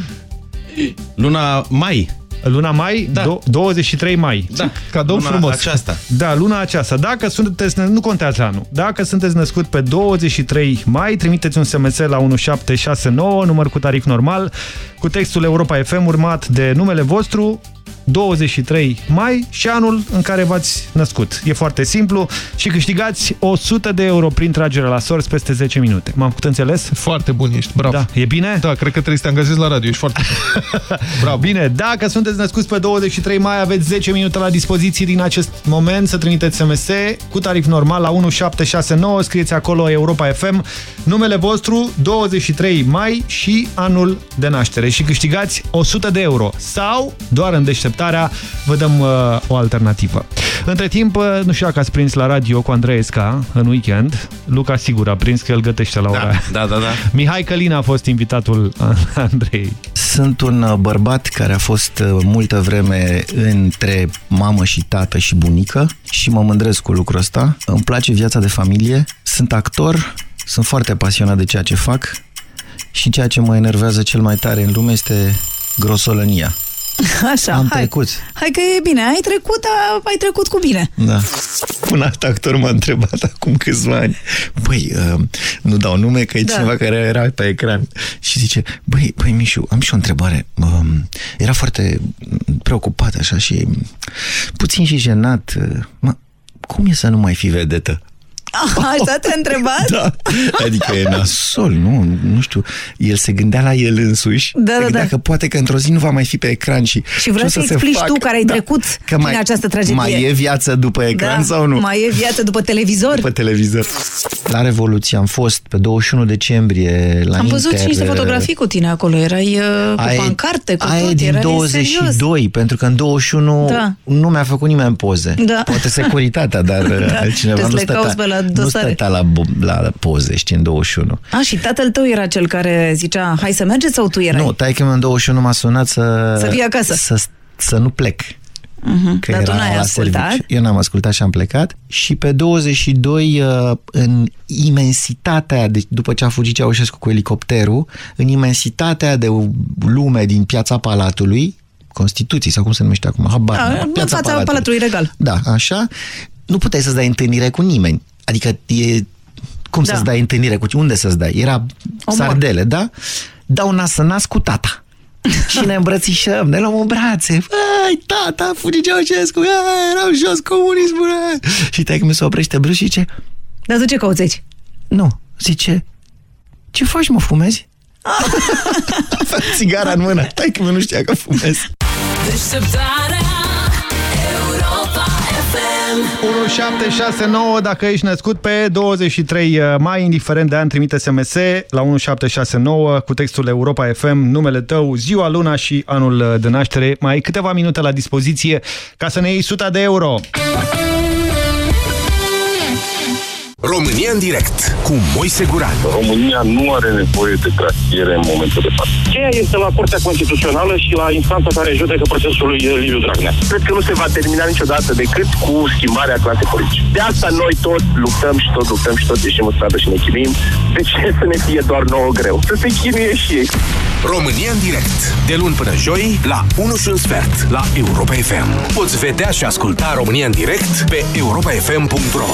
Speaker 77: Luna mai.
Speaker 2: Luna mai,
Speaker 77: Da.
Speaker 2: do 23 mai.
Speaker 77: Da.
Speaker 76: Cadou
Speaker 77: luna
Speaker 76: frumos.
Speaker 77: aceasta.
Speaker 2: Da, luna aceasta. Dacă sunteți, nu contează anul. Dacă sunteți născut pe 23 mai, trimiteți un SMS la 1769, număr cu tarif normal, cu textul Europa FM urmat de numele vostru, 23 mai și anul în care v-ați născut. E foarte simplu și câștigați 100 de euro prin tragere la sorți peste 10 minute. M-am făcut înțeles?
Speaker 76: Foarte bun ești, bravo.
Speaker 2: Da, e bine?
Speaker 76: Da, cred că trebuie să te angajezi la radio, ești foarte
Speaker 2: Bravo. Bine, dacă sunteți născuți pe 23 mai, aveți 10 minute la dispoziție din acest moment să trimiteți SMS cu tarif normal la 1769, scrieți acolo Europa FM, numele vostru, 23 mai și anul de naștere și câștigați 100 de euro. Sau, doar în deșteptarea, vă dăm uh, o alternativă. Între timp, uh, nu știu dacă ați prins la radio cu Andreesca în weekend, Luca sigur a prins că el gătește la ora
Speaker 77: Da,
Speaker 2: aia.
Speaker 77: da, da, da.
Speaker 2: Mihai Călin a fost invitatul Andrei.
Speaker 72: Sunt un uh, bărbat care a fost uh, multă vreme între mamă și tată și bunică și mă mândresc cu lucrul ăsta. Îmi place viața de familie, sunt actor, sunt foarte pasionat de ceea ce fac și ceea ce mă enervează cel mai tare în lume este grosolănia.
Speaker 14: Așa,
Speaker 72: Am
Speaker 14: hai.
Speaker 72: trecut.
Speaker 14: Hai că e bine, ai trecut, dar ai trecut cu bine.
Speaker 72: Da. Un alt actor m-a întrebat acum câțiva ani. Băi, uh, nu dau nume, că e
Speaker 14: Da.
Speaker 72: cineva care era pe ecran. Și zice, băi, băi Mișu, am și o întrebare. Um, era foarte preocupat așa și puțin și jenat. Uh, Mă, cum e să nu mai fi vedetă?
Speaker 14: Așa te-a întrebat?
Speaker 72: Da, adică e nasol, nu, nu știu. El se gândea la el însuși.
Speaker 14: Da,
Speaker 72: se
Speaker 14: da,
Speaker 72: gândea
Speaker 14: da.
Speaker 72: că poate că într-o zi nu va mai fi pe ecran și
Speaker 14: Și vreau
Speaker 72: ce o
Speaker 14: să
Speaker 72: se
Speaker 14: explici
Speaker 72: facă?
Speaker 14: tu care ai
Speaker 72: Da.
Speaker 14: trecut
Speaker 72: Că
Speaker 14: prin
Speaker 72: mai,
Speaker 14: această tragedie.
Speaker 72: Mai e viață după ecran
Speaker 14: da,
Speaker 72: sau nu?
Speaker 14: Mai e viață după televizor?
Speaker 72: Pe televizor. La Revoluție am fost pe 21 decembrie la
Speaker 14: Am văzut
Speaker 72: Inter,
Speaker 14: și niște fotografii cu tine acolo. Erai uh, cu
Speaker 72: Aia e-
Speaker 14: pancarte, cu
Speaker 72: aia e
Speaker 14: tot.
Speaker 72: din
Speaker 14: Erai
Speaker 72: 22,
Speaker 14: serios.
Speaker 72: pentru că în 21
Speaker 14: Da.
Speaker 72: nu mi-a făcut nimeni poze.
Speaker 14: Da.
Speaker 72: Poate securitatea, dar
Speaker 14: Da.
Speaker 72: altcineva
Speaker 14: Trebuie
Speaker 72: nu
Speaker 14: să le cauți pe la
Speaker 72: stătea, nu
Speaker 14: dosare.
Speaker 72: stătea la, bo- la poze, știi, în 21.
Speaker 14: A, și tatăl tău era cel care zicea, hai să mergeți sau tu erai?
Speaker 72: Nu, taică în 21 m-a sunat să...
Speaker 14: Să fii acasă.
Speaker 72: Să, să nu plec.
Speaker 14: Mhm.
Speaker 72: Că
Speaker 14: Dar tu
Speaker 72: era
Speaker 14: n-ai
Speaker 72: la
Speaker 14: ascultat?
Speaker 72: serviciu. Eu n-am ascultat și am plecat. Și pe 22, uh, în imensitatea, deci după ce a fugit Ceaușescu cu elicopterul, în imensitatea de lume din piața Palatului, Constituții, sau cum se numește acum, habar.
Speaker 14: Da,
Speaker 72: n-am,
Speaker 14: în fața Palatului Regal.
Speaker 72: Da, așa. Nu puteai să-ți dai întâlnire cu nimeni. Adică e... Cum
Speaker 14: Da.
Speaker 72: să-ți dai întâlnire cu... Unde să-ți dai? Era
Speaker 14: Omor.
Speaker 72: sardele, da? Dau nas în nas cu tata. și ne îmbrățișăm, ne luăm în brațe. Băi, tata, fugi Ceaușescu, Băi, erau jos comunismul. băi. Și taică mi se oprește brusc și zice,
Speaker 14: Dar tu ce cauți aici?
Speaker 72: nu, zice, ce faci, mă, fumezi? Fă țigara în mână. Taică mi nu știa că fumez.
Speaker 6: Deșteptarea Europa FM
Speaker 2: 1769, dacă ești născut pe 23 mai, indiferent de an, trimite SMS la 1769 cu textul Europa FM, numele tău, ziua, luna și anul de naștere. Mai ai câteva minute la dispoziție ca să ne iei 100 de euro.
Speaker 37: România în direct cu Moise Guran.
Speaker 32: România nu are nevoie de gratiere în momentul de față.
Speaker 78: Cheia este la Curtea Constituțională și la instanța care judecă procesul lui Liviu Dragnea.
Speaker 32: Cred că nu se va termina niciodată decât cu schimbarea clasei politice. De asta noi tot luptăm și tot luptăm și tot ieșim în stradă și ne chinuim. De ce să ne fie doar nouă greu? Să se chinuie și ei.
Speaker 37: România în direct. De luni până joi, la 1 și un sfert, la Europa FM. Poți vedea și asculta România în direct pe europafm.ro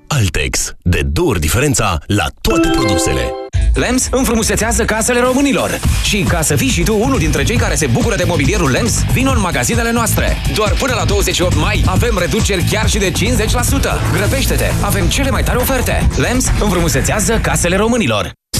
Speaker 7: Altex. De două ori diferența la toate produsele.
Speaker 79: LEMS înfrumusețează casele românilor. Și ca să fii și tu unul dintre cei care se bucură de mobilierul LEMS, vino în magazinele noastre. Doar până la 28 mai avem reduceri chiar și de 50%. Grăbește-te! Avem cele mai tare oferte. LEMS înfrumusețează casele românilor.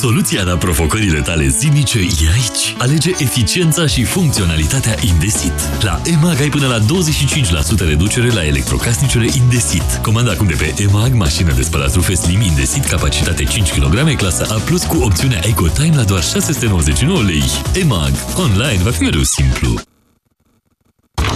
Speaker 46: Soluția la provocările tale zilnice e aici. Alege eficiența și funcționalitatea Indesit. La EMAG ai până la 25% reducere la electrocasnicele Indesit. Comanda acum de pe EMAG mașină de spălat rufe Slim Indesit, capacitate 5 kg, clasa A+, cu opțiunea EcoTime la doar 699 lei. EMAG. Online va fi mereu simplu.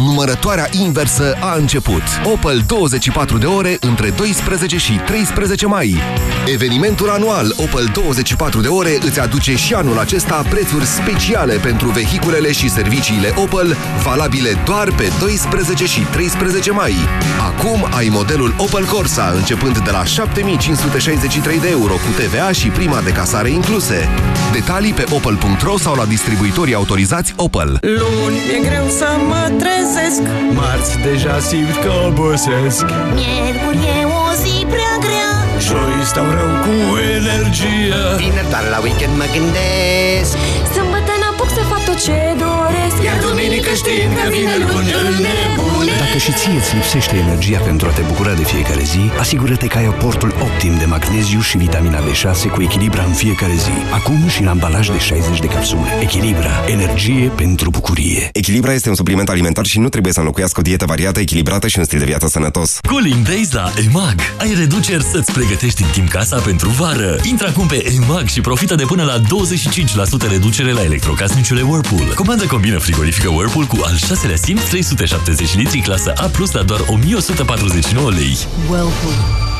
Speaker 11: Numărătoarea inversă a început. Opel 24 de ore între 12 și 13 mai. Evenimentul anual Opel 24 de ore îți aduce și anul acesta prețuri speciale pentru vehiculele și serviciile Opel, valabile doar pe 12 și 13 mai. Acum ai modelul Opel Corsa începând de la 7563 de euro cu TVA și prima de casare incluse. Detalii pe opel.ro sau la distribuitorii autorizați Opel.
Speaker 80: Luni e greu să mă trezesc
Speaker 81: Marți deja simt că obosesc.
Speaker 80: Miercuri e o zi prea grea.
Speaker 81: Joi stau rău cu energie
Speaker 18: Vineri doar la weekend mă gândesc
Speaker 80: tot ce doresc
Speaker 81: Iar duminică știind că vine luni îl nebune
Speaker 82: Dacă și ție îți lipsește energia pentru a te bucura de fiecare zi, asigură-te că ai aportul optim de magneziu și vitamina B6 cu Echilibra în fiecare zi. Acum și în ambalaj de 60 de capsule. Echilibra. Energie pentru bucurie.
Speaker 83: Echilibra este un supliment alimentar și nu trebuie să înlocuiască o dietă variată, echilibrată și un stil de viață sănătos.
Speaker 6: Cooling Days la EMAG. Ai reduceri să-ți pregătești în timp casa pentru vară. Intră acum pe EMAG și profită de până la 25% reducere la electrocasnicele Whirlpool. Comandă combină frigorifică Whirlpool cu al șaselea simț 370 litri clasă A+, la doar 1149 lei.
Speaker 84: Whirlpool.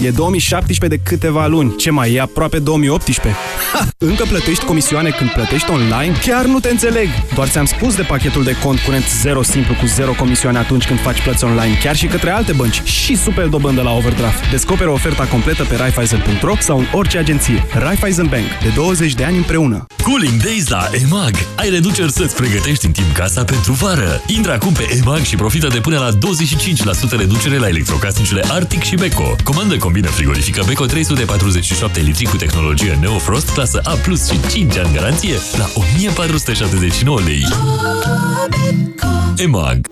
Speaker 85: E 2017 de câteva luni. Ce mai e aproape 2018? Ha! Încă plătești comisioane când plătești online? Chiar nu te înțeleg! Doar ți-am spus de pachetul de cont curent 0 simplu cu 0 comisioane atunci când faci plăți online, chiar și către alte bănci și super dobândă la overdraft. Descoperă oferta completă pe Raiffeisen.ro sau în orice agenție. Raiffeisen Bank. De 20 de ani împreună.
Speaker 6: Cooling Days la EMAG. Ai reduceri să-ți pregătești în timp casa pentru vară. Intră acum pe EMAG și profită de până la 25% reducere la electrocasnicele Arctic și Beko. Comandă combină frigorifică Beko 347 litri cu tehnologie Neofrost clasă A+, și 5 ani garanție la 1479 lei. EMAG.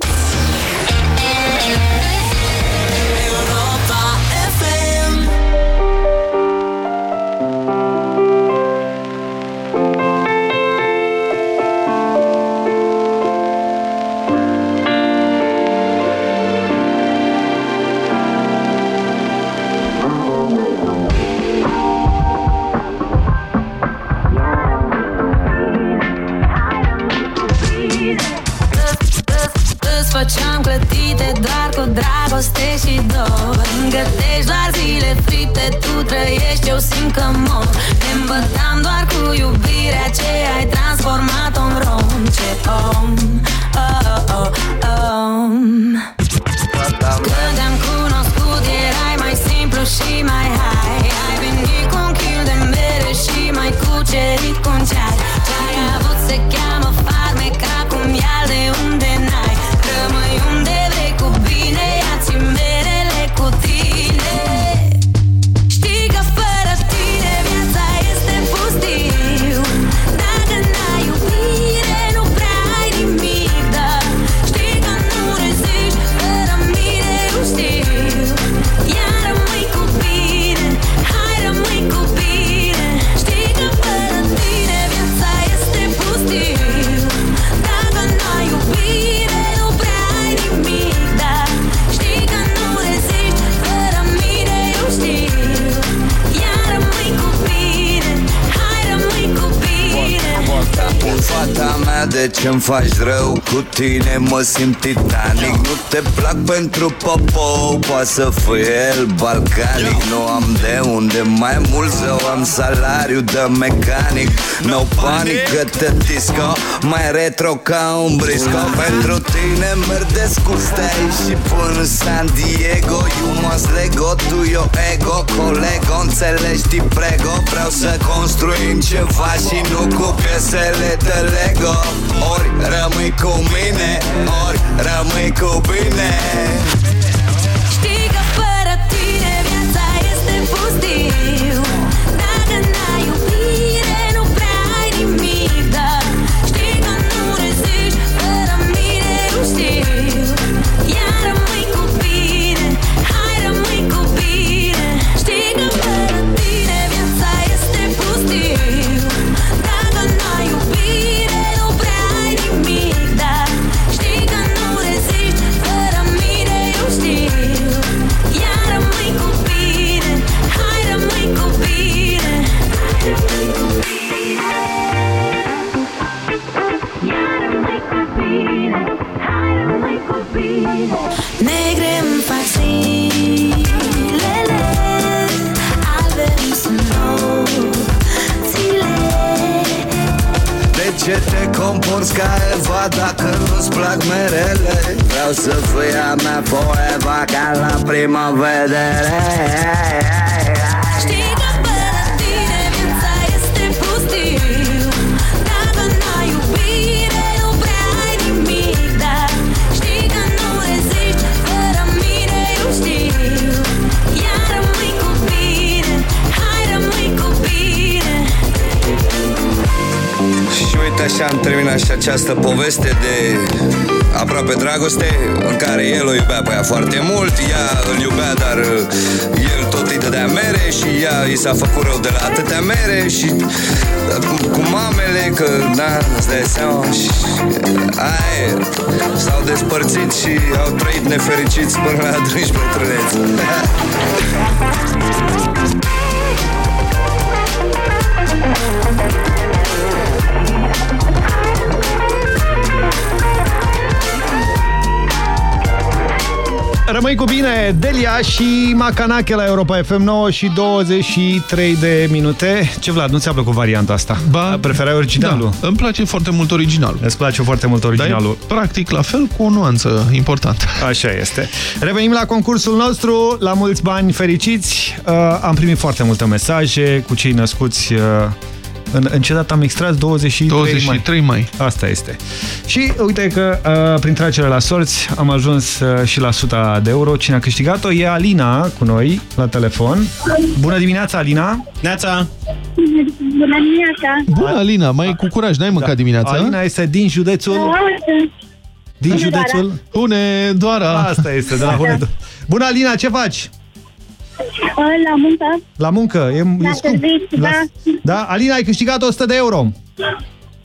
Speaker 86: Mea, de ce-mi faci rău? Cu tine mă simt titanic. Nu te plac pentru popo Poate să fie el balcanic. Nu am de unde mai mult să am salariu de mecanic. No panic că te disco Mai retro ca un brisco. Pentru tine merg de scurs de aici și până San Diego. You must lego, tu yo ego Colego, înțelegi, ti prego Vreau să construim ceva și nu cu piesele de Lego Ori rămâi cu mine, ori rămâi cu bine morți ca Eva Dacă nu-ți plac merele. Vreau să fii a mea forever Ca la prima vedere uite așa am terminat și această poveste de aproape dragoste În care el o iubea pe ea foarte mult Ea îl iubea, dar uh, el tot îi dădea mere Și ea i s-a făcut rău de la atâtea mere Și uh, cu, cu mamele, că da, îți dai seama și aia e. S-au despărțit și au trăit nefericiți până la adânci bătrâneți
Speaker 2: Rămâi cu bine, Delia și Macanache la Europa FM 9 și 23 de minute. Ce, Vlad, nu ți-a plăcut varianta asta?
Speaker 3: Ba,
Speaker 2: Preferați originalul?
Speaker 3: Da, îmi place foarte mult originalul.
Speaker 2: Îți place foarte mult originalul?
Speaker 3: Dar e, practic, la fel, cu o nuanță importantă.
Speaker 2: Așa este. Revenim la concursul nostru, la mulți bani fericiți. Uh, am primit foarte multe mesaje cu cei născuți... Uh, în, în ce dată am extras? 23,
Speaker 3: 23 mai. mai.
Speaker 2: Asta este. Și uite că uh, prin tragere la sorți am ajuns uh, și la 100 de euro. Cine a câștigat-o e Alina cu noi la telefon. Bună dimineața, Alina!
Speaker 87: Neața!
Speaker 88: Bună dimineața!
Speaker 3: Bună, Alina, mai cu curaj, n-ai mâncat dimineața?
Speaker 2: Alina este din județul... Din județul...
Speaker 3: Hunedoara!
Speaker 2: Asta este, de la Hunedoara. Bună, Alina, ce faci?
Speaker 88: La muncă.
Speaker 2: La muncă? E,
Speaker 88: La
Speaker 2: e scump.
Speaker 88: serviciu,
Speaker 2: La-
Speaker 88: da.
Speaker 2: Da? Alina, ai câștigat 100 de euro.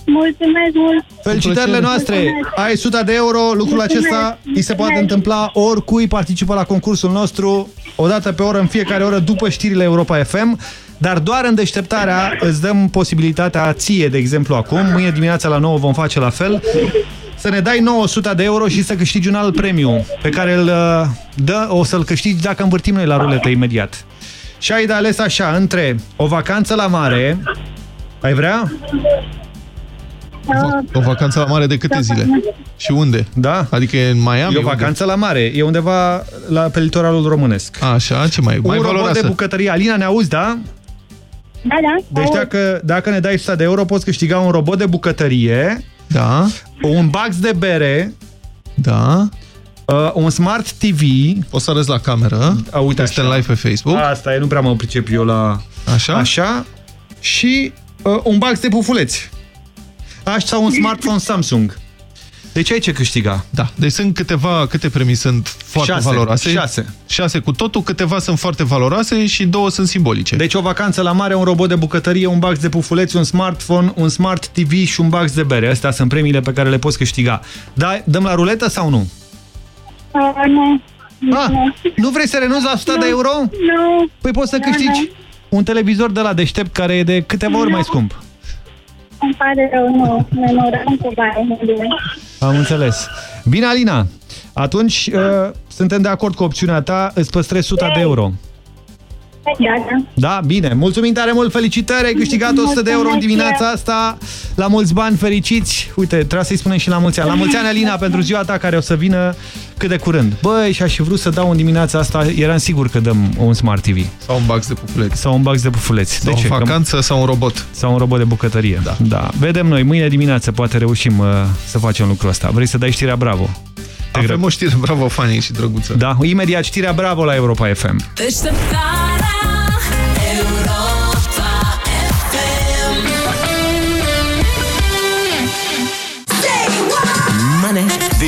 Speaker 88: Mulțumesc mult!
Speaker 2: Felicitările noastre!
Speaker 88: Mulțumesc.
Speaker 2: Ai 100 de euro, lucrul
Speaker 88: Mulțumesc.
Speaker 2: acesta îi se poate întâmpla oricui participă la concursul nostru o dată pe oră, în fiecare oră, după știrile Europa FM. Dar doar în deșteptarea îți dăm posibilitatea ție, de exemplu, acum. Mâine dimineața la 9 vom face la fel. Să ne dai 900 de euro și să câștigi un alt premiu pe care îl uh, dă, o să-l câștigi dacă învârtim noi la ruletă imediat. Și ai de ales așa, între o vacanță la mare, ai vrea?
Speaker 3: O vacanță la mare de câte zile? Și unde?
Speaker 2: Da.
Speaker 3: Adică e în Miami?
Speaker 2: E o vacanță la mare, e undeva la, pe litoralul românesc.
Speaker 3: Așa, ce mai? Mai
Speaker 2: un robot
Speaker 3: valoroasă.
Speaker 2: de bucătărie. Alina, ne auzi, da?
Speaker 88: Da, da.
Speaker 2: Deci dacă, dacă ne dai 100 de euro, poți câștiga un robot de bucătărie,
Speaker 3: da.
Speaker 2: Un box de bere,
Speaker 3: da.
Speaker 2: uh, un smart TV.
Speaker 3: O să arăți la cameră.
Speaker 2: A, uite
Speaker 3: Este
Speaker 2: așa.
Speaker 3: live pe Facebook.
Speaker 2: Asta e, nu prea mă pricep eu la...
Speaker 3: Așa?
Speaker 2: Așa. Și uh, un box de pufuleți. Așa sau un smartphone Samsung. Deci ai ce câștiga.
Speaker 3: Da, deci sunt câteva, câte premii sunt foarte
Speaker 2: Șase.
Speaker 3: valoroase.
Speaker 2: Șase.
Speaker 3: Șase cu totul, câteva sunt foarte valoroase și două sunt simbolice.
Speaker 2: Deci o vacanță la mare, un robot de bucătărie, un box de pufuleți, un smartphone, un smart TV și un box de bere. Astea sunt premiile pe care le poți câștiga. Da, dăm la ruletă sau nu?
Speaker 88: Uh, nu.
Speaker 2: Ah, nu vrei să renunți la 100 de euro?
Speaker 88: Nu.
Speaker 2: Păi poți să
Speaker 88: Nu,
Speaker 2: câștigi
Speaker 88: nu.
Speaker 2: un televizor de la deștept care e de câteva ori mai scump.
Speaker 88: Îmi pare rău, nu. Memorăm cu bani. nu bine.
Speaker 2: Am înțeles. Bine, Alina. Atunci uh, suntem de acord cu opțiunea ta, îți păstrezi 100 de euro.
Speaker 88: Da, da.
Speaker 2: Da, bine. Mulțumim tare mult, felicitări, ai câștigat 100 de euro în dimineața asta. La mulți bani fericiți. Uite, trebuie să-i spunem și la mulți ani. La mulți ani, Alina, pentru ziua ta care o să vină cât de curând. Băi, și-aș fi vrut să dau în dimineața asta, eram sigur că dăm un Smart TV.
Speaker 3: Sau un box de pufuleți.
Speaker 2: Sau un box de pufuleți.
Speaker 3: Sau
Speaker 2: de ce?
Speaker 3: o vacanță sau un robot.
Speaker 2: Sau un robot de bucătărie. Da. da. Vedem noi, mâine dimineață poate reușim uh, să facem lucrul ăsta. Vrei să dai știrea Bravo? Te
Speaker 3: Avem o știre, bravo, Fani și drăguță.
Speaker 2: Da, imediat știrea Bravo la Europa FM.
Speaker 6: Deșteptarea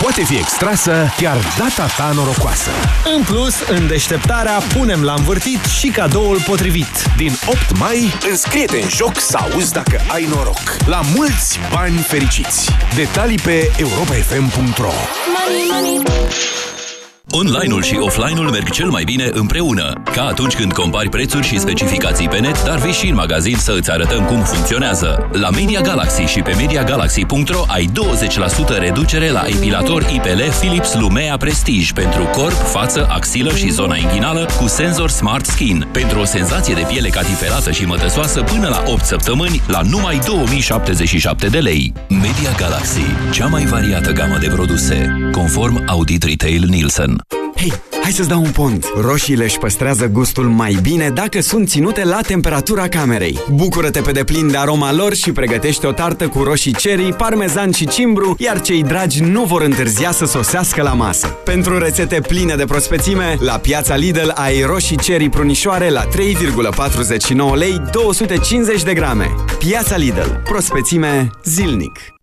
Speaker 37: Poate fi extrasă chiar data ta norocoasă.
Speaker 2: În plus, în deșteptarea punem la învârtit și cadoul potrivit.
Speaker 37: Din 8 mai, înscrie-te în joc să auzi dacă ai noroc. La mulți bani fericiți. Detalii pe europafm.ro
Speaker 6: Money, money
Speaker 21: Online-ul și offline-ul merg cel mai bine împreună. Ca atunci când compari prețuri și specificații pe net, dar vii și în magazin să îți arătăm cum funcționează. La Media Galaxy și pe MediaGalaxy.ro ai 20% reducere la epilator IPL Philips Lumea Prestige pentru corp, față, axilă și zona inghinală cu senzor Smart Skin. Pentru o senzație de piele catifelată și mătăsoasă până la 8 săptămâni la numai 2077 de lei. Media Galaxy, cea mai variată gamă de produse, conform Audit Retail Nielsen.
Speaker 12: Hei, hai să-ți dau un pont! Roșiile își păstrează gustul mai bine dacă sunt ținute la temperatura camerei. Bucură-te pe deplin de aroma lor și pregătește o tartă cu roșii cherry, parmezan și cimbru, iar cei dragi nu vor întârzia să sosească la masă. Pentru rețete pline de prospețime, la piața Lidl ai roșii cherry prunișoare la 3,49 lei 250 de grame. Piața Lidl. Prospețime zilnic.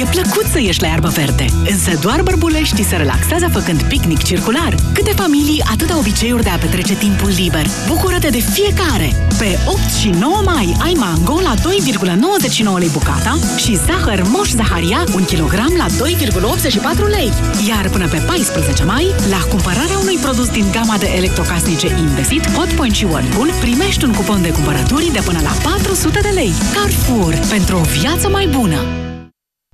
Speaker 10: E plăcut să ieși la iarbă verde, însă doar bărbuleștii se relaxează făcând picnic circular. Câte familii, atâta obiceiuri de a petrece timpul liber. Bucură-te de fiecare! Pe 8 și 9 mai ai mango la 2,99 lei bucata și zahăr moș zaharia 1 kg la 2,84 lei. Iar până pe 14 mai, la cumpărarea unui produs din gama de electrocasnice Indesit, Hotpoint și Whirlpool, primești un cupon de cumpărături de până la 400 de lei. Carrefour, pentru o viață mai bună!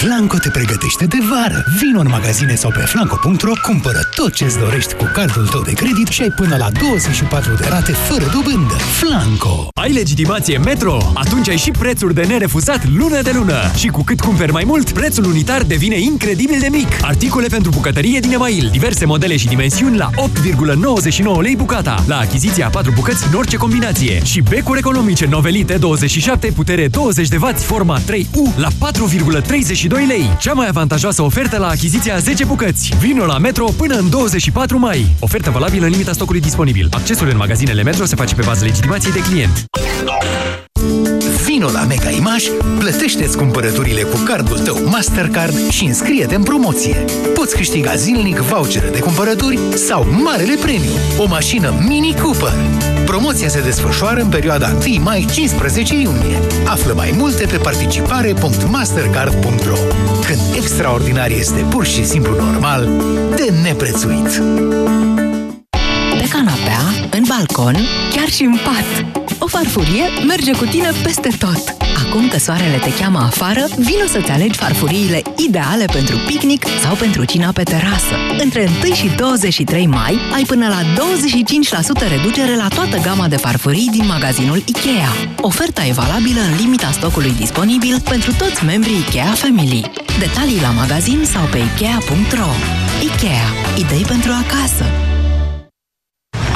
Speaker 13: Flanco te pregătește de vară. Vino în magazine sau pe flanco.ro, cumpără tot ce-ți dorești cu cardul tău de credit și ai până la 24 de rate fără dobândă. Flanco!
Speaker 46: Ai legitimație Metro? Atunci ai și prețuri de nerefuzat lună de lună. Și cu cât cumperi mai mult, prețul unitar devine incredibil de mic. Articole pentru bucătărie din Email, diverse modele și dimensiuni la 8,99 lei bucata. La achiziția 4 bucăți în orice combinație. Și becuri economice novelite 27 putere 20W forma 3U la 4,32 lei. Cea mai avantajoasă ofertă la achiziția 10 bucăți. Vino la Metro până în 24 mai. Ofertă valabilă în limita stocului disponibil. Accesul în magazinele Metro se face pe bază legitimației de client.
Speaker 13: Vino la Mega Image, plătește-ți cumpărăturile cu cardul tău Mastercard și înscrie-te în promoție. Poți câștiga zilnic vouchere de cumpărături sau marele premiu, o mașină Mini Cooper. Promoția se desfășoară în perioada 1 mai-15 iunie. Află mai multe pe participare.mastercard.ro Când extraordinar este pur și simplu normal, de neprețuit.
Speaker 10: Pe canapea, în balcon, chiar și în pat. O farfurie merge cu tine peste tot. Acum că soarele te cheamă afară, vino să-ți alegi farfuriile ideale pentru picnic sau pentru cina pe terasă. Între 1 și 23 mai ai până la 25% reducere la toată gama de farfurii din magazinul IKEA. Oferta e valabilă în limita stocului disponibil pentru toți membrii IKEA Family. Detalii la magazin sau pe Ikea.ro IKEA. Idei pentru acasă.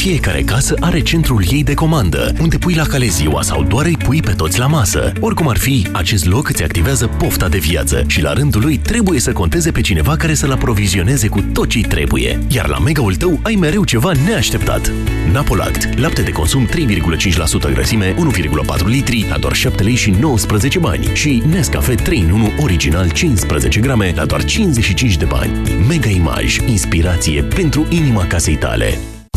Speaker 7: Fiecare casă are centrul ei de comandă, unde pui la cale ziua sau doar îi pui pe toți la masă. Oricum ar fi, acest loc îți activează pofta de viață și la rândul lui trebuie să conteze pe cineva care să-l aprovizioneze cu tot ce trebuie. Iar la megaul tău ai mereu ceva neașteptat. Napolact, lapte de consum 3,5% grăsime, 1,4 litri, la doar 7 lei și 19 bani și Nescafe 3 în 1 original 15 grame la doar 55 de bani. Mega Image, inspirație pentru inima casei tale.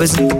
Speaker 89: club is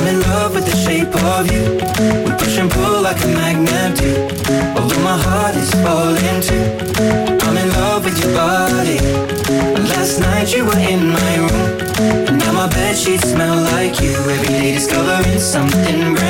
Speaker 89: I'm in love with the shape of you. We push and pull like a magnet do. Although my heart is falling too. I'm in love with your body. Last night you were in my room. And now my bed sheets smell like you. Every day discovering something brand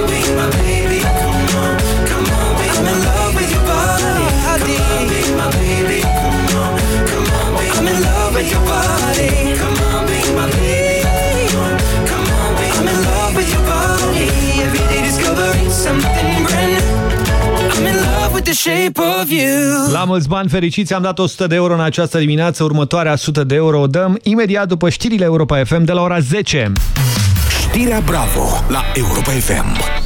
Speaker 2: La mulți bani fericiți am dat 100 de euro în această dimineață. Următoarea 100 de euro o dăm imediat după știrile Europa FM de la ora 10.
Speaker 13: Știrea Bravo la Europa FM.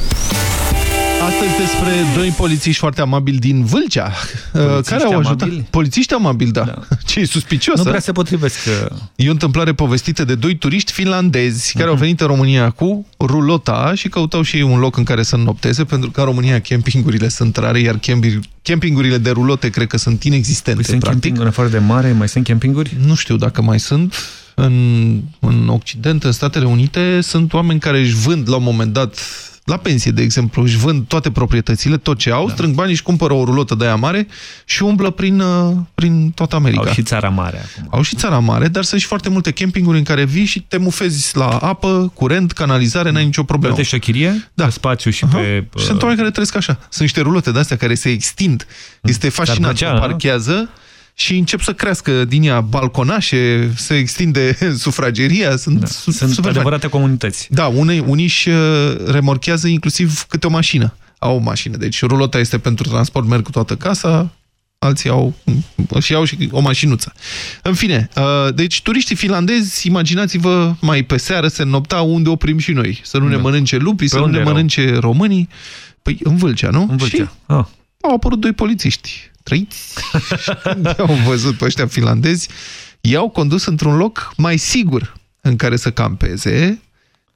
Speaker 3: Astăzi despre doi polițiști foarte amabili din Vâlcea,
Speaker 2: Polițiști
Speaker 3: care au ajutat...
Speaker 2: amabili?
Speaker 3: Polițiști amabili, da. da. Ce e suspicios,
Speaker 2: Nu
Speaker 3: a?
Speaker 2: prea se potrivesc. uh,
Speaker 3: E o întâmplare povestită de doi turiști finlandezi care
Speaker 2: Mhm.
Speaker 3: au venit în România cu rulota și căutau și ei un loc în care să nopteze, pentru că în România campingurile sunt rare, iar camping- campingurile de rulote cred că sunt inexistente.
Speaker 2: Păi sunt
Speaker 3: practic.
Speaker 2: campinguri în afară de mare, mai sunt campinguri?
Speaker 3: Nu știu dacă mai sunt. În, în Occident, în Statele Unite, sunt oameni care își vând la un moment dat, la pensie, de exemplu, își vând toate proprietățile, tot ce au, da. strâng bani, își cumpără o rulotă de aia mare și umblă prin, uh, prin toată America.
Speaker 2: Au și țara mare acum.
Speaker 3: Au și țara mare, dar sunt și foarte multe campinguri în care vii și te mufezi la apă, curent, canalizare, n-ai nicio problemă.
Speaker 2: Plătești o chirie?
Speaker 3: Da.
Speaker 2: Pe spațiu și pe...
Speaker 3: Și sunt oameni care trăiesc așa. Sunt niște rulote de-astea care se extind. Este fascinant.
Speaker 2: plăcea,
Speaker 3: Te
Speaker 2: nu?
Speaker 3: Parchează și încep să crească din ea balconașe, se extinde sufrageria. Sunt, da.
Speaker 2: Sunt
Speaker 3: super
Speaker 2: adevărate comunități.
Speaker 3: Da, unei, unii își uh, remorchează inclusiv câte o mașină. Au o mașină, deci rulota este pentru transport, merg cu toată casa, alții au și au și o mașinuță. În fine, uh, deci turiștii finlandezi, imaginați-vă, mai pe seară se nopta unde oprim și noi. Să nu ne
Speaker 2: Da.
Speaker 3: mănânce lupii,
Speaker 2: Pe
Speaker 3: să nu
Speaker 2: unde
Speaker 3: ne
Speaker 2: erau?
Speaker 3: mănânce românii. Păi în Vâlcea, nu?
Speaker 2: În Vâlcea.
Speaker 3: Și
Speaker 2: Ah.
Speaker 3: au apărut doi polițiști. Trăiți? Și când au văzut pe ăștia finlandezi, i-au condus într-un loc mai sigur în care să campeze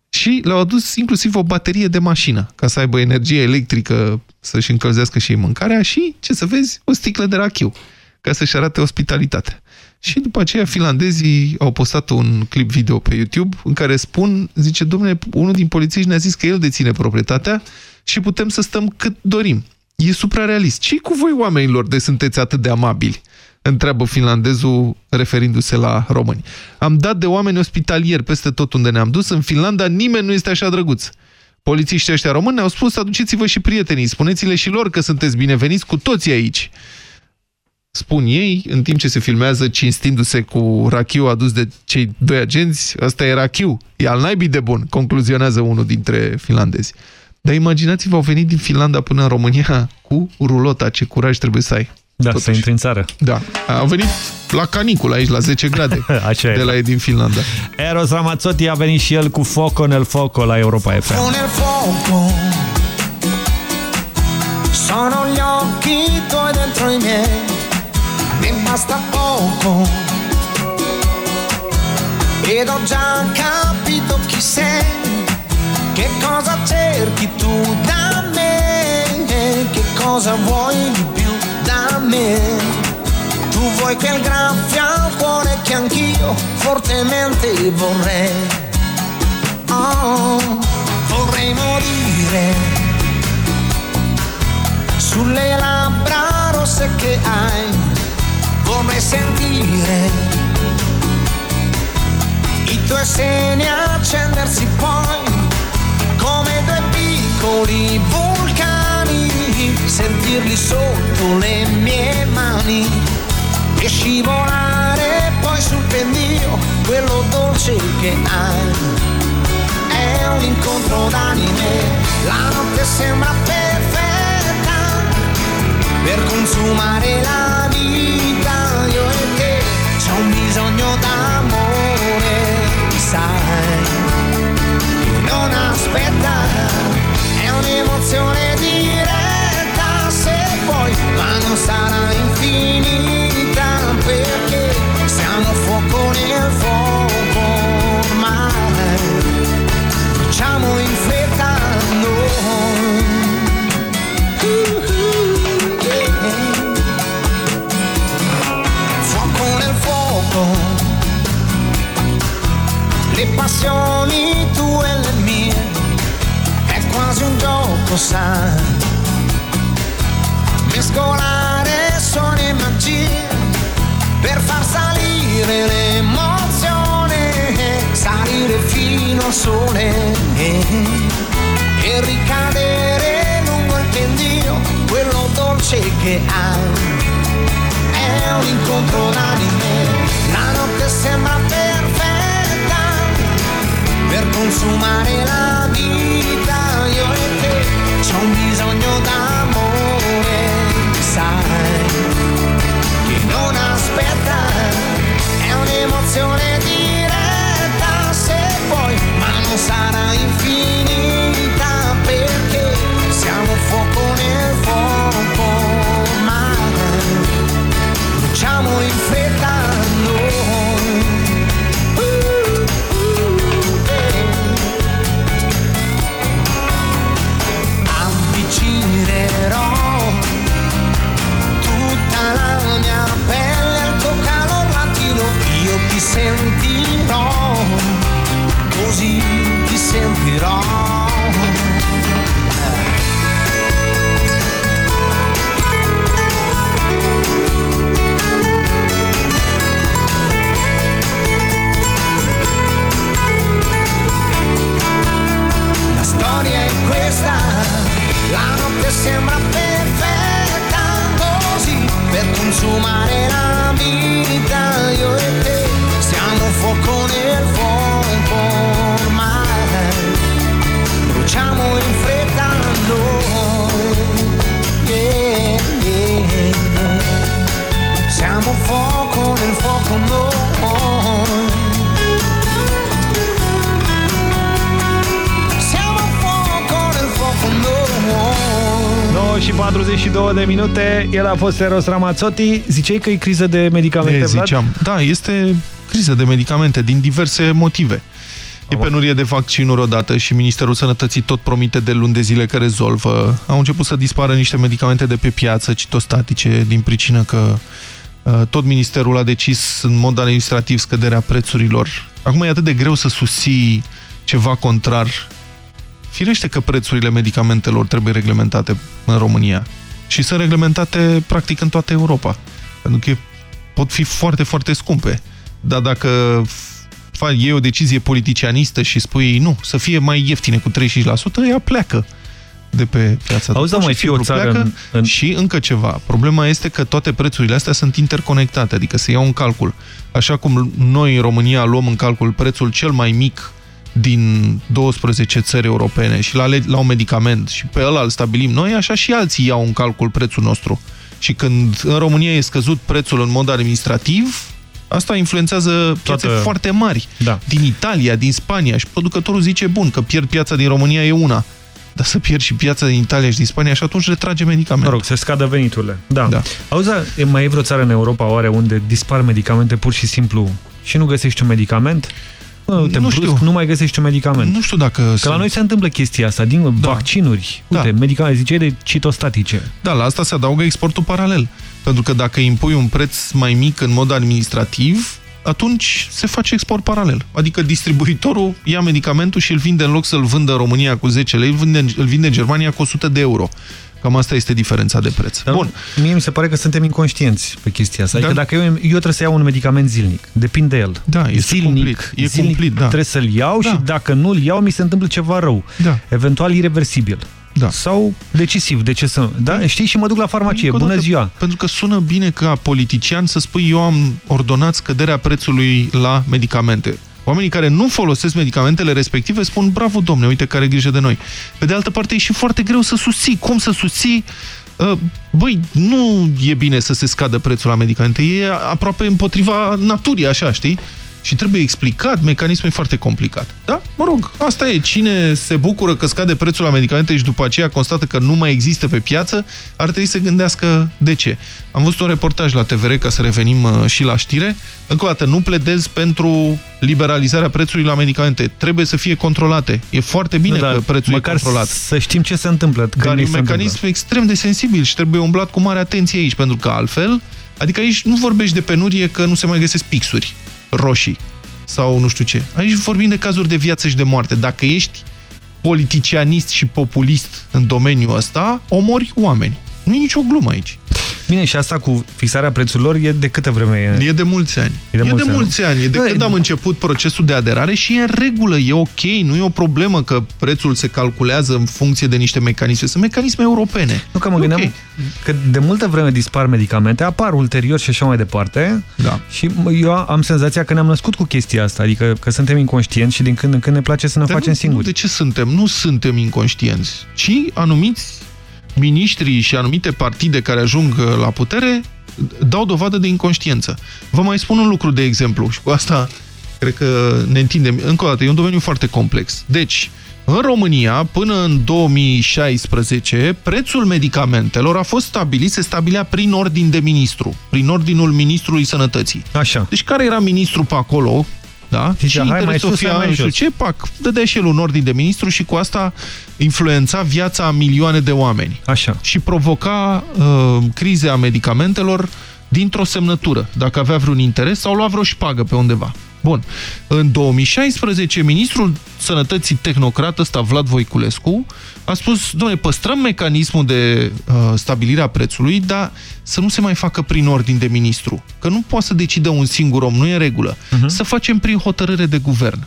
Speaker 3: și le-au adus inclusiv o baterie de mașină ca să aibă energie electrică să-și încălzească și ei mâncarea și, ce să vezi, o sticlă de rachiu ca să-și arate ospitalitatea. Și după aceea finlandezii au postat un clip video pe YouTube în care spun, zice, domnule, unul din polițiști ne-a zis că el deține proprietatea și putem să stăm cât dorim. E suprarealist. ce cu voi oamenilor de sunteți atât de amabili? Întreabă finlandezul referindu-se la români. Am dat de oameni ospitalieri peste tot unde ne-am dus. În Finlanda nimeni nu este așa drăguț. Polițiștii ăștia români ne-au spus aduceți-vă și prietenii, spuneți-le și lor că sunteți bineveniți cu toții aici. Spun ei, în timp ce se filmează cinstindu-se cu rachiu adus de cei doi agenți, ăsta e rachiu, e al naibii de bun, concluzionează unul dintre finlandezi. Dar imaginați-vă, au venit din Finlanda până în România cu rulota, ce curaj trebuie să ai.
Speaker 2: Da, să intri în țară.
Speaker 3: Da, au venit la canicul aici, la 10 grade,
Speaker 2: Așa
Speaker 3: de
Speaker 2: e.
Speaker 3: la ei din Finlanda.
Speaker 2: Eros Ramazzotti a venit și el cu Foco nel Foco la Europa FM.
Speaker 18: Con il fuoco sono gli occhi tuoi dentro i miei, mi basta poco. Ed ho già capito chi sei, che cosa cerchi tu da me, che cosa vuoi di più da me. Tu vuoi quel graffio al cuore che anch'io fortemente vorrei. Oh, vorrei morire sulle labbra rosse che hai, vorrei sentire i tuoi seni accendersi poi piccoli vulcani, sentirli sotto le mie mani. E scivolare poi sul pendio quello dolce che hai. È un incontro d'anime, la notte sembra perfetta per consumare la un'emozione diretta se vuoi, ma non sarà infinita perché siamo fuoco nel fuoco ormai facciamo in fretta noi. Fuoco nel fuoco, le passioni sai. Mescolare suoni e magie per far salire l'emozione, salire fino al sole e ricadere lungo il pendio, quello dolce che hai. È un incontro d'anime, la notte sembra perfetta per consumare la vita, io e c'è un bisogno d'amore, sai che non aspetta, è un'emozione diretta se vuoi, ma non sarà infinita perché siamo fuoco La storia è questa, la notte sembra perfetta così per consumare la vita io e te. Siamo fuoco nel fuoco ormai facciamo in fretta noi. Yeah, yeah.
Speaker 2: Siamo fuoco nel fuoco noi. și 42 de minute. El a fost Eros Ramazzotti. Ziceai că e criză de medicamente,
Speaker 3: de,
Speaker 2: Vlad?
Speaker 3: Da, este criză de medicamente din diverse motive. E penurie de vaccinuri odată și Ministerul Sănătății tot promite de luni de zile că rezolvă. Au început să dispară niște medicamente de pe piață, citostatice, din pricină că uh, tot Ministerul a decis în mod administrativ scăderea prețurilor. Acum e atât de greu să susții ceva contrar. Firește că prețurile medicamentelor trebuie reglementate în România și sunt reglementate practic în toată Europa. Pentru că pot fi foarte, foarte scumpe. Dar dacă faci iei o decizie politicianistă și spui nu, să fie mai ieftine cu 35%, ea pleacă de pe piața.
Speaker 2: Auzi, da,
Speaker 3: Pur
Speaker 2: mai
Speaker 3: și
Speaker 2: fi o
Speaker 3: simplu
Speaker 2: țară
Speaker 3: pleacă
Speaker 2: în- în-
Speaker 3: Și încă ceva. Problema este că toate prețurile astea sunt interconectate, adică se iau în calcul. Așa cum noi în România luăm în calcul prețul cel mai mic din 12 țări europene și la, le- la un medicament și pe ăla îl stabilim noi, așa și alții iau în calcul prețul nostru. Și când în România e scăzut prețul în mod administrativ, asta influențează piețe
Speaker 2: Toată-
Speaker 3: foarte mari.
Speaker 2: Da.
Speaker 3: Din Italia, din Spania și producătorul zice, bun, că pierd piața din România e una, dar să pierd și piața din Italia și din Spania și atunci retrage medicamente.
Speaker 2: Mă rog, să scadă veniturile. Da. da. Auzi, da, e- mai e vreo țară în Europa oare unde dispar medicamente pur și simplu și nu găsești un medicament? Bă, uite,
Speaker 3: Nu
Speaker 2: brusc,
Speaker 3: știu.
Speaker 2: nu mai găsești un medicament.
Speaker 3: Nu știu dacă...
Speaker 2: Că
Speaker 3: sunt-
Speaker 2: la noi se întâmplă chestia asta, din vaccinuri. Uite, medicamente, ziceai de citostatice.
Speaker 3: Da, la asta se adaugă exportul paralel. Pentru că dacă impui un preț mai mic în mod administrativ, atunci se face export paralel. Adică distribuitorul ia medicamentul și îl vinde în loc să-l vândă în România cu 10 lei, îl vinde, îl vinde în Germania cu 100 de euro. Cam asta este diferența de preț.
Speaker 2: Bun. Mie mi se pare că suntem inconștienți pe chestia asta. Adică
Speaker 3: Da.
Speaker 2: dacă eu, eu trebuie să iau un medicament zilnic, depind de el.
Speaker 3: Da, este
Speaker 2: zilnic,
Speaker 3: cumplit. E
Speaker 2: zilnic
Speaker 3: cumplit, da.
Speaker 2: trebuie să-l iau și dacă nu-l iau, mi se întâmplă ceva rău.
Speaker 3: Da.
Speaker 2: Eventual irreversibil.
Speaker 3: Da.
Speaker 2: Sau decisiv, de ce să nu? Da? Știi, și mă duc la farmacie.
Speaker 3: Încă o
Speaker 2: Bună
Speaker 3: dată,
Speaker 2: ziua!
Speaker 3: Pentru că sună bine ca politician să spui eu am ordonat scăderea prețului la medicamente. Oamenii care nu folosesc medicamentele respective spun bravo domne, uite care grijă de noi. Pe de altă parte e și foarte greu să susții. Cum să susții? Uh, Băi, nu e bine să se scadă prețul la medicamente, e aproape împotriva naturii, așa, știi? Și trebuie explicat, mecanismul e foarte complicat. Da? Mă rog, asta e. Cine se bucură că scade prețul la medicamente și după aceea constată că nu mai există pe piață, ar trebui să gândească de ce. Am văzut un reportaj la TVR, ca să revenim uh, și la știre. Încă o dată, nu pledez pentru liberalizarea prețului la medicamente. Trebuie să fie controlate. E foarte bine
Speaker 2: Nu, dar
Speaker 3: că prețul
Speaker 2: măcar
Speaker 3: e controlat.
Speaker 2: să știm ce se întâmplă. când
Speaker 3: Dar
Speaker 2: ni
Speaker 3: e
Speaker 2: se
Speaker 3: un
Speaker 2: întâmplă.
Speaker 3: mecanism extrem de sensibil și trebuie umblat cu mare atenție aici, pentru că altfel, adică aici nu vorbești de penurie că nu se mai găsesc pixuri roșii sau nu știu ce. Aici vorbim de cazuri de viață și de moarte. Dacă ești politicianist și populist în domeniul ăsta, omori oameni. Nu e nicio glumă aici.
Speaker 2: Bine, și asta cu fixarea prețurilor e de câtă vreme e?
Speaker 3: E de mulți ani.
Speaker 2: E de
Speaker 3: e
Speaker 2: mulți
Speaker 3: de
Speaker 2: ani.
Speaker 3: mulți ani. E de
Speaker 2: Da,
Speaker 3: când
Speaker 2: e-
Speaker 3: am început procesul de aderare și e în regulă, e ok, nu e o problemă că prețul se calculează în funcție de niște mecanisme. Sunt mecanisme europene.
Speaker 2: Nu că mă gândeam
Speaker 3: Ok.
Speaker 2: că de multă vreme dispar medicamente, apar ulterior și așa mai departe.
Speaker 3: Da.
Speaker 2: Și mă, eu am senzația că ne-am născut cu chestia asta, adică că suntem inconștienți și din când în când ne place să ne
Speaker 3: Dar
Speaker 2: facem
Speaker 3: nu,
Speaker 2: singuri.
Speaker 3: Nu, de ce suntem? Nu suntem inconștienți, ci anumiți miniștrii și anumite partide care ajung uh, la putere dau dovadă de inconștiență. Vă mai spun un lucru de exemplu și cu asta cred că ne întindem. Încă o dată, e un domeniu foarte complex. Deci, în România, până în 2016, prețul medicamentelor a fost stabilit, se stabilea prin ordin de ministru, prin ordinul Ministrului Sănătății.
Speaker 2: Așa.
Speaker 3: Deci care era ministru pe acolo, da?
Speaker 2: Zicea, hai mai sus, hai mai
Speaker 3: nu știu
Speaker 2: jos.
Speaker 3: ce, pac, dădea și el un ordin de ministru și cu asta influența viața a milioane de oameni.
Speaker 2: Așa.
Speaker 3: Și provoca uh, crize a medicamentelor dintr-o semnătură, dacă avea vreun interes sau lua vreo șpagă pe undeva. Bun. În 2016, ministrul sănătății tehnocrat ăsta, Vlad Voiculescu, a spus, doamne, păstrăm mecanismul de uh, stabilire a prețului, dar să nu se mai facă prin ordin de ministru. Că nu poate să decidă un singur om, nu e în regulă. Uh-huh. Să facem prin hotărâre de guvern.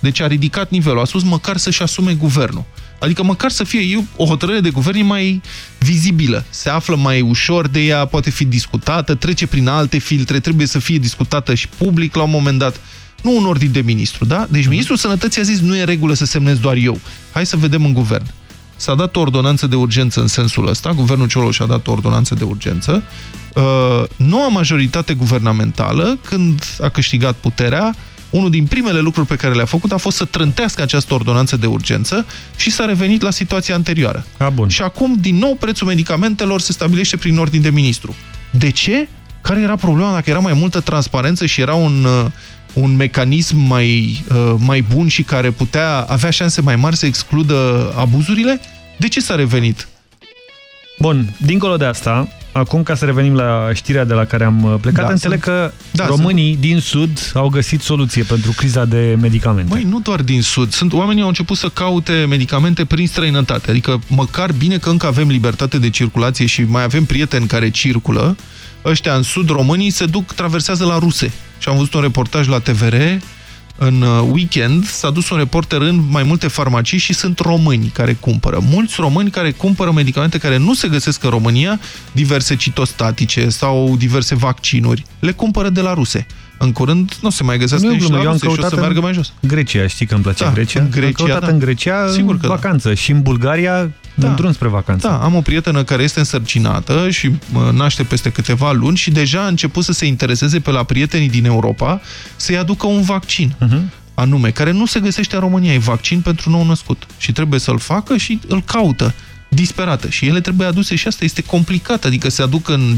Speaker 3: Deci a ridicat nivelul, a spus măcar să-și asume guvernul. Adică măcar să fie eu, o hotărâre de guvern e mai vizibilă, se află mai ușor de ea, poate fi discutată, trece prin alte filtre, trebuie să fie discutată și public la un moment dat. Nu un ordin de ministru, da? Deci ministrul sănătății a zis nu e în regulă să semnez doar eu. Hai să vedem în guvern. S-a dat o ordonanță de urgență în sensul ăsta, guvernul Cioloș a dat o ordonanță de urgență. Uh, noua majoritate guvernamentală, când a câștigat puterea, unul din primele lucruri pe care le-a făcut a fost să trântească această ordonanță de urgență și s-a revenit la situația anterioară.
Speaker 2: A, bun.
Speaker 3: Și acum, din nou, prețul medicamentelor se stabilește prin ordin de ministru. De ce? Care era problema dacă era mai multă transparență și era un, uh, un mecanism mai, uh, mai bun și care putea avea șanse mai mari să excludă abuzurile? De ce s-a revenit?
Speaker 2: Bun, dincolo de asta, acum ca să revenim la știrea de la care am uh, plecat,
Speaker 3: Da,
Speaker 2: înțeleg
Speaker 3: sunt-
Speaker 2: că
Speaker 3: da,
Speaker 2: românii din Sud au găsit soluție pentru criza de medicamente.
Speaker 3: Măi, nu doar din Sud. Sunt, oamenii au început să caute medicamente prin străinătate. Adică măcar bine că încă avem libertate de circulație și mai avem prieteni care circulă. Ăștia în Sud, românii, se duc, traversează la ruse. Și am văzut un reportaj la TVR în uh, weekend s-a dus un reporter în mai multe farmacii și sunt români care cumpără. Mulți români care cumpără medicamente care nu se găsesc în România, diverse citostatice sau diverse vaccinuri, le cumpără de la ruse. În curând nu o se mai găsească
Speaker 2: Nu e
Speaker 3: nici
Speaker 2: glumă,
Speaker 3: la
Speaker 2: eu am
Speaker 3: ruse și o
Speaker 2: căutat
Speaker 3: să meargă
Speaker 2: în
Speaker 3: mai jos.
Speaker 2: Grecia, știi că îmi place
Speaker 3: Da,
Speaker 2: Grecia.
Speaker 3: în Grecia,
Speaker 2: am căutat
Speaker 3: da.
Speaker 2: în Grecia
Speaker 3: Sigur
Speaker 2: în
Speaker 3: că da.
Speaker 2: vacanță și în Bulgaria
Speaker 3: Da.
Speaker 2: în drum spre vacanță.
Speaker 3: Da, am o prietenă care este însărcinată și mă, naște peste câteva luni și deja a început să se intereseze pe la prietenii din Europa să-i aducă un vaccin.
Speaker 2: Uh-huh.
Speaker 3: Anume, care nu se găsește în România, e vaccin pentru nou născut. Și trebuie să-l facă și îl caută disperată. Și ele trebuie aduse și asta este complicat, adică se aduc în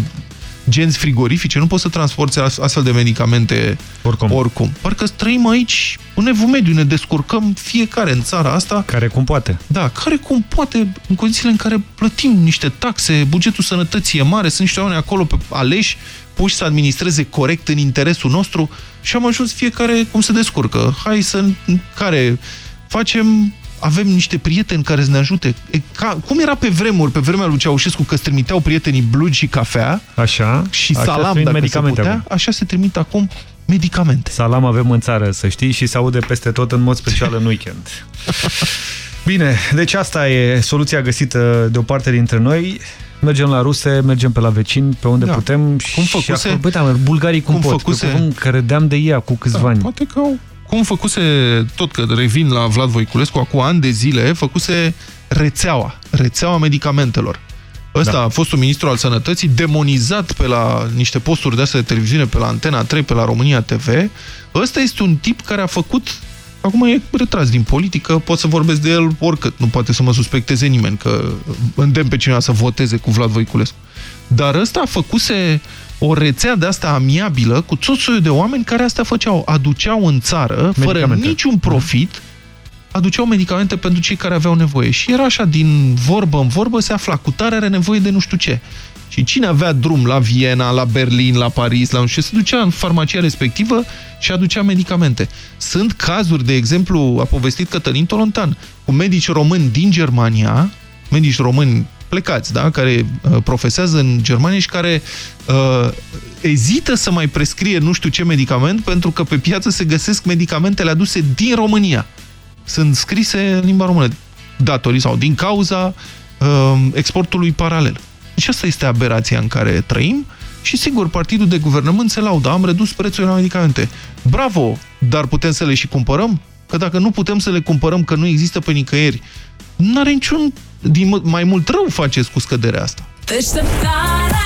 Speaker 3: genți frigorifice, nu poți să transporti as- astfel de medicamente
Speaker 2: oricum.
Speaker 3: oricum. Parcă trăim aici un evul mediu, ne descurcăm fiecare în țara asta.
Speaker 2: Care cum poate.
Speaker 3: Da, care cum poate, în condițiile în care plătim niște taxe, bugetul sănătății e mare, sunt niște oameni acolo pe aleși, puși să administreze corect în interesul nostru și am ajuns fiecare cum se descurcă. Hai să... care facem... Avem niște prieteni care să ne ajute. E ca, cum era pe vremuri, pe vremea lui Ceaușescu, că îți trimiteau prietenii blugi și cafea
Speaker 2: Așa.
Speaker 3: și
Speaker 2: Așa
Speaker 3: salam,
Speaker 2: trimit
Speaker 3: dacă
Speaker 2: medicamente
Speaker 3: se putea,
Speaker 2: acum.
Speaker 3: așa se trimit acum medicamente.
Speaker 2: Salam avem în țară, să știi, și se aude peste tot, în mod special în weekend. Bine, deci asta e soluția găsită de o parte dintre noi. Mergem la ruse, mergem pe la vecini, pe unde
Speaker 3: Da.
Speaker 2: putem.
Speaker 3: Cum
Speaker 2: și
Speaker 3: făcuse-
Speaker 2: acolo, băi, da, mă, bulgarii cum,
Speaker 3: cum
Speaker 2: pot?
Speaker 3: făcuse-
Speaker 2: Pe cuvânt că râdeam de ea cu câțiva
Speaker 3: Da,
Speaker 2: ani.
Speaker 3: Poate că au... Cum făcuse, tot că revin la Vlad Voiculescu, acum ani de zile, făcuse rețeaua, rețeaua medicamentelor. Ăsta
Speaker 2: Da.
Speaker 3: a fost un ministru al sănătății, demonizat pe la niște posturi de astea de televiziune, pe la Antena 3, pe la România TV. Ăsta este un tip care a făcut, acum e retras din politică, pot să vorbesc de el oricât, nu poate să mă suspecteze nimeni că îndemn pe cineva să voteze cu Vlad Voiculescu. Dar ăsta a făcuse o rețea de asta amiabilă cu tot soiul de oameni care asta făceau, aduceau în țară, fără
Speaker 2: Medicamente.
Speaker 3: niciun profit, aduceau medicamente pentru cei care aveau nevoie. Și era așa, din vorbă în vorbă, se afla, cu tare are nevoie de nu știu ce. Și cine avea drum la Viena, la Berlin, la Paris, la un ce, se ducea în farmacia respectivă și aducea medicamente. Sunt cazuri, de exemplu, a povestit Cătălin Tolontan, cu medici români din Germania, medici români plecați, da? care uh, profesează în Germania și care uh, ezită să mai prescrie nu știu ce medicament pentru că pe piață se găsesc medicamentele aduse din România. Sunt scrise în limba română datorii sau din cauza uh, exportului paralel. Deci asta este aberația în care trăim și sigur, partidul de guvernământ se laudă. Am redus prețul la medicamente. Bravo! Dar putem să le și cumpărăm? Că dacă nu putem să le cumpărăm, că nu există pe nicăieri, nu are niciun... Din, mai mult rău faceți cu scăderea asta.
Speaker 6: Deșteptarea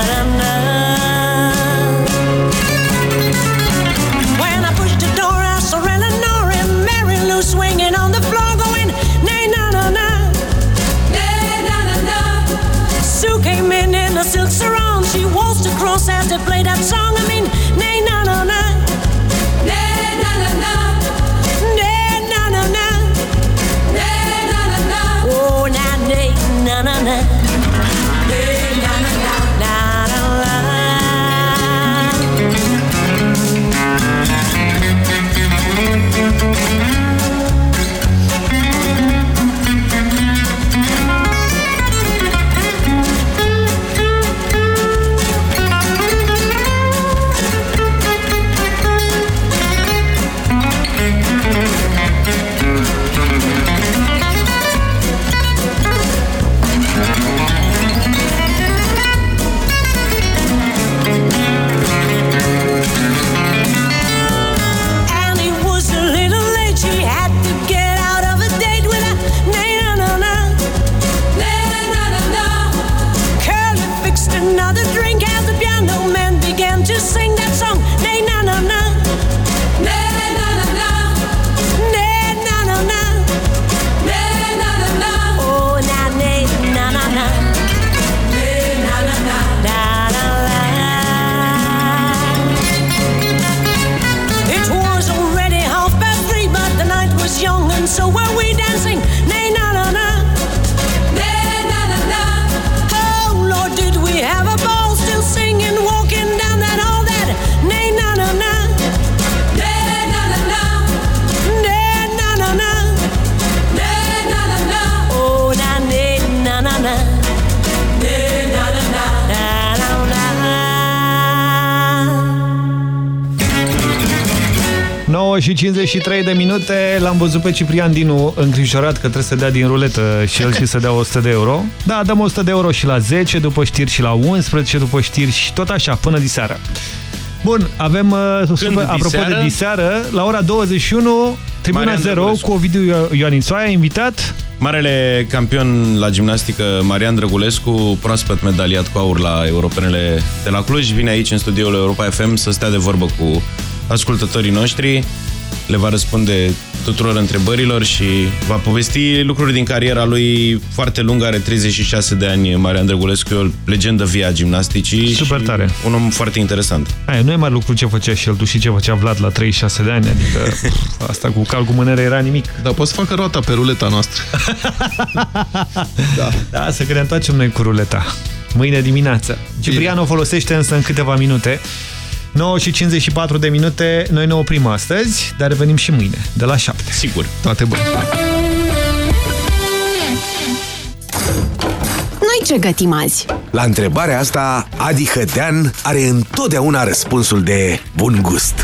Speaker 90: play that song.
Speaker 2: Și 53 de minute. L-am văzut pe Ciprian Dinu îngrijorat că trebuie să dea din ruletă și el și să dea 100 de euro. Da, dăm 100 de euro și la 10 După știri și la 11 După știri și tot așa, până diseară. Bun, avem, uh, super, apropo
Speaker 3: diseară?
Speaker 2: de diseară? La ora 21 Tribuna
Speaker 91: Marian
Speaker 2: 0
Speaker 91: Drăgulescu.
Speaker 2: cu Ovidiu Io- Ioanițoaia Invitat.
Speaker 91: Marele campion la gimnastică Marian Drăgulescu, proaspăt medaliat cu aur la europenele de la Cluj, vine aici în studioul Europa FM să stea de vorbă cu ascultătorii noștri, le va răspunde tuturor întrebărilor și va povesti lucruri din cariera lui foarte lungă, are 36 de ani Marian Drăgulescu, e o legendă via gimnasticii
Speaker 2: Super
Speaker 91: și
Speaker 2: tare.
Speaker 91: un om foarte interesant.
Speaker 2: Aia, nu e mare lucru ce făcea și el, tu și ce făcea Vlad la 36 de ani, adică pf, asta cu cal cu mânere era nimic.
Speaker 3: Dar poți să facă roata pe ruleta noastră.
Speaker 2: da. da, să că ne întoarcem noi cu ruleta. Mâine dimineață. Ciprian o folosește însă în câteva minute. 9 și 54 de minute, noi ne oprim astăzi, dar revenim și mâine, de la 7.
Speaker 91: Sigur.
Speaker 3: Toate bune.
Speaker 10: Noi ce gătim azi?
Speaker 37: La întrebarea asta, Adi Hădean are întotdeauna răspunsul de bun gust.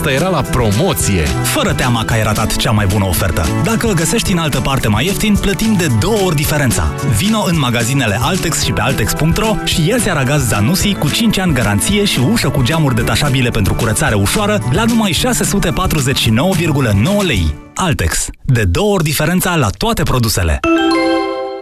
Speaker 92: Ah, asta era la promoție. Fără teama că ai ratat cea mai bună ofertă. Dacă o găsești în altă parte mai ieftin, plătim de două ori diferența. Vino în magazinele Altex și pe Altex.ro și ia aragaz Zanussi cu 5 ani garanție și ușă cu geamuri detașabile pentru curățare ușoară la numai 649,9 lei. Altex. De două ori diferența la toate produsele.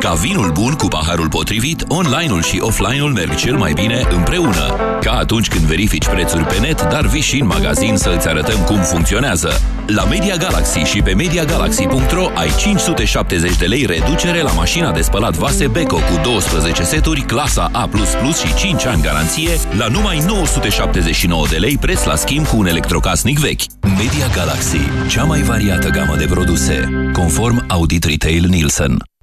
Speaker 21: Ca vinul bun cu paharul potrivit, online-ul și offline-ul merg cel mai bine împreună. Ca atunci când verifici prețuri pe net, dar vii și în magazin să îți arătăm cum funcționează. La Media Galaxy și pe MediaGalaxy.ro ai 570 de lei reducere la mașina de spălat vase Beko cu 12 seturi, clasa A++ și 5 ani garanție, la numai 979 de lei preț la schimb cu un electrocasnic vechi. Media Galaxy, cea mai variată gamă de produse, conform Audit Retail Nielsen.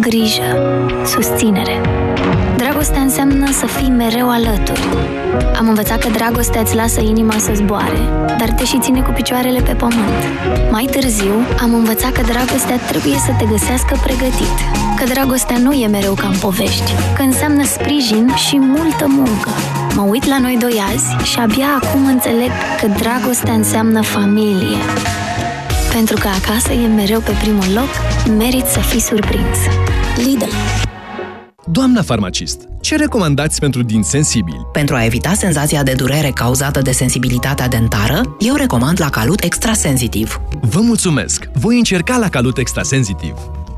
Speaker 93: grijă, susținere. Dragostea înseamnă să fii mereu alături. Am învățat că dragostea îți lasă inima să zboare, dar te și ține cu picioarele pe pământ. Mai târziu, am învățat că dragostea trebuie să te găsească pregătit, că dragostea nu e mereu ca în povești, că înseamnă sprijin și multă muncă. Mă uit la noi doi azi și abia acum înțeleg că dragostea înseamnă familie. Pentru că acasă e mereu pe primul loc, merit să fii surprins. Lidl
Speaker 46: Doamna farmacist, ce recomandați pentru din sensibili?
Speaker 10: Pentru a evita senzația de durere cauzată de sensibilitatea dentară, eu recomand la Calut Extrasensitiv.
Speaker 46: Vă mulțumesc! Voi încerca la Calut Extrasensitiv.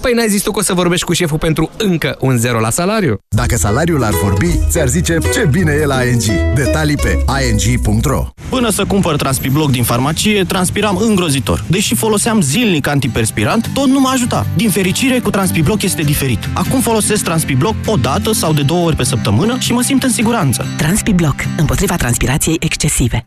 Speaker 94: Păi n-ai zis tu că o să vorbești cu șeful pentru încă un zero la salariu?
Speaker 72: Dacă salariul ar vorbi, ți-ar zice ce bine e la ING. Detalii pe ing.ro
Speaker 95: Până să cumpăr Transpibloc din farmacie, transpiram îngrozitor. Deși foloseam zilnic antiperspirant, tot nu mă ajuta. Din fericire, cu Transpibloc este diferit. Acum folosesc Transpibloc o dată sau de două ori pe săptămână și mă simt în siguranță.
Speaker 10: Transpibloc, împotriva transpirației excesive.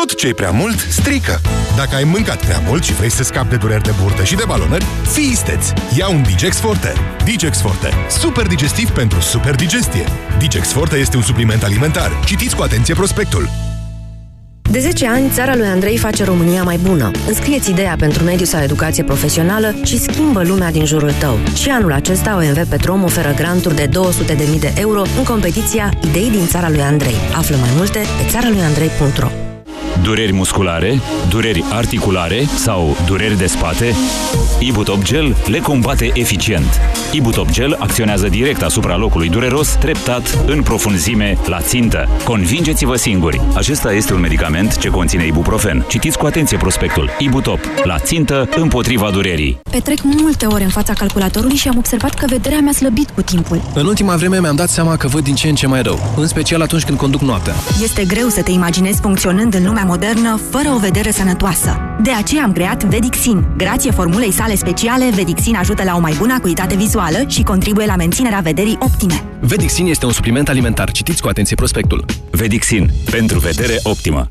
Speaker 37: Tot ce e prea mult, strică. Dacă ai mâncat prea mult și vrei să scapi de dureri de burtă și de balonări, fii isteț! Ia un Digex Forte. Digex Forte. Super digestiv pentru super digestie. Digex Forte este un supliment alimentar. Citiți cu atenție prospectul.
Speaker 10: De 10 ani, țara lui Andrei face România mai bună. Înscrieți ideea pentru mediu sau educație profesională și schimbă lumea din jurul tău. Și anul acesta OMV Petrom oferă granturi de 200.000 de euro în competiția Idei din țara lui Andrei. Află mai multe pe țara lui Andrei.ro
Speaker 96: Dureri musculare, dureri articulare sau dureri de spate? Ibutop Gel le combate eficient. Ibutop Gel acționează direct asupra locului dureros, treptat, în profunzime, la țintă. Convingeți-vă singuri! Acesta este un medicament ce conține ibuprofen. Citiți cu atenție prospectul. Ibutop. La țintă, împotriva durerii.
Speaker 6: Petrec multe ore în fața calculatorului și am observat că vederea mi-a slăbit cu timpul.
Speaker 97: În ultima vreme mi-am dat seama că văd din ce în ce mai rău, în special atunci când conduc noaptea.
Speaker 6: Este greu să te imaginezi funcționând în lumea modernă fără o vedere sănătoasă. De aceea am creat Vedixin. Grație formulei sale speciale, Vedixin ajută la o mai bună acuitate vizuală și contribuie la menținerea vederii optime.
Speaker 97: Vedixin este un supliment alimentar. Citiți cu atenție prospectul.
Speaker 96: Vedixin. Pentru vedere optimă.